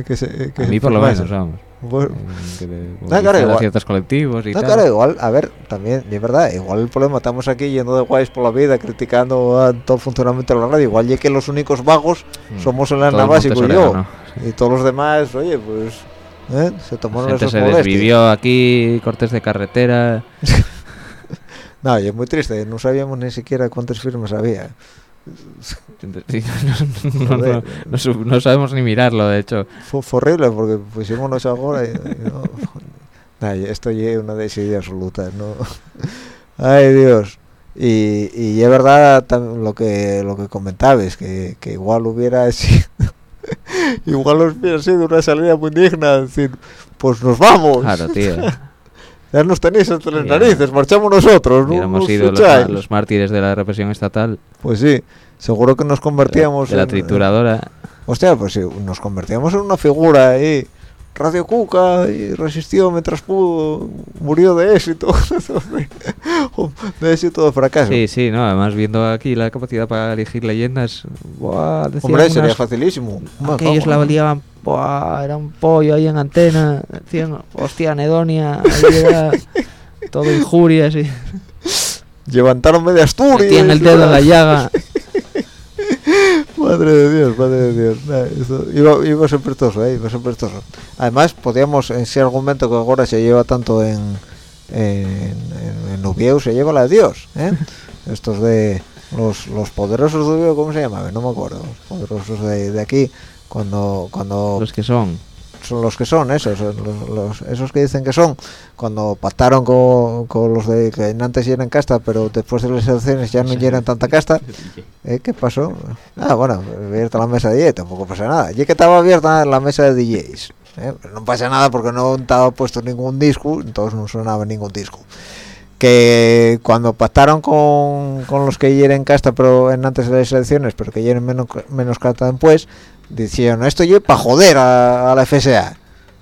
Speaker 2: que se- que
Speaker 3: a mí por lo menos, vamos.
Speaker 2: Bueno,
Speaker 3: en que de-
Speaker 2: No, claro,
Speaker 3: movilizar a
Speaker 2: igual-
Speaker 3: ciertos colectivos y
Speaker 2: No,
Speaker 3: tal.
Speaker 2: claro, igual, a ver, también, es verdad, igual el problema, estamos aquí yendo de guays por la vida, criticando a todo el funcionamiento de la radio, igual ya que los únicos vagos
Speaker 3: Mm.
Speaker 2: somos
Speaker 3: Todo el
Speaker 2: Básico y yo, y todos los demás, oye, pues, ¿eh? se
Speaker 3: La
Speaker 2: tomaron esas
Speaker 3: se
Speaker 2: molestias.
Speaker 3: desvivió aquí, cortes de carretera.
Speaker 2: No, y es muy triste, no sabíamos ni siquiera cuántas firmas había.
Speaker 3: No, sabemos ni mirarlo, de hecho.
Speaker 2: Fue, fue horrible porque pusimos ahora y, y Nah, esto es una desidia absoluta, ¿no? Ay, Dios. Y, y es verdad lo que lo que comentabas, que, que igual hubiera sido igual hubiera sido una salida muy digna, decir, pues nos vamos.
Speaker 3: Claro, tío.
Speaker 2: Ya nos tenéis entre las narices, marchamos nosotros, ¿no?
Speaker 3: Hubiéramos
Speaker 2: nos
Speaker 3: sido los, los mártires de la represión estatal,
Speaker 2: Pues sí, seguro que nos convertíamos
Speaker 3: de la
Speaker 2: en-
Speaker 3: trituradora.
Speaker 2: Hostia, pues sí, nos convertíamos en una figura ahí. Radio Cuca y resistió mientras pudo, murió de éxito. de éxito de fracaso.
Speaker 3: Sí, sí, no, además viendo aquí la capacidad para elegir leyendas, buah,
Speaker 2: Hombre, sería facilísimo.
Speaker 3: Aquellos la liaban, buah, era un pollo ahí en antena, decían, hostia, anedonia, era todo injurias y
Speaker 2: Levantaron media Asturias.
Speaker 3: metían el dedo en la llaga.
Speaker 2: Madre de Dios, madre de Dios. Nah, eso- iba, iba ser prestoso, eh, iba ser prestoso. Además, podíamos, en ese argumento que ahora se lleva tanto en, en, en, en Ubieu, se lleva la de Dios, ¿eh? Estos de los, los poderosos de Ubieu, ¿cómo se llamaban? No me acuerdo. Los poderosos de, de aquí, cuando, cuando
Speaker 3: Los que son.
Speaker 2: son los que son esos los, los- esos que dicen que son cuando pactaron con, con los de que antes eran casta pero después de las elecciones ya no eran tanta casta ¿Eh? ¿qué pasó? ah bueno abierta la mesa de DJ tampoco pasa nada y que estaba abierta la mesa de DJs ¿eh? Pero no pasa nada porque no estaba puesto ningún disco entonces no sonaba ningún disco que cuando pactaron con, con los que hieren casta pero en antes de las elecciones pero que hieren menos, menos casta después dijeron esto yo para joder a, a la FSA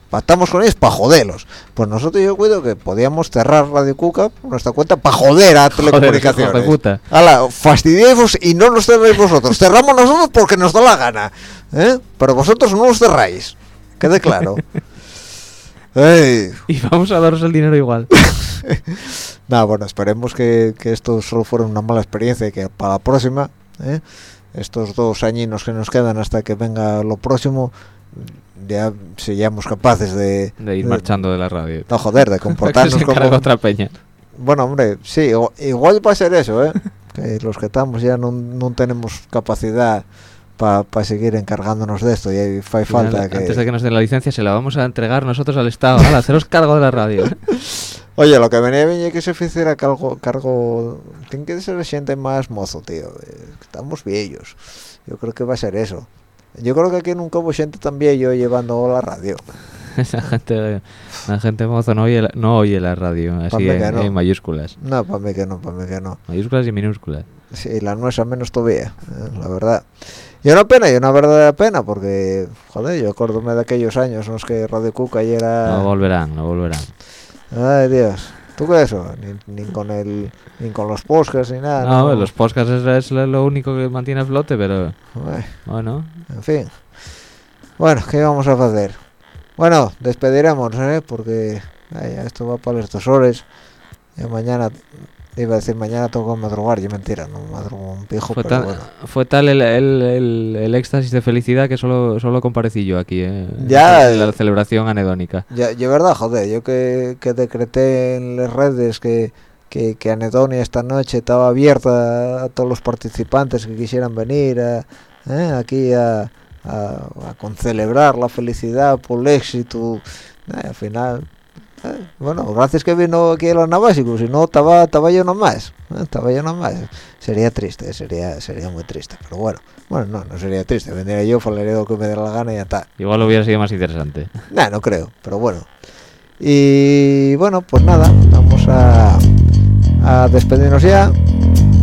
Speaker 2: pactamos con ellos para joderlos pues nosotros yo cuido que podíamos cerrar Radio Cuca nuestra cuenta para joder a
Speaker 3: Joder,
Speaker 2: telecomunicaciones
Speaker 3: puta.
Speaker 2: Ala, fastidiéis y no nos cerréis vosotros cerramos nosotros porque nos da la gana ¿eh? pero vosotros no nos cerráis quede claro Ey.
Speaker 3: Y vamos a daros el dinero igual.
Speaker 2: Nada, bueno, esperemos que, que esto solo fuera una mala experiencia y que para la próxima, ¿eh? estos dos añinos que nos quedan hasta que venga lo próximo, ya seamos capaces de...
Speaker 3: De ir marchando de la radio.
Speaker 2: No, joder, de comportarnos como...
Speaker 3: otra peña.
Speaker 2: Bueno, hombre, sí, igual, igual va a ser eso, ¿eh? que los que estamos ya no, no tenemos capacidad para seguir encargándonos de esto y ahí fa-
Speaker 3: Al final,
Speaker 2: falta que...
Speaker 3: Antes de que nos den la licencia, se la vamos a entregar nosotros al Estado. Haceros cargo de la radio.
Speaker 2: Oye, lo que venía bien es que se hiciera cargo, cargo tiene que ser gente más mozo, tío. Estamos viejos. Yo creo que va a ser eso. Yo creo que aquí nunca hubo gente tan viejo llevando la radio.
Speaker 3: Esa gente, la gente mozo no oye la, no oye la radio, así en,
Speaker 2: no.
Speaker 3: en mayúsculas.
Speaker 2: No, para mí que no, para mí que no.
Speaker 3: Mayúsculas y minúsculas.
Speaker 2: Sí, la nuestra menos todavía, eh, la verdad. Y una pena, y una verdadera pena, porque, joder, yo acuérdome de aquellos años en los que Radio Cuca y era...
Speaker 3: No volverán, no volverán.
Speaker 2: Ay, Dios. ¿Tú qué eso? Ni, ni con el... Ni con los podcasts ni nada.
Speaker 3: No, los podcasts es, es lo único que mantiene a flote, pero bueno.
Speaker 2: En fin. Bueno, ¿qué vamos a hacer? Bueno, despediremos, ¿eh? Porque ay, esto va para los dos horas. Y mañana, iba a decir mañana tengo que madrugar, y mentira, no madrugo un pijo,
Speaker 3: Fue,
Speaker 2: pero bueno.
Speaker 3: fue tal el, el, el- el éxtasis de felicidad que solo, solo comparecí yo aquí, eh,
Speaker 2: Ya,
Speaker 3: en la celebración anedónica.
Speaker 2: Ya, yo verdad, joder, yo que, que decreté en las redes que, que, que Anedonia esta noche estaba abierta a todos los participantes que quisieran venir a, ¿eh? aquí a, a, a concelebrar la felicidad por el éxito. Eh, al final, eh, bueno, gracias que vino aquí el anabásico, si no estaba, estaba yo nomás, ¿eh? estaba yo nomás. Sería triste, sería sería muy triste, pero bueno, bueno, no, no sería triste, vendría yo, de lo que me dé la gana y ya está.
Speaker 3: Igual hubiera sido más interesante.
Speaker 2: Nah, no creo, pero bueno. Y bueno, pues nada, vamos a, a despedirnos ya.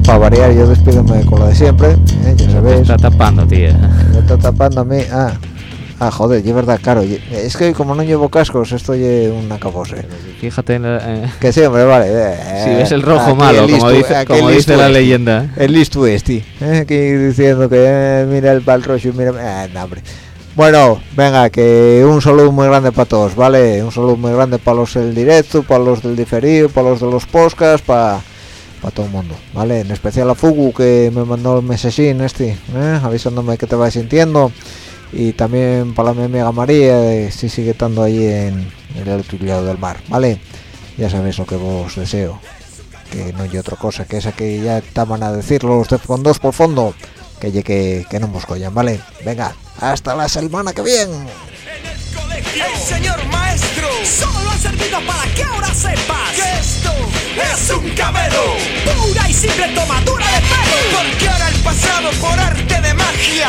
Speaker 2: Para variar, yo despídome con la de siempre, ¿eh? ya
Speaker 3: Me
Speaker 2: sabéis.
Speaker 3: está tapando, tía.
Speaker 2: Me está tapando a mí. Ah, ah joder, es verdad, claro. Es que como no llevo cascos, estoy una cabose.
Speaker 3: Fíjate en la- eh,
Speaker 2: Que sí, hombre, vale. eh,
Speaker 3: si ves el rojo
Speaker 2: aquí
Speaker 3: malo,
Speaker 2: el
Speaker 3: como dice, como
Speaker 2: el
Speaker 3: la
Speaker 2: este.
Speaker 3: leyenda.
Speaker 2: El listo este, ¿eh? aquí diciendo que eh, mira el pal rojo, mira... No, hombre. Bueno, venga, que un saludo muy grande para todos, ¿vale? Un saludo muy grande para los del directo, para los del diferido, para los de los podcasts, para para todo el mundo, ¿vale? En especial a Fugu que me mandó el mensajín este, ¿eh? avisándome que te vas sintiendo. Y también para mi amiga María, eh, si sigue estando ahí en, en el otro lado del mar, ¿vale? Ya sabéis lo que vos deseo que no hay otra cosa que esa que ya estaban a decirlo los con dos por fondo que ye que, que no nos collan, ¿vale? Venga, hasta la semana que viene.
Speaker 6: El señor maestro solo ha servido para que ahora sepas que esto es un cabelo. Pura y simple tomadura de pelo. Porque ahora el pasado por arte de magia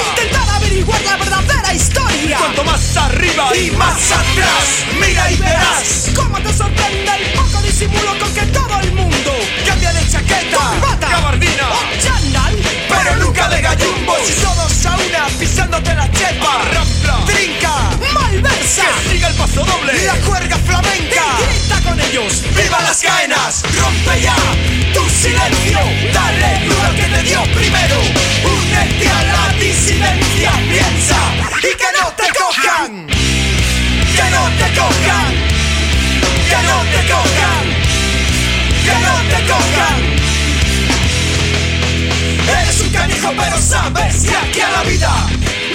Speaker 6: Intentar averiguar la verdadera historia. Cuanto más arriba y más atrás, mira y verás cómo te sorprende el poco disimulo con que todo el mundo cambia de chaqueta, gabardina o chandal, pero nunca de gallumbo. Si todos a una pisándote la chepa,
Speaker 7: rampla,
Speaker 6: trinca,
Speaker 8: malversa, que
Speaker 7: siga el paso doble, la
Speaker 6: cuerda flamenca. Y
Speaker 8: grita con
Speaker 6: ellos, viva las caenas, rompe ya tu silencio, dale duro que te dio primero, únete a la disidencia y que no te cojan. Que no te cojan. Que no te cojan. Que no te cojan. Eres un canijo pero sabes que aquí a la vida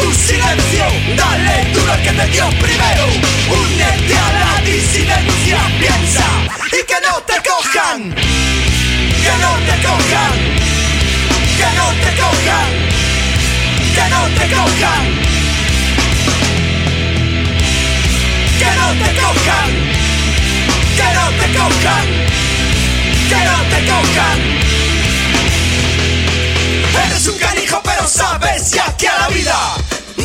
Speaker 6: tu silencio. Dale duro al que te dio primero. Únete a la disidencia Piensa y que no te cojan. Que no te cojan. Que no te cojan. Que no te cojan. Que no te cojan. Que no te cojan. Que no te cojan. Eres un canijo pero sabes ya que a la vida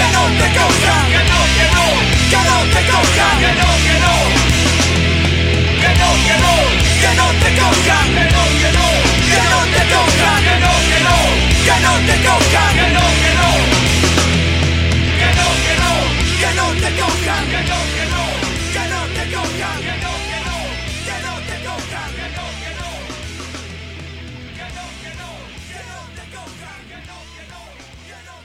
Speaker 6: que no te cojan, que no, que no, que no te cojan, que no, que no, que no, que no, que no te que no, que no, que no te que no, que no, que no te cojan.